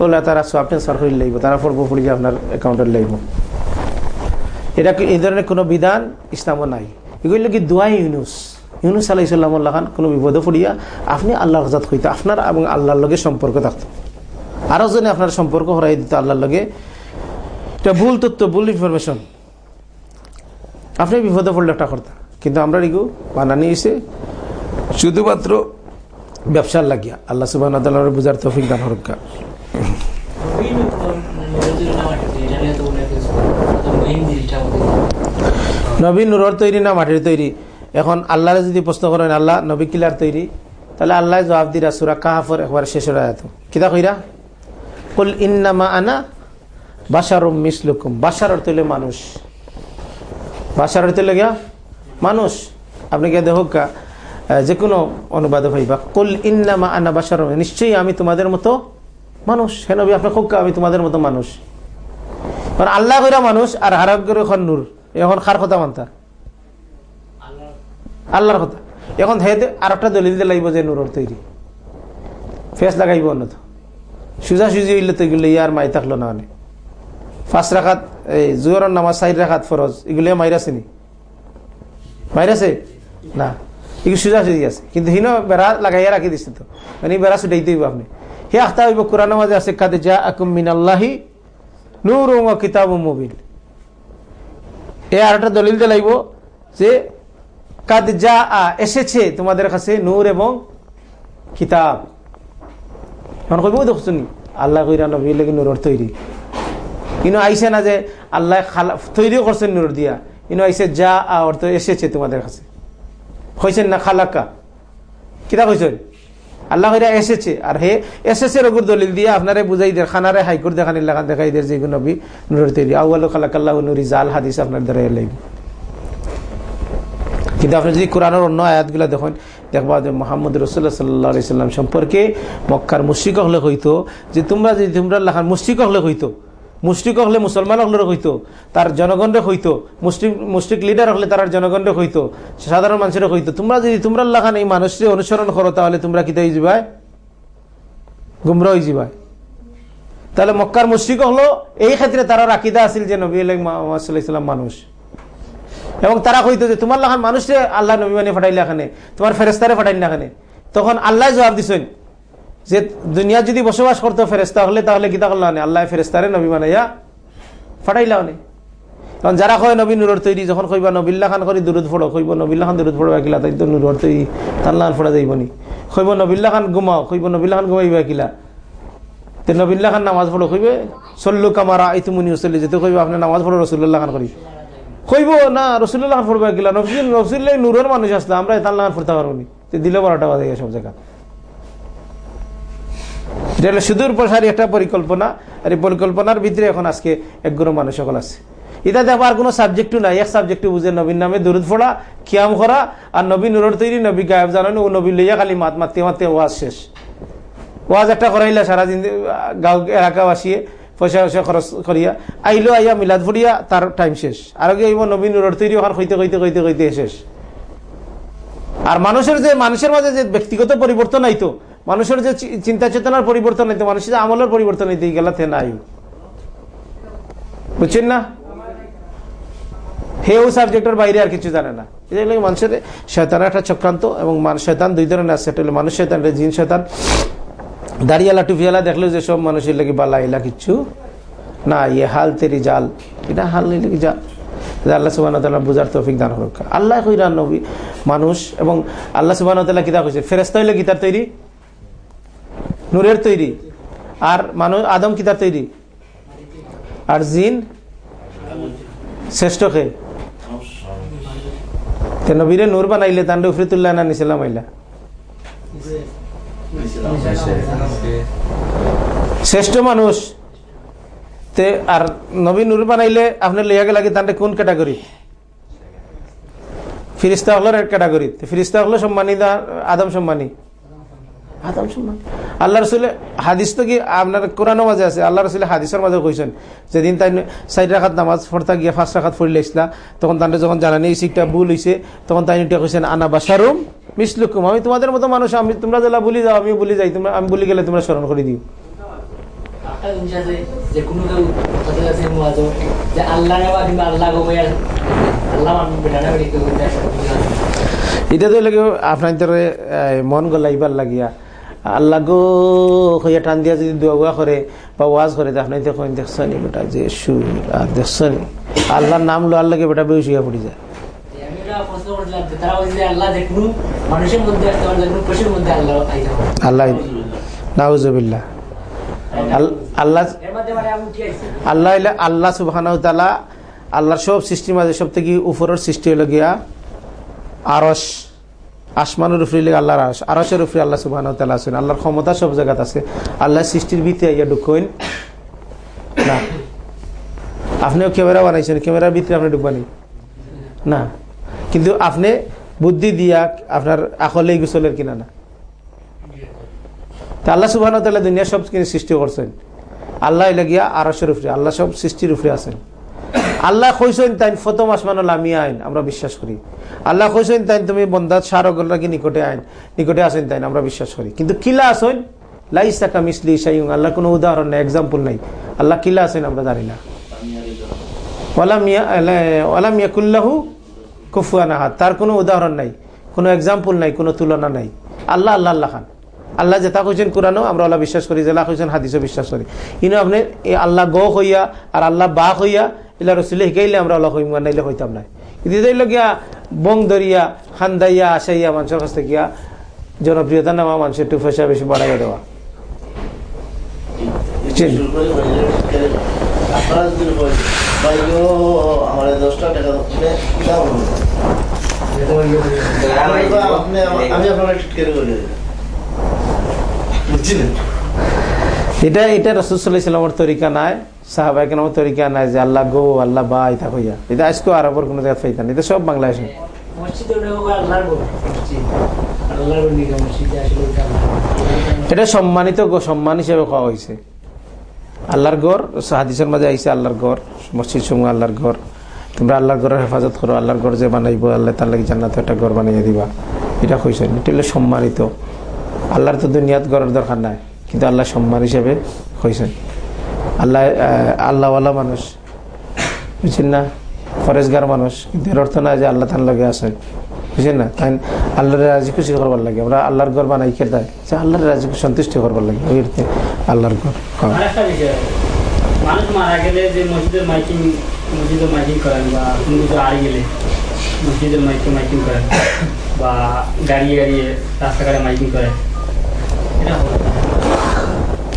ওগুলা তারা সব ট্রান্সফার করে লাগব তারা ফোরবো ফুলিয়ে আপনার অ্যাকাউন্টে লাগব এটা এই ধরনের কোনো বিধান ইসলামও নাই। এগুলো কি দোয়াই ইউনুস? ইউনুস আলাহ ইসলামুল্লাহ খান কোনো বিপদে পড়িয়া আপনি আল্লাহর হজাত হইতো আপনার এবং আল্লাহর লগে সম্পর্ক থাকতো। আরও জনে আপনার সম্পর্ক হরাই দিত আল্লাহর লগে। এটা ভুল তথ্য, ভুল ইনফরমেশন আপনি বিপদে পড়লে একটা কথা, কিন্তু আমরা এগু বানানি এসে শুধুমাত্র ব্যবসার লাগিয়া। আল্লাহ সুবাহ বুঝার তৌফিক দান হরক্কা নবী নুরর তৈরি না মাটির তৈরি? এখন আল্লাহরে যদি প্রশ্ন করেন আল্লাহ নবী কিলার তৈরি? তাহলে আল্লাহ জবাব দিরা সুরা কাহাফর একবার শেষের আয়াত কিতা কইরা? কুল ইন্নামা আনা বাসারুম মিসলুকুম। বাসার হইলে মানুষ। বাসার হইলে গিয়া মানুষ। আপনি গিয়ে দেখো কা, আহ, যে কোনো অনুবাদ হইবা কুল ইন্নামা আনা বাসারুম নিশ্চয়ই আমি তোমাদের মতো মানুষ। নবী আপনি খুব আমি তোমাদের মতো মানুষ। কারণ আল্লাহ কইরা মানুষ আর করে এখন নূর। এখন খার কথা মানতা? আল্লাহর কথা। এখন হেতে আর একটা দলিল দিয়ে লাগবে যে নূরের তৈরি। ফেস লাগাইব অন্য তো সুজা সুজি হইলে তো এগুলো ইয়ার মাই থাকল না মানে। ফার্স্ট রাখাত, এই জুয়রের নামাজ সাইড রাখাত ফরজ, এগুলো মাইরাছে নি? মাইরাছে? না। এগুলো সুজা সুজি আছে। কিন্তু হিনো বেড়া লাগাইয়া রাখি দিচ্ছে তো। মানে বেড়া ছুটাইতে হইব আপনি। হে আখতা হইব কোরআন নামাজে আছে, কাদে যা আকুম মিনাল্লাহি নূর ও কিতাব মুবিন। এ আর একটা দলিল দিয়ে লাগবো যে কাদ যা এসেছে তোমাদের কাছে নূর এবং কিতাব। এখন কইব দেখছুন আল্লাহ কইরা নবী লাগি নূরের তৈরি। ইনো আইসে না যে আল্লাহ খালা, তৈরিও করছেন নূর দিয়া। ইনো আইসে যা অর্থ এসেছে তোমাদের কাছে। কইছেন না খালাকা কিতা কইছেন? আল্লাহ কইরা এসেছে। আর হে এসেছে রঘুর দলিল দিয়ে আপনারে বুঝাই দেয় খানারে হাইকোর দেখানি লাগান দেখাই দেয় যে নবী নুরের তৈরি। আউ্বাল খালাকাল্লাহ নুরি, জাল হাদিস আপনার দ্বারা লাগবে কিন্তু আপনি যদি কোরআনের অন্য আয়াতগুলো দেখেন, দেখবা যে মোহাম্মদ রসুল্লাহ সাল্লাহ সাল্লাম সম্পর্কে মক্কার মুশ্রিক হলে হইতো, যে তোমরা যদি তোমরা লেখান মুশ্রিক হলে হইতো মুশ্রিক হলে মুসলমান হলে হইতো, তার জনগণরে হইতো মুসলিম মুসলিক লিডার হলে তার জনগণরে হইতো, সাধারণ মানুষের হইতো। তোমরা যদি তোমরা লেখান এই মানুষকে অনুসরণ করো, তাহলে তোমরা কিতা হয়ে যাবাই গুমরা হয়ে যাবাই তাহলে মক্কার মুশ্রিক হলো, এই ক্ষেত্রে তারা রাকিদা আছিল যে নবী আলাইহিস সাল্লাম মানুষ। এবং তারা কইতো যে তোমার লাখান মানুষে আল্লাহ নবী মানে ফাটাইলে এখানে তোমার ফেরেস্তারে ফাটাইল এখানে তখন আল্লাহ জবাব দিছেন যে দুনিয়া যদি বসবাস করতো ফেরেস্তা হলে তাহলে কিতা করলা নে আল্লাহ ফেরেস্তারে নবী বানাইয়া ফাটাইলা নে কারণ যারা কয় নবী নুরর তৈরি যখন কইবা নবিল্লা খান করি দূরত ফোড়ো কইব নবিল্লা খান দূরত ফোড়ো কিলা তাই তো নুরর তৈরি তাল্লাহ ফোড়া যাইব নি কইব নবিল্লা খান ঘুমাও কইব নবিল্লা খান ঘুমাইবা কিলা তে নবিল্লা খান নামাজ পড়ো কইবে সল্লু কামারা এই তুমি নিউসলি যেতে কইবা আপনি নামাজ পড়ো রসুল্লাহ খান করি কইব না রসুল্লাহ খান ফোরবা কিলা নফসিল নফসিল্লাই নূরের মানুষ আসলে আমরা তাল্লাহ খান ফুরতে পারব নি তে দিলে বারোটা বাজে সব জায়গা হলো সুদূর প্রসারী একটা পরিকল্পনা, আর এই পরিকল্পনার ভিতরে এখন আজকে একগুলো মানুষ সকল আছে। এটা দেখো আর কোনো সাবজেক্টও নাই, এক সাবজেক্টও বুঝে নবীর নামে দূরত ফোড়া কিয়াম করা, আর নবী নুরর তৈরি, নবী গায়েব জানানো, ও নবী লইয়া খালি মাত মারতে মারতে ওয়াজ শেষ। ওয়াজ একটা করাইলা সারাদিন গাঁও, এলাকাবাসীয়ে পয়সা পয়সা খরচ করিয়া, আইলো, আইয়া মিলাদ ফুরিয়া তার টাইম শেষ। আর কি আইব নবীন নুরের তৈরি, ওখান কইতে কইতে কইতে কইতে শেষ। আর মানুষের যে, মানুষের মাঝে যে ব্যক্তিগত পরিবর্তন আইতো মানুষের যে চিন্তা চেতনার পরিবর্তন আইতো মানুষের যে আমলের পরিবর্তন এই গেলাতে নাই। বুঝছেন না? হেও সাবজেক্টের বাইরে আর কিছু জানে না। মানুষের শয়তানের একটা চক্রান্ত এবং মানুষ শয়তান দুই ধরনের আছে। হলো মানুষ শয়তান জিন শয়তান। দাঁড়িয়ালা টুপিয়ালা দেখল যে সব মানুষের লাগে বালা ইলা কিচ্ছু না ইয়ে হাল তেরি জাল। এটা হাল কি জাল? আল্লাহ সুবাহ বুঝার তৌফিক দান হোক আল্লাহ কইরা নবী, মানুষ এবং আল্লাহ সুবাহ কিতা কইছে ফেরেস্তা হইলে কিতার তৈরি? নূরের তৈরি। আর মানুষ, আদম কিতার তৈরি। আর জিন শ্রেষ্ঠ খে নবীরে নূর বানাইলে তান্ডে উফরিতুল্লাহ না নিছিলাম আইলা। শ্রেষ্ঠ মানুষ। তে আর নবী নূর বানাইলে, আপনার লইয়া গেলে তান্ডে কোন ক্যাটাগরি? ফিরিস্তা হলোর ক্যাটাগরি। ফিরিস্তা হলো সম্মানী আদম সম্মানী? আদম সম্মানী আল্লাহ রসুলে হাদিস তো কি আপনার কোরআনের মাঝে আছে? আল্লাহ রসুলে হাদিসের মাঝে কইছেন যেদিন তাই চার রাখাত নামাজ পড়তা গিয়া পাঁচ রাখাত পড়লে ইসলা তখন তান্ডে যখন জানানি এই শিখটা ভুল হয়েছে তখন তাই এটা কইছেন আনা বাসারুম মিসলুকুম। আমি তোমাদের মতো মানুষ আমি তোমরা যেলা বলি যাও আমি বলি যাই তোমরা আমি বলি গেলে তোমরা স্মরণ করে দিও। যে কোনো কেউ যে আল্লাহ আল্লাহ আল্লাহ এটা তো লাগে আপনার মন গলাইবার লাগিয়া আল্লাহ গো হইয়া টান দিয়া যদি দোয়া করে বা ওয়াজ করে আপনি দেখুন দেখছনি বেটা যে সুর আর দেখছনি আল্লাহর নাম লো আল্লাহকে বেটা হইয়া পড়ি যায়। আল্লাহ আল্লাহ আল্লাহ আল্লাহ মানে আল্লাহর সব সৃষ্টির মাঝে সব থেকে উপরের সৃষ্টি হলো গিয়া আরস আসমানের উপরে আল্লাহর আরস আরসের উপরে আল্লাহ সুবাহান তালা আছেন। আল্লাহর ক্ষমতা সব জায়গাত আছে। আল্লাহ সৃষ্টির ভিতরে ইয়া ঢুকইন না। আপনিও ক্যামেরা বানাইছেন, ক্যামেরার ভিতরে আপনি ঢুকবানি না। কিন্তু আপনি বুদ্ধি দিয়া আপনার আকলে গুছলের কিনা না। তা আল্লাহ সুবাহ দুনিয়া সব সৃষ্টি করছেন। আল্লাহ এলে গিয়া আরসের উপরে, আল্লাহ সব সৃষ্টির উপরে আছেন। আল্লাহ কইছেন তাই ফতম আসমান আইন আমরা বিশ্বাস করি। আল্লাহ কইছেন তাই তুমি বন্দাত সার কি নিকটে আইন নিকটে আসেন তাই আমরা বিশ্বাস করি। কিন্তু কিলা আসেন লাইসাকা মিসলি সাইং আল্লাহ কোনো উদাহরণ নাই এক্সাম্পল নাই। আল্লাহ কিলা আছেন আমরা জানি না। ওয়ালাম ইয়া- ইয়াকুল্লাহু তার কোনো উদাহরণ নাই, কোনো এক্সাম্পল নাই, কোনো তুলনা নাই। আল্লাহ আল্লাহ আল্লাহ খান। আল্লাহ যেটা কইছেন কোরআনও, আমরা আল্লাহ বিশ্বাস করি জেলা কইছেন হাদিসও বিশ্বাস করি। কিন্তু আপনি আল্লাহ গ হইয়া আর আল্লাহ বা হইয়া এলা রসুলে শিকাইলে আমরা আল্লাহ হইম নাইলে হইতাম নাই। কিন্তু এদের গিয়া বং দরিয়া খান্দাইয়া আসাইয়া মানুষের কাছ থেকে জনপ্রিয়তা নেওয়া মানুষের একটু পয়সা বেশি বাড়াইয়া দেওয়া। এটা এটা রসুসাল্লাহিসাল্লামর তরিকা নাই। সাহাবাই কেন তরিকা নাই যে আল্লাহ গো আল্লাহ বা এটা হইয়া। এটা আজকে আরবর কোনো ফাইতান। এটা সব বাংলাদেশে। মসজিদে আল্লাহর গো মসজিদ। আল্লাহর গো নিগম মসজিদে আসলে ওটা আল্লাহর। এটা সম্মানিত গো- সম্মান হিসেবে খাওয়া হয়েছে আল্লাহর ঘর হাদিসের মাঝে আইসে আল্লাহর ঘর মসজিদ সমূহ আল্লাহর ঘর। তোমরা আল্লাহর ঘরের হেফাজত করো আল্লাহর ঘর যে বানাইবো আল্লাহ তার লাগে জান্নাত একটা ঘর বানিয়ে দিবা। এটা কইছেন এটা হলো সম্মানিত। আল্লাহর তো দুনিয়াত ঘরের দরকার নাই কিন্তু আল্লাহ সম্মান হিসেবে কইছেন আল্লাহ আল্লাহওয়ালা মানুষ। বুঝছেন না? ফরেজগার মানুষ। কিন্তু এর অর্থ না যে আল্লাহ তার লগে আছে। বুঝছেন না? তাই আল্লাহর রাজি খুশি করবার লাগে। আমরা আল্লাহর ঘর বানাই দেয়? যে আল্লাহর রাজি সন্তুষ্টি করবার লাগে। ওই অর্থে আল্লাহর ঘর। মানুষ মারা গেলে যে মসজিদের মাইকিং মসজিদের মাইকিং করেন বা কোনো কিছু গেলে মসজিদের মাইকিং মাইকিং করেন বা গাড়িয়ে গাড়িয়ে রাস্তাঘাটে মাইকিং করেন, এটা।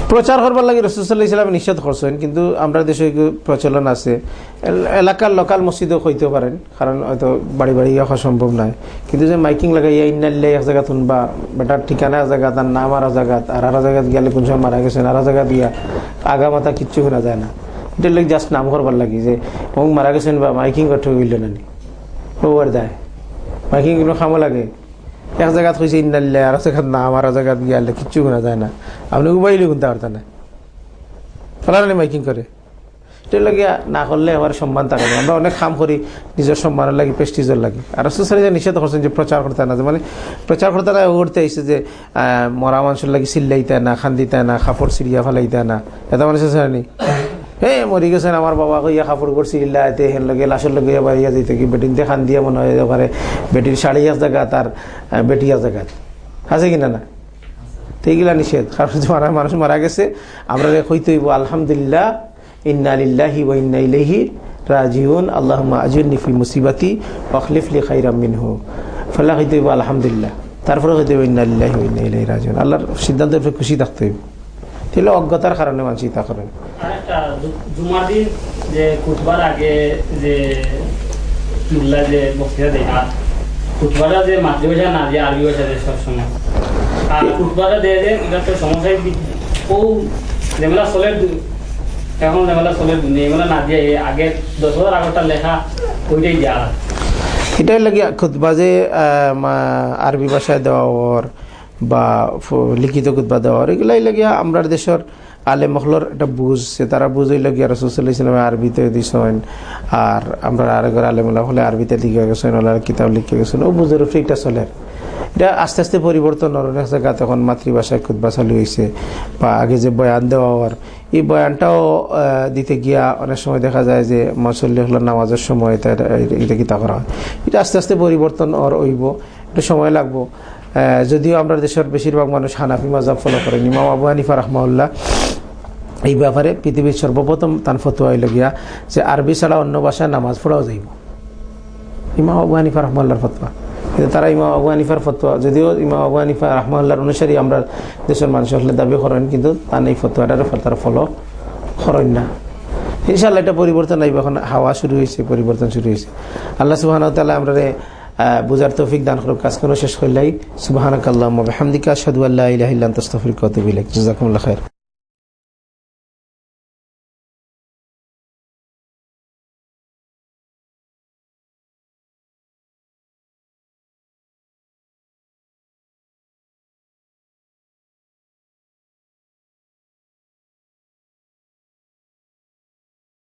প্রচার করবার লাগে রসুল্লাহ ইসলাম নিষেধ করছেন, কিন্তু আমরা দেশে প্রচলন আছে? এল- এলাকার লোকাল মসজিদও হইতে পারেন, কারণ হয়তো বাড়ি বাড়ি আসা সম্ভব নয়। কিন্তু যে মাইকিং লাগাইয়া ইন্নাল্লে এক জায়গা শুনবা বেটার ঠিকানা এক জায়গা, তার নাম আর এক জায়গাত আর আর জায়গাত গেলে কোন সময় মারা গেছেন, আর জায়গা দিয়া আগা মাথা কিচ্ছু শোনা যায় না। এটা লোক জাস্ট নাম করবার লাগে যে, অমুক মারা গেছেন বা মাইকিং করতে হইল না নি ওভার দেয় মাইকিং কোনো খামো লাগে। এক জায়গাত কইছে ইন্নাল্লাহ আর জায়গাত না আমার জায়গাত গিয়ে কিচ্ছু শোনা যায় না আপনি উবাইলে গুনতে পারতেন না ফলানি মাইকিং করে না করলে আমার সম্মান থাকে আমরা অনেক কাম করি নিজের সম্মানের লাগি প্রেস্টিজের লাগে আর সুসারি যে নিষেধ করছেন যে প্রচার করতে না মানে প্রচার করতে না করতে আইসে যে মরা মানুষের লাগি চিল্লাইতে না খান্দিতে না কাপড় সিরিয়া ফেলাইতে না এটা মানে মানুষ আছে নি হে মরি গেছেন আমার বাবা কইয়া কাপড় করছি ইল্লা এতে হেন লগে লাশের লগে বাড়িয়া যাইতে কি বেটিনতে খান দিয়া মনে হয় পারে বেটির শাড়ি আস জায়গা তার বেটি আস জায়গা আছে কিনা না তো এইগুলা নিষেধ। কারণ মারা মানুষ মারা গেছে। আমরা কইতে হইব আলহামদুলিল্লাহ, ইন্না লিল্লাহি ওয়া ইন্না ইলাইহি রাজিউন আল্লাহুম্মা আজুরনি ফি মুসিবাতি ওয়াখলিফ লি খাইরাম মিনহু। ফলা কইতে হইব আলহামদুলিল্লাহ। তারপরে কইতে হইব ইন্না লিল্লাহি ওয়া ইন্না ইলাইহি রাজিউন আল্লাহর সিদ্ধান্তের খুশি থাকতে তাহলে অজ্ঞতার কারণে মানুষ তা করেন জুমার দিন যে খুতবার আগে যে মুল্লা যে বক্তৃতা দেয় আর খুতবাটা যে মাতৃভাষা না দিয়ে আরবি ভাষা দেয় সবসময় আর খুতবাটা দেয় যে এটা তো সমস্যায় ও যেগুলা চলে এখন যেগুলা চলে দুনিয়া না দিয়ে আগে দশ বছর আগরটা লেখা ওইটাই হয়। এটাই লাগে খুতবা যে আরবি ভাষায় দেওয়া ওর বা লিখিত খুতবা দেওয়া, এগুলাই লাগিয়া আমরা দেশের আলে মহলর একটা বুঝ যে তারা বুঝ হইল গিয়া রসুল্লাহ ইসলামে আরবিতে দিছেন আর আমরা আরেকবার আলেমুল্লাহ হলে আরবিতে লিখে গেছেন ওলা কিতাব লিখে গেছেন। ও বুঝের এটা চলে। এটা আস্তে আস্তে পরিবর্তন জায়গা তখন মাতৃভাষায় খুতবা চালু হয়েছে বা আগে যে বয়ান দেওয়া হওয়ার, এই বয়ানটাও দিতে গিয়া অনেক সময় দেখা যায় যে মসল্লি হলো নামাজের সময় এটা এটা কিতা করা হয়। এটা আস্তে আস্তে পরিবর্তন ওর হইব। একটু সময় লাগবো। যদিও আমরা দেশের বেশিরভাগ মানুষ হানাফি মাজাব ফলো করেন। ইমাম আবু হানিফা রহমাউল্লাহ এই ব্যাপারে পৃথিবীর সর্বপ্রথম তান ফতুয়া হইল যে আরবি ছাড়া অন্য ভাষায় নামাজ পড়াও যাইব। ইমাম আবু হানিফা রহমাল্লার ফতোয়া। কিন্তু তারা ইমাম আবু হানিফার ফতোয়া, যদিও ইমাম আবু হানিফা রহমাল্লার অনুসারী আমরা দেশের মানুষ হলে দাবি করেন, কিন্তু তার এই ফতোয়াটার তারা ফলো করেন না। ইনশাল্লাহ এটা পরিবর্তন আইব। এখন হাওয়া শুরু হয়েছে পরিবর্তন শুরু হয়েছে আল্লাহ সুবাহ তাল্লাহ আমরা বুঝার তৌফিক দান করুক। কাজ কোনো শেষ করলেই আল্লাহ হামদিকা সাদু আল্লাহ ইহিল্লাহ তস্তফির কতবিল জাজাকুমুল্লাহ খায়ের